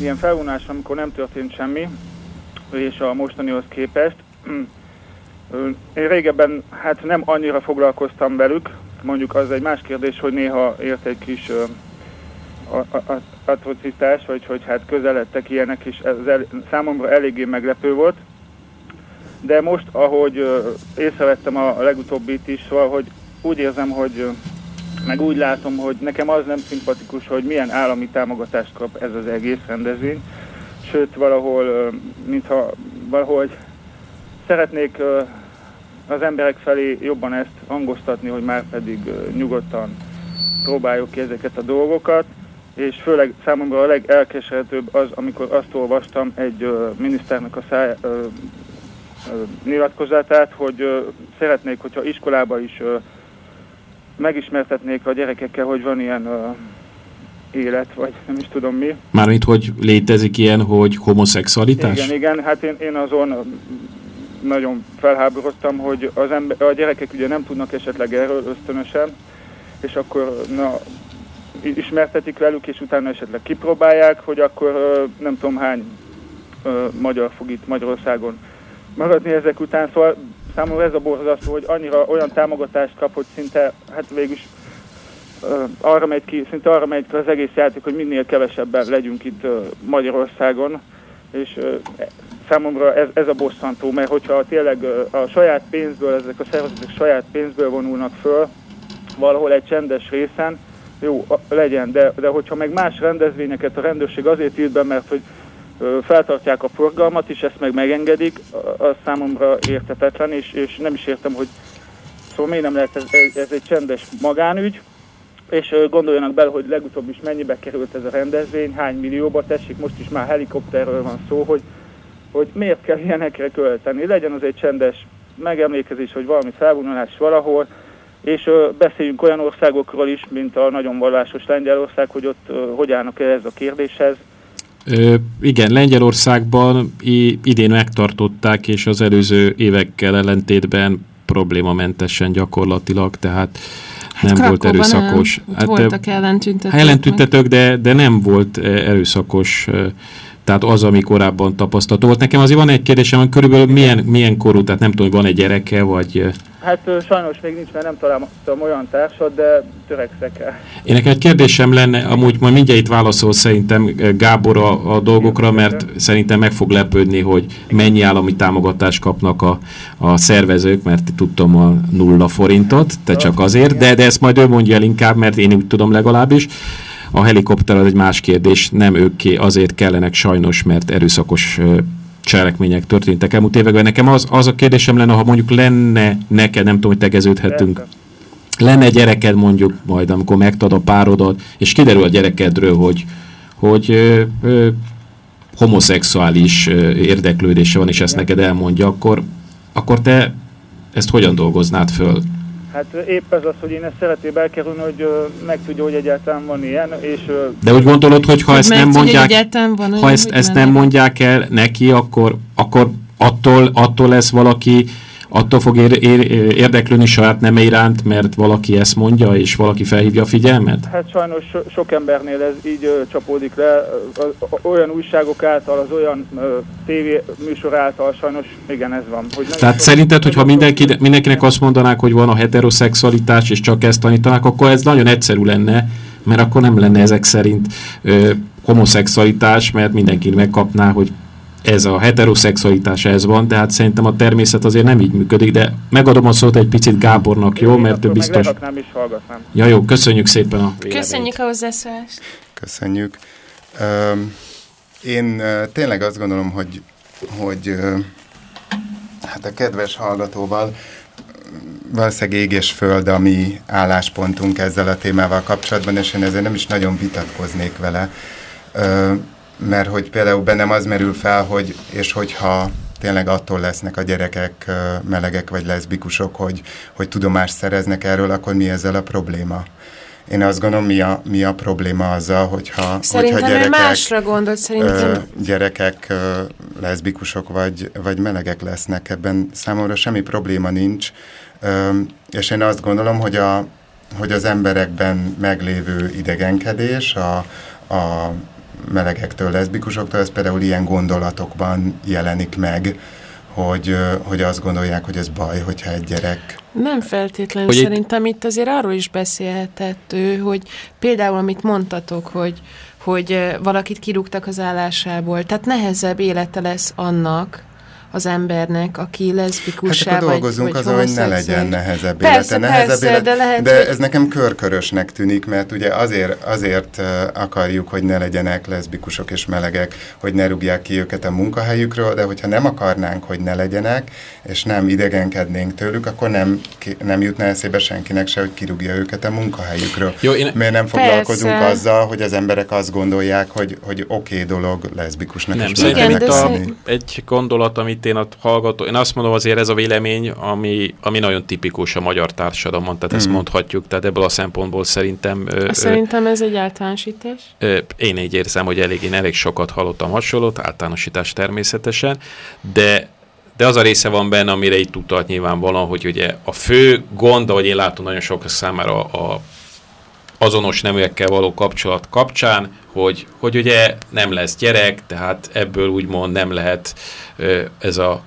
Speaker 17: ilyen felvonás, amikor nem történt semmi, és a mostanihoz képest, én régebben hát nem annyira foglalkoztam velük, mondjuk az egy más kérdés, hogy néha ért egy kis atrocitás, vagy hogy hát közeledtek ilyenek, és ez el, számomra eléggé meglepő volt. De most, ahogy észrevettem a, legutóbbit is, szóval, hogy úgy érzem, hogy meg úgy látom, hogy nekem az nem szimpatikus, hogy milyen állami támogatást kap ez az egész rendezvény. Sőt, valahol, mintha valahogy szeretnék az emberek felé jobban ezt hangoztatni, hogy már pedig nyugodtan próbáljuk ki ezeket a dolgokat, és főleg számomra a legelkeserítőbb az, amikor azt olvastam egy uh, miniszternek a száj, uh, uh, nyilatkozatát, hogy uh, szeretnék, hogyha iskolába is uh, megismertetnék a gyerekekkel, hogy van ilyen uh, élet, vagy nem is tudom mi.
Speaker 4: Mármint, hogy létezik ilyen, hogy homoszexualitás?
Speaker 17: Igen, igen, hát én, én azon nagyon felháborodtam, hogy az ember, a gyerekek ugye nem tudnak esetleg erről ösztönösen, és akkor na, ismertetik velük, és utána esetleg kipróbálják, hogy akkor nem tudom hány magyar fog itt Magyarországon maradni ezek után. Szóval számomra ez a borzasztó, hogy annyira olyan támogatást kap, hogy szinte, hát végülis arra megy ki, szinte arra megy ki az egész játék, hogy minél kevesebben legyünk itt Magyarországon, és számomra ez, ez a bosszantó, mert hogyha tényleg a saját pénzből, ezek a szervezetek saját pénzből vonulnak föl, valahol egy csendes részen, jó, legyen, de, de hogyha meg más rendezvényeket a rendőrség azért írt be, mert hogy feltartják a forgalmat, és ezt meg megengedik, az számomra értetetlen, és, és nem is értem, hogy szóval miért nem lehet ez, ez, egy csendes magánügy, és gondoljanak bele, hogy legutóbb is mennyibe került ez a rendezvény, hány millióba, tessék, most is már helikopterről van szó, hogy, hogy miért kell ilyenekre költeni. Legyen az egy csendes megemlékezés, hogy valami felvonulás valahol, és ö, beszéljünk olyan országokról is, mint a nagyon vallásos Lengyelország, hogy ott ö, hogy állnak ehhez a kérdéshez.
Speaker 4: Ö, igen, Lengyelországban i- idén megtartották, és az előző évekkel ellentétben problémamentesen gyakorlatilag, tehát nem volt erőszakos.
Speaker 1: Nem. Voltak ellentüntetők.
Speaker 4: Hát ellentüntetők, de, de nem volt erőszakos, tehát az, ami korábban tapasztalható volt. Nekem azért van egy kérdésem, hogy körülbelül milyen, milyen korú, tehát nem tudom, hogy van egy gyereke, vagy...
Speaker 17: Hát sajnos még nincs, mert nem találtam olyan társat, de törekszek el.
Speaker 4: Én nekem egy kérdésem lenne, amúgy majd mindjárt itt válaszol szerintem Gábor a, a dolgokra, mert szerintem meg fog lepődni, hogy mennyi állami támogatást kapnak a, a szervezők, mert tudtam a nulla forintot, te csak azért, de, de ezt majd ő mondja el inkább, mert én úgy tudom legalábbis. A helikopter az egy más kérdés, nem ők ké, azért kellenek sajnos, mert erőszakos cselekmények történtek elmúlt években. Nekem az, az a kérdésem lenne, ha mondjuk lenne neked, nem tudom, hogy tegeződhetünk, lenne gyereked mondjuk majd, amikor megtad a párodat, és kiderül a gyerekedről, hogy, hogy ö, ö, homoszexuális ö, érdeklődése van, és ezt neked elmondja, akkor, akkor te ezt hogyan dolgoznád föl?
Speaker 17: Hát épp ez az, hogy én ezt szeretném elkerülni, hogy ö, megtudja, hogy egyáltalán van ilyen, és...
Speaker 4: De úgy gondolod, hogy ha
Speaker 1: Hogy
Speaker 4: ezt nem mondják,
Speaker 1: van
Speaker 4: ha ezt, ezt nem mondják el neki, akkor, akkor attól, attól lesz valaki, attól fog ér, ér, érdeklődni saját neme iránt, mert valaki ezt mondja, és valaki felhívja a figyelmet?
Speaker 17: Hát sajnos so- sok embernél ez így ö, csapódik le, olyan újságok által, az olyan ö, tévé műsor által sajnos igen ez van. Hogy
Speaker 4: Tehát
Speaker 17: sok-
Speaker 4: szerinted, hogyha mindenki, mindenkinek azt mondanák, hogy van a heteroszexualitás, és csak ezt tanítanák, akkor ez nagyon egyszerű lenne, mert akkor nem lenne ezek szerint ö, homoszexualitás, mert mindenki megkapná, hogy ez a heteroszexualitás ez van, de hát szerintem a természet azért nem így működik, de megadom a szót egy picit Gábornak, jó, mert ő biztos...
Speaker 17: Meg és hallgatnám.
Speaker 4: Ja jó, köszönjük szépen a véleményt.
Speaker 1: Köszönjük a hozzászólást.
Speaker 9: Köszönjük. Öm, én ö, tényleg azt gondolom, hogy, hogy ö, hát a kedves hallgatóval valószínűleg ég és föld a mi álláspontunk ezzel a témával kapcsolatban, és én ezért nem is nagyon vitatkoznék vele. Ö, mert hogy például bennem az merül fel, hogy és hogyha tényleg attól lesznek a gyerekek melegek vagy leszbikusok, hogy, hogy tudomást szereznek erről, akkor mi ezzel a probléma? Én azt gondolom, mi a, mi a probléma azzal, hogyha,
Speaker 1: Szerintem
Speaker 9: hogyha gyerekek,
Speaker 1: másra gondolt, szerintem...
Speaker 9: ö, gyerekek ö, leszbikusok vagy, vagy melegek lesznek, ebben számomra semmi probléma nincs, ö, és én azt gondolom, hogy, a, hogy az emberekben meglévő idegenkedés, a, a melegektől, leszbikusoktól, ez például ilyen gondolatokban jelenik meg, hogy, hogy azt gondolják, hogy ez baj, hogyha egy gyerek
Speaker 1: Nem feltétlenül.
Speaker 9: Hogy
Speaker 1: Szerintem itt azért arról is beszélhetett ő, hogy például amit mondtatok, hogy, hogy valakit kirúgtak az állásából, tehát nehezebb élete lesz annak, az embernek, aki leszbikussá
Speaker 9: Hát akkor
Speaker 1: vagy,
Speaker 9: dolgozunk azon, hogy ne legyen nehezebb
Speaker 1: Persze,
Speaker 9: élete. Nehezebb
Speaker 1: persze,
Speaker 9: élet,
Speaker 1: de lehet,
Speaker 9: de ez nekem körkörösnek tűnik, mert ugye azért, azért akarjuk, hogy ne legyenek leszbikusok és melegek, hogy ne rúgják ki őket a munkahelyükről, de hogyha nem akarnánk, hogy ne legyenek, és nem idegenkednénk tőlük, akkor nem, nem jutna eszébe senkinek se, hogy kirúgja őket a munkahelyükről.
Speaker 4: Jó, én-
Speaker 9: Miért nem foglalkozunk
Speaker 1: Persze.
Speaker 9: azzal, hogy az emberek azt gondolják, hogy, hogy oké okay dolog leszbikusnak
Speaker 4: Nem, itt a,
Speaker 9: lenni?
Speaker 4: egy gondolat, amit én ott hallgató, én azt mondom azért ez a vélemény, ami, ami nagyon tipikus a magyar társadalomban, tehát ezt
Speaker 9: Mhm.
Speaker 4: mondhatjuk, tehát ebből a szempontból szerintem ö, ö,
Speaker 1: Szerintem ez egy általánosítás.
Speaker 4: Ö, Én így érzem, hogy elég, én elég sokat hallottam hasonlót, általánosítás természetesen, de, de az a része van benne, amire itt utalt nyilvánvalóan, hogy ugye a fő gond, ahogy én látom nagyon sok számára a azonos neműekkel való kapcsolat kapcsán, hogy, hogy ugye nem lesz gyerek, tehát ebből úgymond nem lehet ez a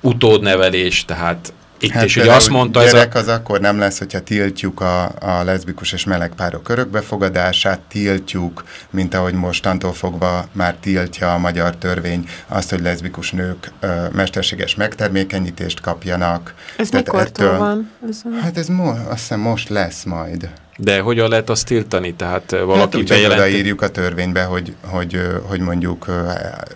Speaker 4: utódnevelés, tehát itt hát is ugye azt mondta...
Speaker 9: Gyerek ez a... az akkor nem lesz, hogyha tiltjuk a, a leszbikus és meleg párok örökbefogadását, tiltjuk, mint ahogy mostantól fogva már tiltja a magyar törvény azt, hogy leszbikus nők ö, mesterséges megtermékenyítést kapjanak.
Speaker 1: Ez Tehát mikortól ettől, van? Ez
Speaker 9: a... Hát ez mo azt hiszem most lesz majd.
Speaker 4: De hogyan lehet azt tiltani? Tehát valaki hát úgy,
Speaker 9: bejelenti... írjuk a törvénybe, hogy, hogy, hogy mondjuk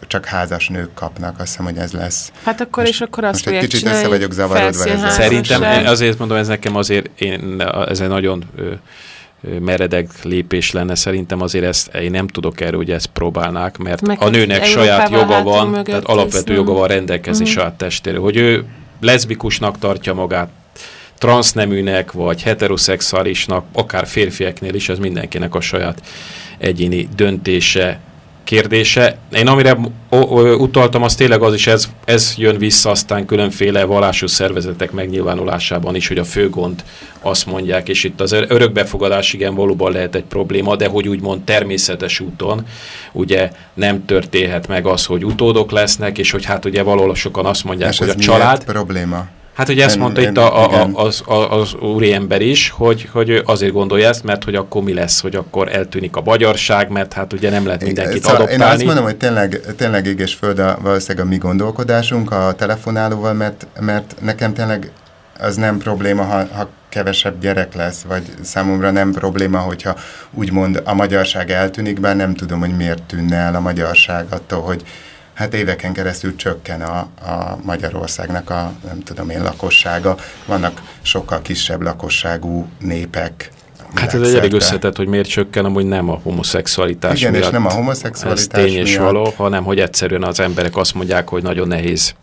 Speaker 9: csak házas nők kapnak, azt hiszem, hogy ez lesz.
Speaker 1: Hát akkor most, és akkor azt
Speaker 9: Most egy kicsit össze vagyok zavarodva ezzel.
Speaker 4: Szerintem azért mondom, ez nekem azért, én, ez egy nagyon meredeg lépés lenne. Szerintem azért ezt én nem tudok erről, hogy ezt próbálnák, mert Meg a nőnek saját joga van, tehát alapvető joga van rendelkezni uh-huh. saját testéről. Hogy ő leszbikusnak tartja magát, transzneműnek, vagy heteroszexuálisnak, akár férfiaknél is, ez mindenkinek a saját egyéni döntése, kérdése. Én amire utaltam, az tényleg az is, ez, ez jön vissza aztán különféle vallásos szervezetek megnyilvánulásában is, hogy a fő gond azt mondják, és itt az örökbefogadás igen valóban lehet egy probléma, de hogy úgymond természetes úton, ugye nem történhet meg az, hogy utódok lesznek, és hogy hát ugye valahol sokan azt mondják, és hogy a család...
Speaker 9: probléma?
Speaker 4: Hát ugye ezt mondta itt a, a, a, az, a, az úriember is, hogy, hogy azért gondolja ezt, mert hogy akkor mi lesz, hogy akkor eltűnik a magyarság, mert hát ugye nem lehet mindenkit szóval adoptálni.
Speaker 9: Én azt mondom, hogy tényleg, tényleg ég és föld a, valószínűleg a mi gondolkodásunk a telefonálóval, mert, mert nekem tényleg az nem probléma, ha, ha kevesebb gyerek lesz, vagy számomra nem probléma, hogyha úgymond a magyarság eltűnik, bár nem tudom, hogy miért tűnne el a magyarság attól, hogy hát éveken keresztül csökken a, a Magyarországnak a, nem tudom én, lakossága. Vannak sokkal kisebb lakosságú népek,
Speaker 4: Hát ez egy elég összetett, hogy miért csökken, amúgy nem a homoszexualitás
Speaker 9: Igen,
Speaker 4: miatt.
Speaker 9: és nem a homoszexualitás
Speaker 4: Ez tény és való, hanem hogy egyszerűen az emberek azt mondják, hogy nagyon nehéz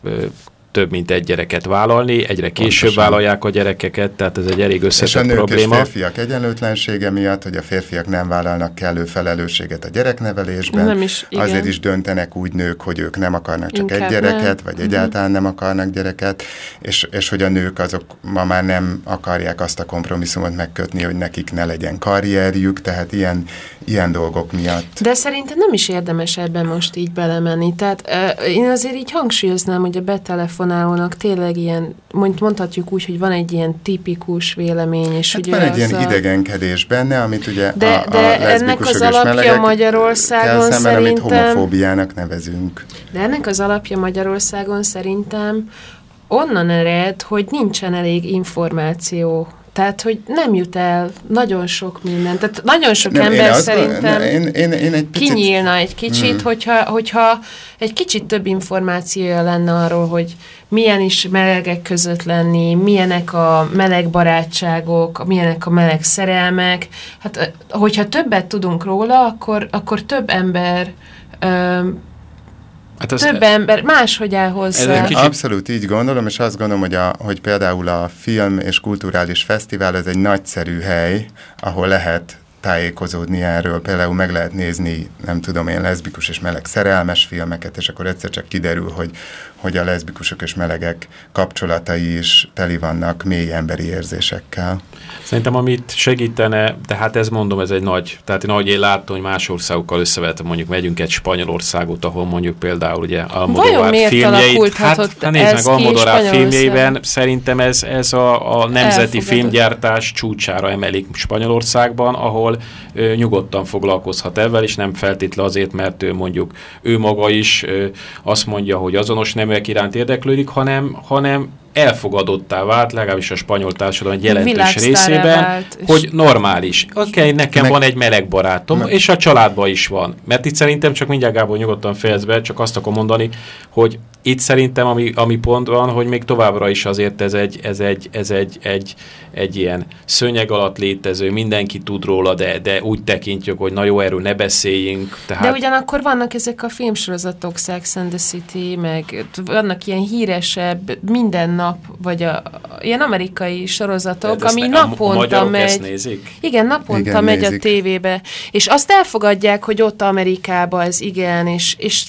Speaker 4: több mint egy gyereket vállalni, egyre később Pontosan. vállalják a gyerekeket, tehát ez egy elég összetett és a nők probléma.
Speaker 9: És férfiak egyenlőtlensége miatt, hogy a férfiak nem vállalnak kellő felelősséget a gyereknevelésben, nem is, igen. azért is döntenek úgy nők, hogy ők nem akarnak csak Inkább egy gyereket, nem. vagy uh-huh. egyáltalán nem akarnak gyereket, és, és hogy a nők azok ma már nem akarják azt a kompromisszumot megkötni, hogy nekik ne legyen karrierjük, tehát ilyen, ilyen dolgok miatt.
Speaker 1: De szerintem nem is érdemes ebben most így belemenni, tehát uh, én azért így hangsúlyoznám, hogy a betelefon telefonálónak tényleg ilyen, mondhatjuk úgy, hogy van egy ilyen tipikus vélemény. És
Speaker 9: hát
Speaker 1: ugye
Speaker 9: van egy ilyen a... idegenkedés benne, amit ugye
Speaker 1: de,
Speaker 9: a, a
Speaker 1: de ennek az alapja Magyarországon szemben, szerintem...
Speaker 9: amit homofóbiának nevezünk.
Speaker 1: De ennek az alapja Magyarországon szerintem onnan ered, hogy nincsen elég információ tehát, hogy nem jut el nagyon sok minden. Tehát nagyon sok nem, ember én szerintem
Speaker 9: nem, én, én, én egy
Speaker 1: picit... kinyílna egy kicsit, hmm. hogyha, hogyha egy kicsit több információja lenne arról, hogy milyen is melegek között lenni, milyenek a meleg barátságok, milyenek a meleg szerelmek. Hát, hogyha többet tudunk róla, akkor, akkor több ember Hát az Több ember máshogy áll hozzá.
Speaker 9: Kicsit... Abszolút így gondolom, és azt gondolom, hogy, a, hogy például a film és kulturális fesztivál ez egy nagyszerű hely, ahol lehet tájékozódni erről. Például meg lehet nézni, nem tudom én, leszbikus és meleg szerelmes filmeket, és akkor egyszer csak kiderül, hogy, hogy a leszbikusok és melegek kapcsolatai is teli vannak mély emberi érzésekkel.
Speaker 4: Szerintem amit segítene, tehát ez mondom, ez egy nagy, tehát én ahogy én látom, hogy más országokkal összevetem, mondjuk megyünk egy Spanyolországot, ahol mondjuk például ugye Almodóvár filmjeit, hát, hát nézd meg Almodóvár filmjeiben, szerintem ez, ez a, a nemzeti Elfogadott. filmgyártás csúcsára emelik Spanyolországban, ahol ő, nyugodtan foglalkozhat ebben, és nem feltétlenül azért, mert ő mondjuk ő maga is ö, azt mondja, hogy azonos neműek iránt érdeklődik, hanem, hanem elfogadottá vált, legalábbis a spanyol társadalom egy jelentős részében, vált, hogy normális. Oké, okay, nekem meg, van egy meleg barátom, meg, és a családban is van. Mert itt szerintem csak mindjárt Gábor nyugodtan fejezd be, csak azt akarom mondani, hogy itt szerintem ami, ami pont van, hogy még továbbra is azért ez egy, ez egy, ez egy, egy, egy ilyen szőnyeg alatt létező, mindenki tud róla, de, de úgy tekintjük, hogy na jó, erről ne beszéljünk.
Speaker 1: Tehát... De ugyanakkor vannak ezek a filmsorozatok, Sex and the City, meg vannak ilyen híresebb, minden nap, vagy a, ilyen amerikai sorozatok, ami naponta a, megy.
Speaker 4: nézik?
Speaker 1: Igen, naponta igen, megy nézik. a tévébe. És azt elfogadják, hogy ott Amerikában ez igen, és, és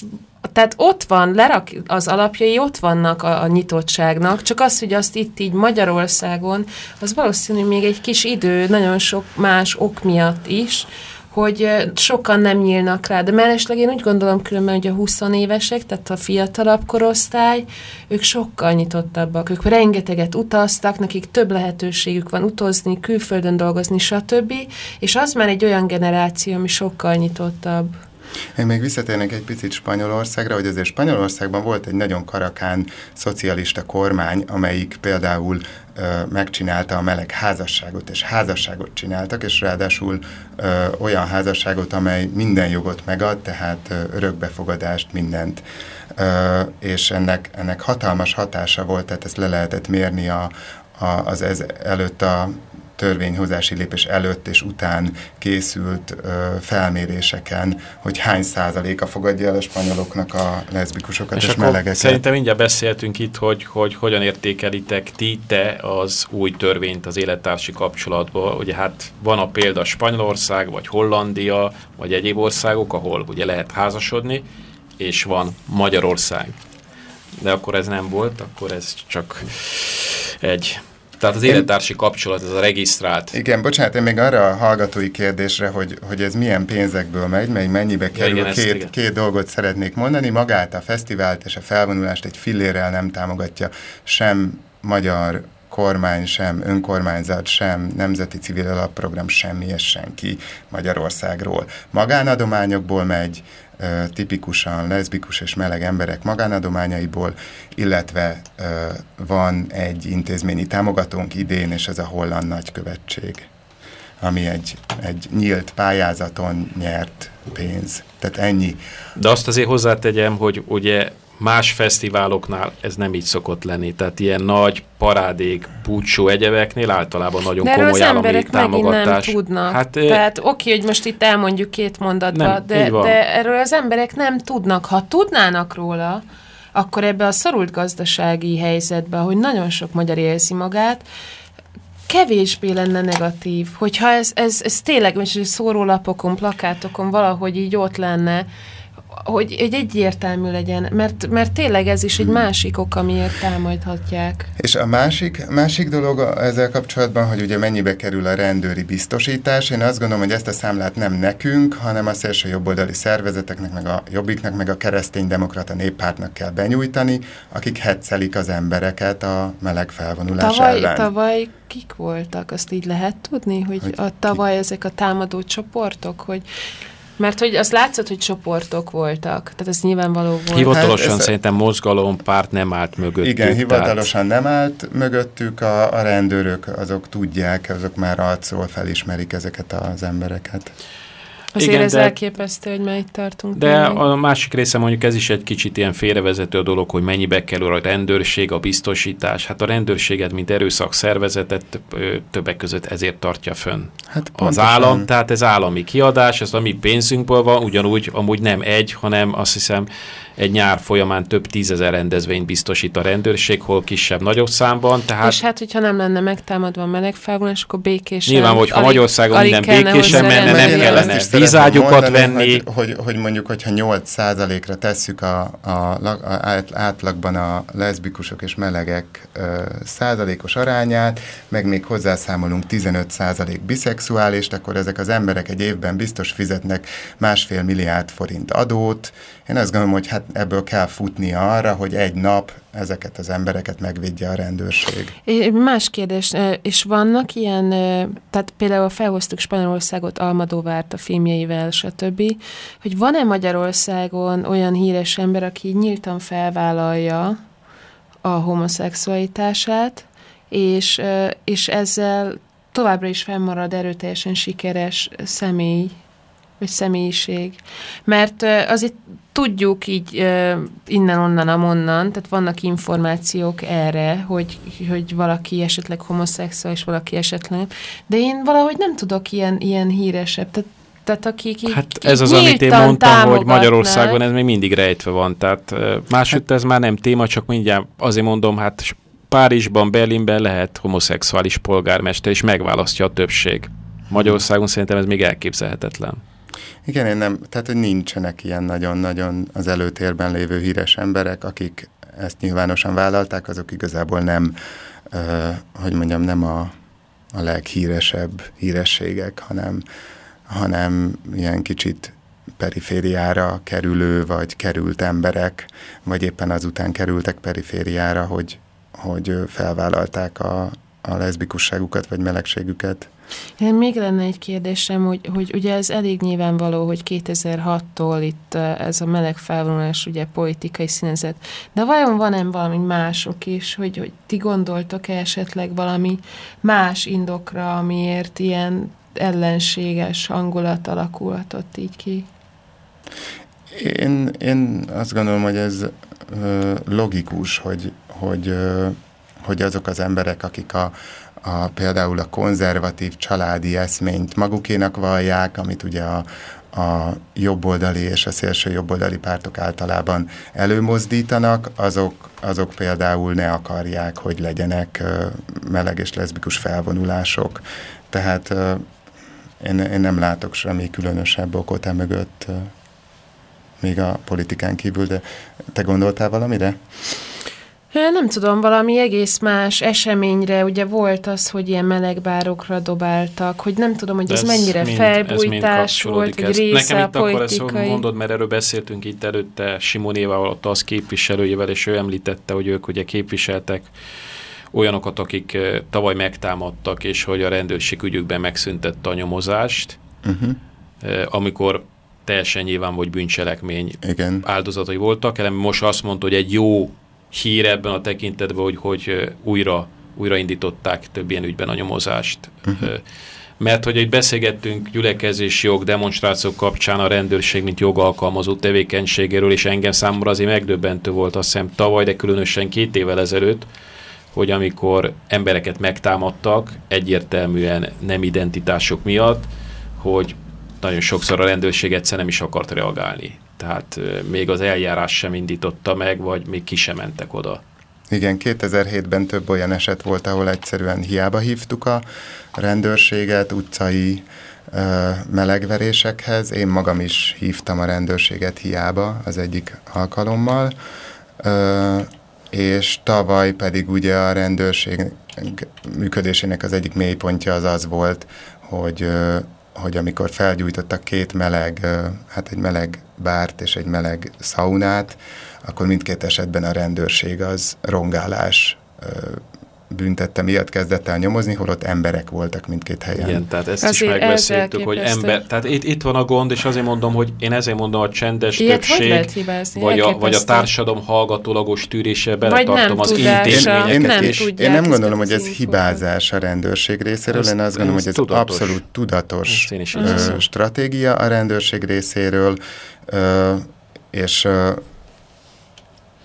Speaker 1: Tehát ott van, lerak, az alapjai ott vannak a, a nyitottságnak, csak az, hogy azt itt így Magyarországon, az valószínű még egy kis idő, nagyon sok más ok miatt is, hogy sokan nem nyílnak rá, de mellesleg én úgy gondolom különben, hogy a 20 évesek, tehát a fiatalabb korosztály, ők sokkal nyitottabbak, ők rengeteget utaztak, nekik több lehetőségük van utazni, külföldön dolgozni, stb. És az már egy olyan generáció, ami sokkal nyitottabb.
Speaker 9: Én még visszatérnék egy picit Spanyolországra, hogy azért Spanyolországban volt egy nagyon karakán szocialista kormány, amelyik például ö, megcsinálta a meleg házasságot, és házasságot csináltak, és ráadásul ö, olyan házasságot, amely minden jogot megad, tehát ö, örökbefogadást, mindent. Ö, és ennek, ennek hatalmas hatása volt, tehát ezt le lehetett mérni a, a, az ez előtt a törvényhozási lépés előtt és után készült ö, felméréseken, hogy hány százaléka fogadja el a spanyoloknak a leszbikusokat és, és melegeket.
Speaker 4: Szerintem mindjárt beszéltünk itt, hogy, hogy hogyan értékelitek ti, te az új törvényt az élettársi kapcsolatban. Ugye hát van a példa Spanyolország, vagy Hollandia, vagy egyéb országok, ahol ugye lehet házasodni, és van Magyarország. De akkor ez nem volt, akkor ez csak egy tehát az élettársi kapcsolat, ez a regisztrált.
Speaker 9: Igen, bocsánat, én még arra a hallgatói kérdésre, hogy, hogy ez milyen pénzekből megy, mely mennyibe kerül, ja, igen, két, két dolgot szeretnék mondani. Magát a fesztivált és a felvonulást egy fillérrel nem támogatja sem magyar kormány, sem önkormányzat, sem nemzeti civil alapprogram, semmi és senki Magyarországról. Magánadományokból megy, tipikusan leszbikus és meleg emberek magánadományaiból, illetve van egy intézményi támogatónk idén, és ez a holland nagykövetség, ami egy, egy nyílt pályázaton nyert pénz. Tehát ennyi.
Speaker 4: De azt azért hozzátegyem, hogy ugye más fesztiváloknál ez nem így szokott lenni. Tehát ilyen nagy parádék, búcsú egyebeknél általában nagyon
Speaker 1: de
Speaker 4: komoly
Speaker 1: az
Speaker 4: állami támogatás.
Speaker 1: nem tudnak. Hát, Tehát oké, hogy most itt elmondjuk két mondatba, nem, de, de erről az emberek nem tudnak. Ha tudnának róla, akkor ebbe a szorult gazdasági helyzetbe, hogy nagyon sok magyar érzi magát, kevésbé lenne negatív, hogyha ez, ez, ez tényleg most szórólapokon, plakátokon valahogy így ott lenne, hogy, hogy egyértelmű legyen, mert, mert tényleg ez is egy másik ok, amiért támadhatják.
Speaker 9: És a másik, másik dolog ezzel kapcsolatban, hogy ugye mennyibe kerül a rendőri biztosítás, én azt gondolom, hogy ezt a számlát nem nekünk, hanem a szélső jobboldali szervezeteknek, meg a jobbiknak, meg a kereszténydemokrata néppártnak kell benyújtani, akik hetszelik az embereket a meleg felvonulás
Speaker 1: tavaly,
Speaker 9: ellen.
Speaker 1: Tavaly kik voltak? Azt így lehet tudni, hogy, hogy a tavaly ki? ezek a támadó csoportok, hogy mert hogy azt látszott, hogy csoportok voltak, tehát ez nyilvánvaló volt.
Speaker 4: Hivatalosan hát, szerintem mozgalom, párt nem állt mögöttük.
Speaker 9: Igen, hivatalosan tehát... nem állt mögöttük, a, a rendőrök azok tudják, azok már arcról felismerik ezeket az embereket.
Speaker 1: Azért Igen, ez de, elképesztő, hogy már itt tartunk.
Speaker 4: De még. a másik része mondjuk ez is egy kicsit ilyen félrevezető dolog, hogy mennyibe kerül a rendőrség, a biztosítás. Hát a rendőrséget, mint erőszak szervezetet többek között ezért tartja fönn. Hát az állam, tehát ez állami kiadás, ez a mi pénzünkből van, ugyanúgy amúgy nem egy, hanem azt hiszem egy nyár folyamán több tízezer rendezvényt biztosít a rendőrség, hol kisebb, nagyobb számban. Tehát...
Speaker 1: És hát, hogyha nem lenne megtámadva a melegfelvonás, akkor békésen...
Speaker 4: Nyilván, hogyha Magyarországon minden békésen menne, nem kellene vízágyukat venni.
Speaker 9: Hogy, hogy, hogy mondjuk, hogyha 8%-ra tesszük a, a, a, átlagban a leszbikusok és melegek ö, százalékos arányát, meg még hozzászámolunk 15 százalék biszexuálist, akkor ezek az emberek egy évben biztos fizetnek másfél milliárd forint adót. Én azt gondolom, hogy hát ebből kell futnia arra, hogy egy nap ezeket az embereket megvédje a rendőrség.
Speaker 1: Más kérdés, és vannak ilyen, tehát például felhoztuk Spanyolországot, Almadóvárt a filmjeivel, stb., hogy van-e Magyarországon olyan híres ember, aki nyíltan felvállalja a homoszexualitását, és, és ezzel továbbra is fennmarad erőteljesen sikeres személy, vagy személyiség. Mert azért tudjuk így innen-onnan, amonnan, tehát vannak információk erre, hogy, hogy valaki esetleg homoszexuális, valaki esetleg, de én valahogy nem tudok ilyen, ilyen híresebb, tehát tehát akik így
Speaker 4: Hát ez az, amit én mondtam, hogy Magyarországon ez még mindig rejtve van, tehát máshogy ez már nem téma, csak mindjárt azért mondom, hát Párizsban, Berlinben lehet homoszexuális polgármester, és megválasztja a többség. Magyarországon szerintem ez még elképzelhetetlen.
Speaker 9: Igen, én nem, tehát hogy nincsenek ilyen nagyon-nagyon az előtérben lévő híres emberek, akik ezt nyilvánosan vállalták, azok igazából nem, uh, hogy mondjam, nem a, a leghíresebb hírességek, hanem, hanem ilyen kicsit perifériára kerülő, vagy került emberek, vagy éppen azután kerültek perifériára, hogy, hogy felvállalták a, a leszbikusságukat, vagy melegségüket.
Speaker 1: Még lenne egy kérdésem, hogy, hogy ugye ez elég nyilvánvaló, hogy 2006-tól itt ez a meleg felvonulás ugye politikai színezet, de vajon van-e valami mások is, hogy, hogy ti gondoltok -e esetleg valami más indokra, amiért ilyen ellenséges hangulat alakulhatott így ki?
Speaker 9: Én, én azt gondolom, hogy ez ö, logikus, hogy, hogy, ö, hogy azok az emberek, akik a, a, például a konzervatív családi eszményt magukénak vallják, amit ugye a, a jobboldali és a szélső jobboldali pártok általában előmozdítanak, azok, azok például ne akarják, hogy legyenek meleg és leszbikus felvonulások. Tehát én, én nem látok semmi különösebb okot e mögött, még a politikán kívül, de te gondoltál valamire?
Speaker 1: Nem tudom, valami egész más eseményre, ugye volt az, hogy ilyen melegbárokra dobáltak, hogy nem tudom, hogy ez, ez mennyire mind, felbújtás ez volt, vagy része
Speaker 4: Nekem
Speaker 1: itt a politikai...
Speaker 4: akkor ezt mondod, mert erről beszéltünk itt előtte Simonéval, ott az képviselőjével, és ő említette, hogy ők ugye képviseltek olyanokat, akik tavaly megtámadtak, és hogy a rendőrség ügyükben megszüntette a nyomozást, uh-huh. amikor teljesen nyilván, hogy bűncselekmény
Speaker 9: Igen.
Speaker 4: áldozatai voltak. Most azt mondta, hogy egy jó hír ebben a tekintetben, hogy, hogy újra, újraindították több ilyen ügyben a nyomozást. Uh-huh. Mert hogy egy beszélgettünk gyülekezési jog demonstrációk kapcsán a rendőrség, mint jogalkalmazó tevékenységéről, és engem számomra azért megdöbbentő volt azt hiszem tavaly, de különösen két évvel ezelőtt, hogy amikor embereket megtámadtak, egyértelműen nem identitások miatt, hogy nagyon sokszor a rendőrség egyszer nem is akart reagálni. Tehát még az eljárás sem indította meg, vagy még ki sem mentek oda.
Speaker 9: Igen, 2007-ben több olyan eset volt, ahol egyszerűen hiába hívtuk a rendőrséget utcai ö, melegverésekhez. Én magam is hívtam a rendőrséget hiába az egyik alkalommal. Ö, és tavaly pedig ugye a rendőrség működésének az egyik mélypontja az az volt, hogy hogy amikor felgyújtottak két meleg, hát egy meleg bárt és egy meleg szaunát, akkor mindkét esetben a rendőrség az rongálás büntette miatt kezdett el nyomozni, holott emberek voltak mindkét helyen.
Speaker 4: Igen, tehát ezt azért is megbeszéltük, hogy ember, tehát itt, itt van a gond, és azért mondom, hogy én ezért mondom a csendes Ilyet többség, vagy a, vagy a társadalom hallgatólagos tűrése beletartom az intézményeket.
Speaker 9: én, én, is. Én nem gondolom, hogy ez hibázás a rendőrség részéről, én azt gondolom, hogy ez tudatos. abszolút tudatos stratégia a rendőrség részéről, és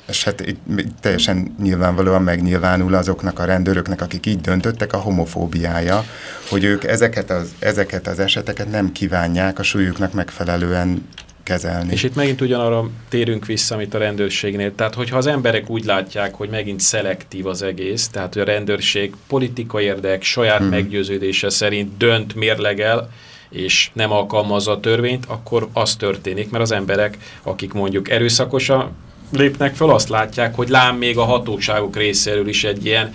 Speaker 9: és hát így teljesen nyilvánvalóan megnyilvánul azoknak a rendőröknek, akik így döntöttek, a homofóbiája, hogy ők ezeket az, ezeket az eseteket nem kívánják a súlyuknak megfelelően kezelni.
Speaker 4: És itt megint ugyanarra térünk vissza, amit a rendőrségnél. Tehát, hogyha az emberek úgy látják, hogy megint szelektív az egész, tehát, hogy a rendőrség politikai érdek, saját hmm. meggyőződése szerint dönt, mérlegel, és nem alkalmazza a törvényt, akkor az történik, mert az emberek, akik mondjuk erőszakosan lépnek fel, azt látják, hogy lám még a hatóságok részéről is egy ilyen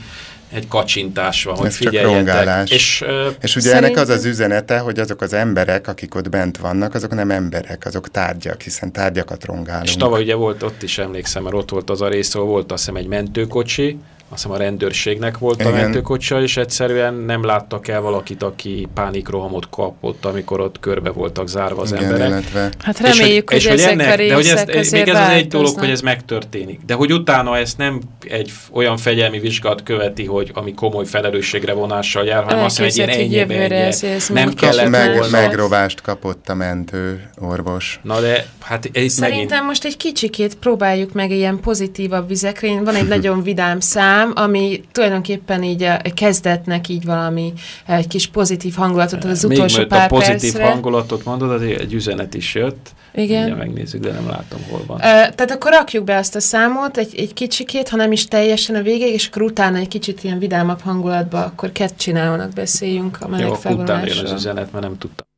Speaker 4: egy kacsintás van, hogy Ez figyeljetek.
Speaker 9: És, uh, és ugye szerintem... ennek az az üzenete, hogy azok az emberek, akik ott bent vannak, azok nem emberek, azok tárgyak, hiszen tárgyakat rongálunk.
Speaker 4: És tavaly ugye volt, ott is emlékszem, mert ott volt az a rész, ahol volt azt hiszem egy mentőkocsi, azt hiszem a rendőrségnek volt Igen. a mentőkocsa, és egyszerűen nem láttak el valakit, aki pánikrohamot kapott, amikor ott körbe voltak zárva az
Speaker 9: Igen,
Speaker 4: emberek.
Speaker 9: Illetve.
Speaker 1: Hát reméljük, és hogy, hogy ezek ennek, a de hogy ez,
Speaker 4: még ez az egy dolog, hogy ez megtörténik. De hogy utána ezt nem egy olyan fegyelmi vizsgálat követi, hogy ami komoly felelősségre vonással jár, hanem azt mondja, egy ilyen ennyi,
Speaker 9: nem kellett meg, volna. Megrovást kapott a mentő orvos.
Speaker 4: Na de hát itt
Speaker 1: Szerintem
Speaker 4: megint...
Speaker 1: most egy kicsikét próbáljuk meg ilyen pozitívabb vizekre. Van egy nagyon vidám szám, szám, ami tulajdonképpen így a kezdetnek így valami egy kis pozitív hangulatot az
Speaker 4: Még
Speaker 1: utolsó pár
Speaker 4: a pozitív
Speaker 1: percre.
Speaker 4: hangulatot mondod, az egy üzenet is jött.
Speaker 1: Igen.
Speaker 4: Ugye megnézzük, de nem látom, hol van. Uh,
Speaker 1: tehát akkor rakjuk be azt a számot, egy, egy kicsikét, ha nem is teljesen a végéig, és akkor utána egy kicsit ilyen vidámabb hangulatba, akkor kett csinálónak beszéljünk a meleg
Speaker 4: Jó, utána jön az üzenet, mert nem tudtam.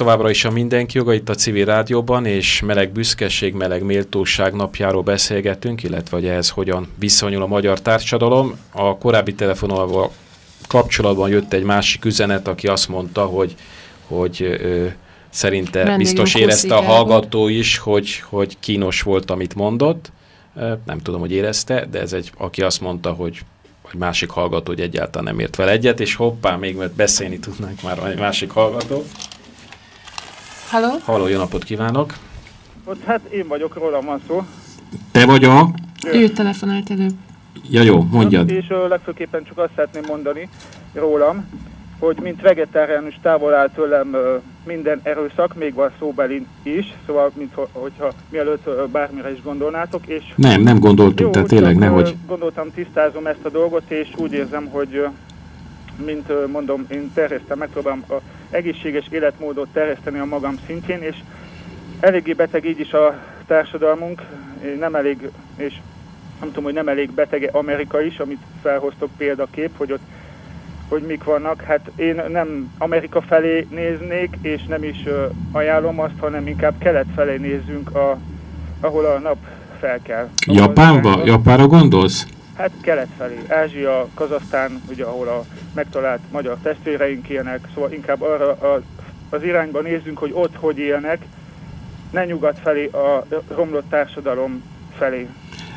Speaker 4: Továbbra is a Mindenki Joga itt a Civil Rádióban, és meleg büszkeség, meleg méltóság napjáról beszélgetünk, illetve hogy ehhez hogyan viszonyul a magyar társadalom. A korábbi telefonolval kapcsolatban jött egy másik üzenet, aki azt mondta, hogy, hogy ö, szerinte
Speaker 1: Vendégünk
Speaker 4: biztos érezte a hallgató is, hogy, hogy kínos volt, amit mondott. Nem tudom, hogy érezte, de ez egy, aki azt mondta, hogy vagy másik hallgató, hogy egyáltalán nem ért vele egyet, és hoppá, még mert beszélni tudnánk már egy másik hallgató.
Speaker 1: Halló?
Speaker 4: Halló, jó napot kívánok!
Speaker 17: Ott hát én vagyok, rólam van szó.
Speaker 4: Te vagy a...
Speaker 1: Ő telefonált előbb.
Speaker 4: Ja jó, mondjad.
Speaker 17: És ö, legfőképpen csak azt szeretném mondani rólam, hogy mint vegetáriánus távol áll tőlem ö, minden erőszak, még van szóbelin is, szóval mint ho- hogyha mielőtt ö, bármire is gondolnátok, és
Speaker 4: Nem, nem gondoltuk,
Speaker 17: Jó,
Speaker 4: tehát tényleg nehogy.
Speaker 17: Gondoltam, tisztázom ezt a dolgot, és úgy érzem, hogy mint mondom, én terjesztem, megpróbálom a egészséges életmódot terjeszteni a magam szintjén, és eléggé beteg így is a társadalmunk, nem elég, és nem tudom, hogy nem elég betege Amerika is, amit felhoztok példakép, hogy ott hogy mik vannak. Hát én nem Amerika felé néznék, és nem is ajánlom azt, hanem inkább kelet felé nézzünk, a, ahol a nap felkel.
Speaker 4: Japánba? Japánra gondolsz?
Speaker 17: Hát kelet felé. Ázsia, Kazasztán, ugye ahol a megtalált magyar testvéreink élnek, szóval inkább arra az irányba nézzünk, hogy ott hogy élnek, ne nyugat felé, a romlott társadalom felé.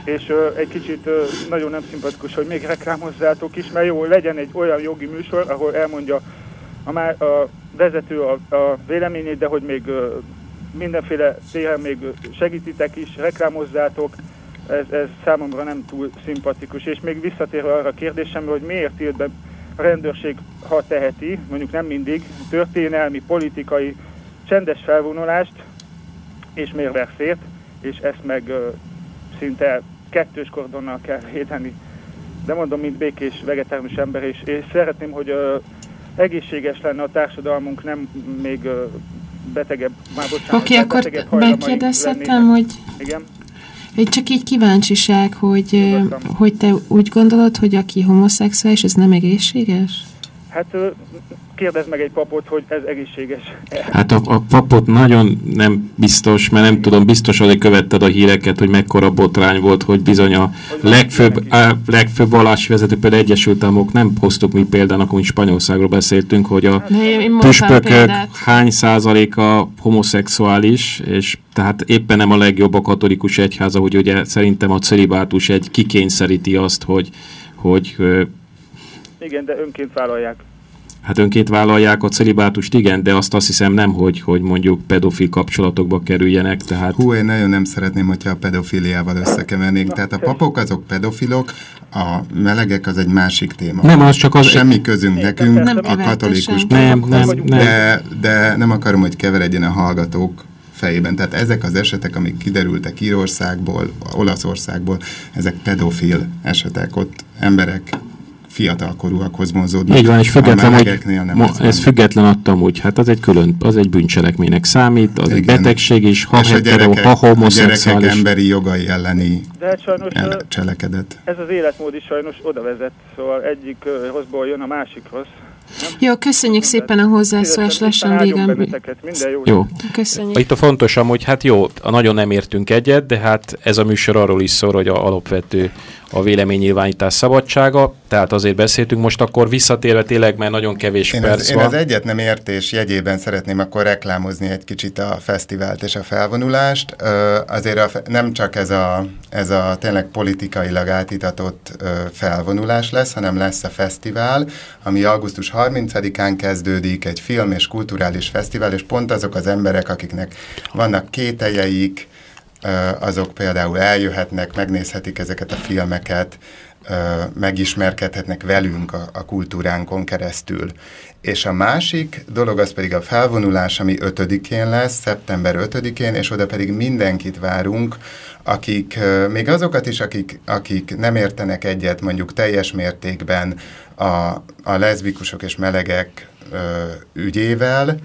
Speaker 17: És ö, egy kicsit ö, nagyon nem szimpatikus, hogy még reklámozzátok is, mert jó, legyen egy olyan jogi műsor, ahol elmondja a, má, a vezető a, a véleményét, de hogy még ö, mindenféle téren még segítitek is, reklámozzátok, ez, ez számomra nem túl szimpatikus. És még visszatérve arra a kérdésemre, hogy miért tilt be a rendőrség, ha teheti, mondjuk nem mindig, történelmi, politikai, csendes felvonulást, és mérverszét, és ezt meg ö, szinte kettős kordonnal kell védeni. De mondom, mint békés, vegetárius ember, és, és szeretném, hogy ö, egészséges lenne a társadalmunk, nem még ö, betegebb, már bocsánat,
Speaker 1: Oké, akkor
Speaker 17: betegebb hajlamai
Speaker 1: megkérdezhetem,
Speaker 17: lennének.
Speaker 1: hogy
Speaker 17: Igen?
Speaker 1: Egy csak így kíváncsiság, hogy, hogy te úgy gondolod, hogy aki homoszexuális, ez nem egészséges?
Speaker 17: Hát kérdezd meg egy papot, hogy ez egészséges.
Speaker 4: Hát a, a papot nagyon nem biztos, mert nem tudom, biztos, hogy követted a híreket, hogy mekkora botrány volt, hogy bizony a legfőbb, a legfőbb vallási vezető, például Egyesült Államok, nem hoztuk mi példának, amikor Spanyolországról beszéltünk, hogy a püspökök hány százaléka homoszexuális, és tehát éppen nem a legjobb a katolikus egyháza, hogy ugye szerintem a celibátus egy kikényszeríti azt, hogy, hogy
Speaker 17: Igen, de önként vállalják.
Speaker 4: Hát önként vállalják a celibátust, igen, de azt azt hiszem nem, hogy, hogy mondjuk pedofil kapcsolatokba kerüljenek, tehát...
Speaker 9: Hú, én nagyon nem szeretném, hogyha a pedofiliával összekevernénk. Tehát a papok azok pedofilok, a melegek az egy másik téma.
Speaker 4: Nem, az csak az-
Speaker 9: Semmi közünk nekünk,
Speaker 4: Nem
Speaker 9: a katolikus
Speaker 4: Nem, nem, nem.
Speaker 9: De, de nem akarom, hogy keveredjen a hallgatók fejében. Tehát ezek az esetek, amik kiderültek Írországból, Olaszországból, ezek pedofil esetek. Ott emberek fiatalkorúakhoz mozódnak.
Speaker 4: Így van, és független, hogy
Speaker 9: nem
Speaker 4: ma,
Speaker 9: ez
Speaker 4: független attól, hogy hát az egy külön, az egy bűncselekménynek számít, az egy betegség is, ha
Speaker 9: És a
Speaker 4: hetero,
Speaker 9: gyerekek,
Speaker 4: ha
Speaker 9: a gyerekek
Speaker 4: homoszexuális.
Speaker 9: emberi jogai elleni
Speaker 17: De hát sajnos
Speaker 9: el- cselekedet.
Speaker 17: ez az életmód is sajnos oda vezet, szóval egyik ö, rosszból jön a másik rossz.
Speaker 1: Jó, köszönjük szépen a hozzászólást, lassan.
Speaker 17: Minden jó.
Speaker 1: Köszönjük.
Speaker 4: Itt a fontos amúgy, hát jó, a nagyon nem értünk egyet, de hát ez a műsor arról is szól, hogy a alapvető a véleménynyilvánítás szabadsága, tehát azért beszéltünk most akkor visszatérve tényleg, mert nagyon kevés
Speaker 9: Én
Speaker 4: perc
Speaker 9: az, én
Speaker 4: van.
Speaker 9: az egyet nem értés jegyében szeretném akkor reklámozni egy kicsit a fesztivált és a felvonulást. Ö, azért a, nem csak ez a, ez a tényleg politikailag átitatott ö, felvonulás lesz, hanem lesz a fesztivál, ami augusztus 30-án kezdődik, egy film és kulturális fesztivál, és pont azok az emberek, akiknek vannak kételjeik, azok például eljöhetnek, megnézhetik ezeket a filmeket, megismerkedhetnek velünk a, a kultúránkon keresztül. És a másik dolog az pedig a felvonulás, ami 5-én lesz, szeptember 5-én, és oda pedig mindenkit várunk, akik, még azokat is, akik, akik nem értenek egyet mondjuk teljes mértékben a, a leszbikusok és melegek ügyével,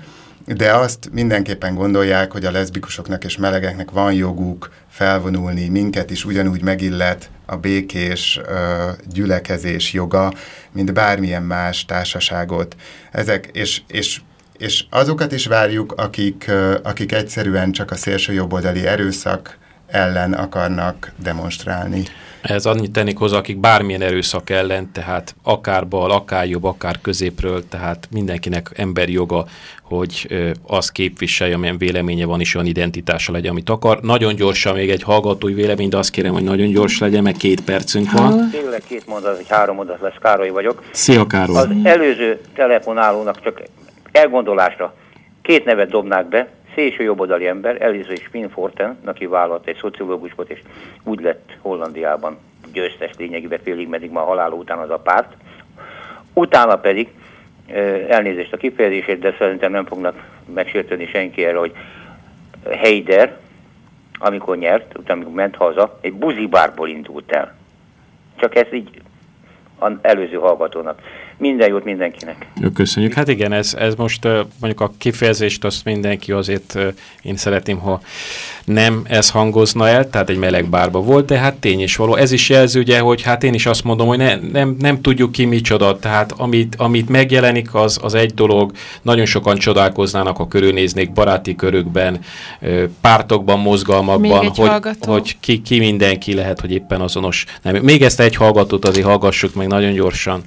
Speaker 9: de azt mindenképpen gondolják, hogy a leszbikusoknak és melegeknek van joguk felvonulni, minket is ugyanúgy megillet a békés ö, gyülekezés joga, mint bármilyen más társaságot. Ezek, és, és, és azokat is várjuk, akik, akik egyszerűen csak a szélső jobboldali erőszak ellen akarnak demonstrálni.
Speaker 4: Ez annyit tennék hozzá, akik bármilyen erőszak ellen, tehát akár bal, akár jobb, akár középről, tehát mindenkinek emberi joga, hogy ö, azt képviselje, amilyen véleménye van, és olyan identitása legyen, amit akar. Nagyon gyorsan még egy hallgatói vélemény, de azt kérem, hogy nagyon gyors legyen, mert két percünk van.
Speaker 18: Tényleg két mondat, vagy három mondat lesz, Károly vagyok.
Speaker 4: Szia, Károly!
Speaker 18: Az előző telefonálónak csak elgondolásra két nevet dobnák be, szélső jobboldali ember, Eliza Spinforten, aki vállalt egy szociológus volt, és úgy lett Hollandiában győztes lényegében félig meddig ma halál után az a párt. Utána pedig, elnézést a kifejezését, de szerintem nem fognak megsérteni senki erre, hogy Heider, amikor nyert, utána amikor ment haza, egy buzibárból indult el. Csak ez így az előző hallgatónak. Minden jót mindenkinek.
Speaker 4: Köszönjük. Hát igen, ez, ez most mondjuk a kifejezést azt mindenki azért én szeretném, ha nem ez hangozna el, tehát egy meleg bárba volt, de hát tény és való. Ez is jelzi ugye, hogy hát én is azt mondom, hogy ne, nem, nem tudjuk ki micsoda, tehát amit, amit megjelenik, az, az egy dolog, nagyon sokan csodálkoznának, ha körülnéznék baráti körökben, pártokban, mozgalmakban, hogy,
Speaker 1: hallgató.
Speaker 4: hogy ki, ki mindenki lehet, hogy éppen azonos. Nem, még ezt egy hallgatót azért hallgassuk meg nagyon gyorsan.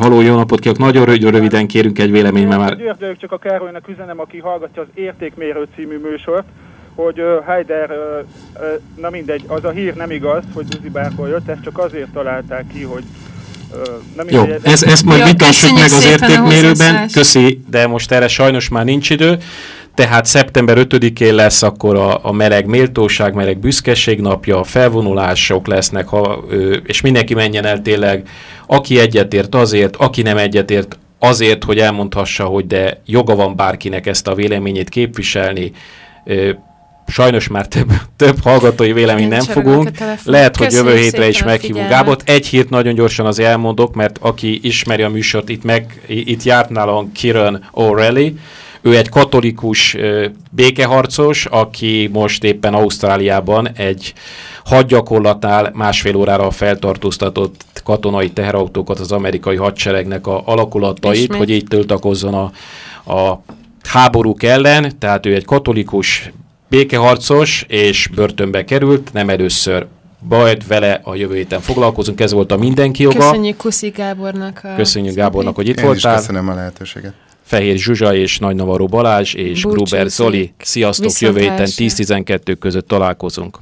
Speaker 4: Haló, jó napot kívánok! Nagyon rövid, röviden kérünk egy véleményt, mert már
Speaker 17: György csak a Károlynak üzenem, aki hallgatja az Értékmérő című műsort, hogy uh, Heider, uh, uh, na mindegy, az a hír nem igaz, hogy Duzibárból jött, ezt csak azért találták ki, hogy na
Speaker 4: Jó, ez, ezt majd
Speaker 1: Jó,
Speaker 4: vitassuk meg az értékmérőben. Köszi, de most erre sajnos már nincs idő. Tehát szeptember 5-én lesz akkor a, a meleg méltóság, meleg büszkeség napja, felvonulások lesznek, ha, és mindenki menjen el tényleg, aki egyetért azért, aki nem egyetért azért, hogy elmondhassa, hogy de joga van bárkinek ezt a véleményét képviselni. Sajnos már több, több hallgatói vélemény
Speaker 1: Igen,
Speaker 4: nem fogunk. Lehet, hogy
Speaker 1: Köszönjük
Speaker 4: jövő hétre is meghívunk. Gábort. Egy hírt nagyon gyorsan az elmondok, mert aki ismeri a műsort, itt, meg, itt járt nálunk Kieran O'Reilly, ő egy katolikus békeharcos, aki most éppen Ausztráliában egy hadgyakorlatnál másfél órára feltartóztatott katonai teherautókat az amerikai hadseregnek a alakulatait,
Speaker 1: Ismét.
Speaker 4: hogy így tiltakozzon a, a háborúk ellen, tehát ő egy katolikus békeharcos, és börtönbe került, nem először majd vele a jövő héten foglalkozunk, ez volt a mindenki joga.
Speaker 1: Köszönjük Kuszi Gábornak a
Speaker 4: Köszönjük Gábornak, hogy itt
Speaker 9: Én is
Speaker 4: voltál.
Speaker 9: köszönöm a lehetőséget.
Speaker 4: Fehér Zsuzsa és Nagy Navaró Balázs és
Speaker 1: Búcsúzik.
Speaker 4: Gruber Zoli. Sziasztok, jövő héten
Speaker 1: Viszontlátásra.
Speaker 4: 10-12 között találkozunk.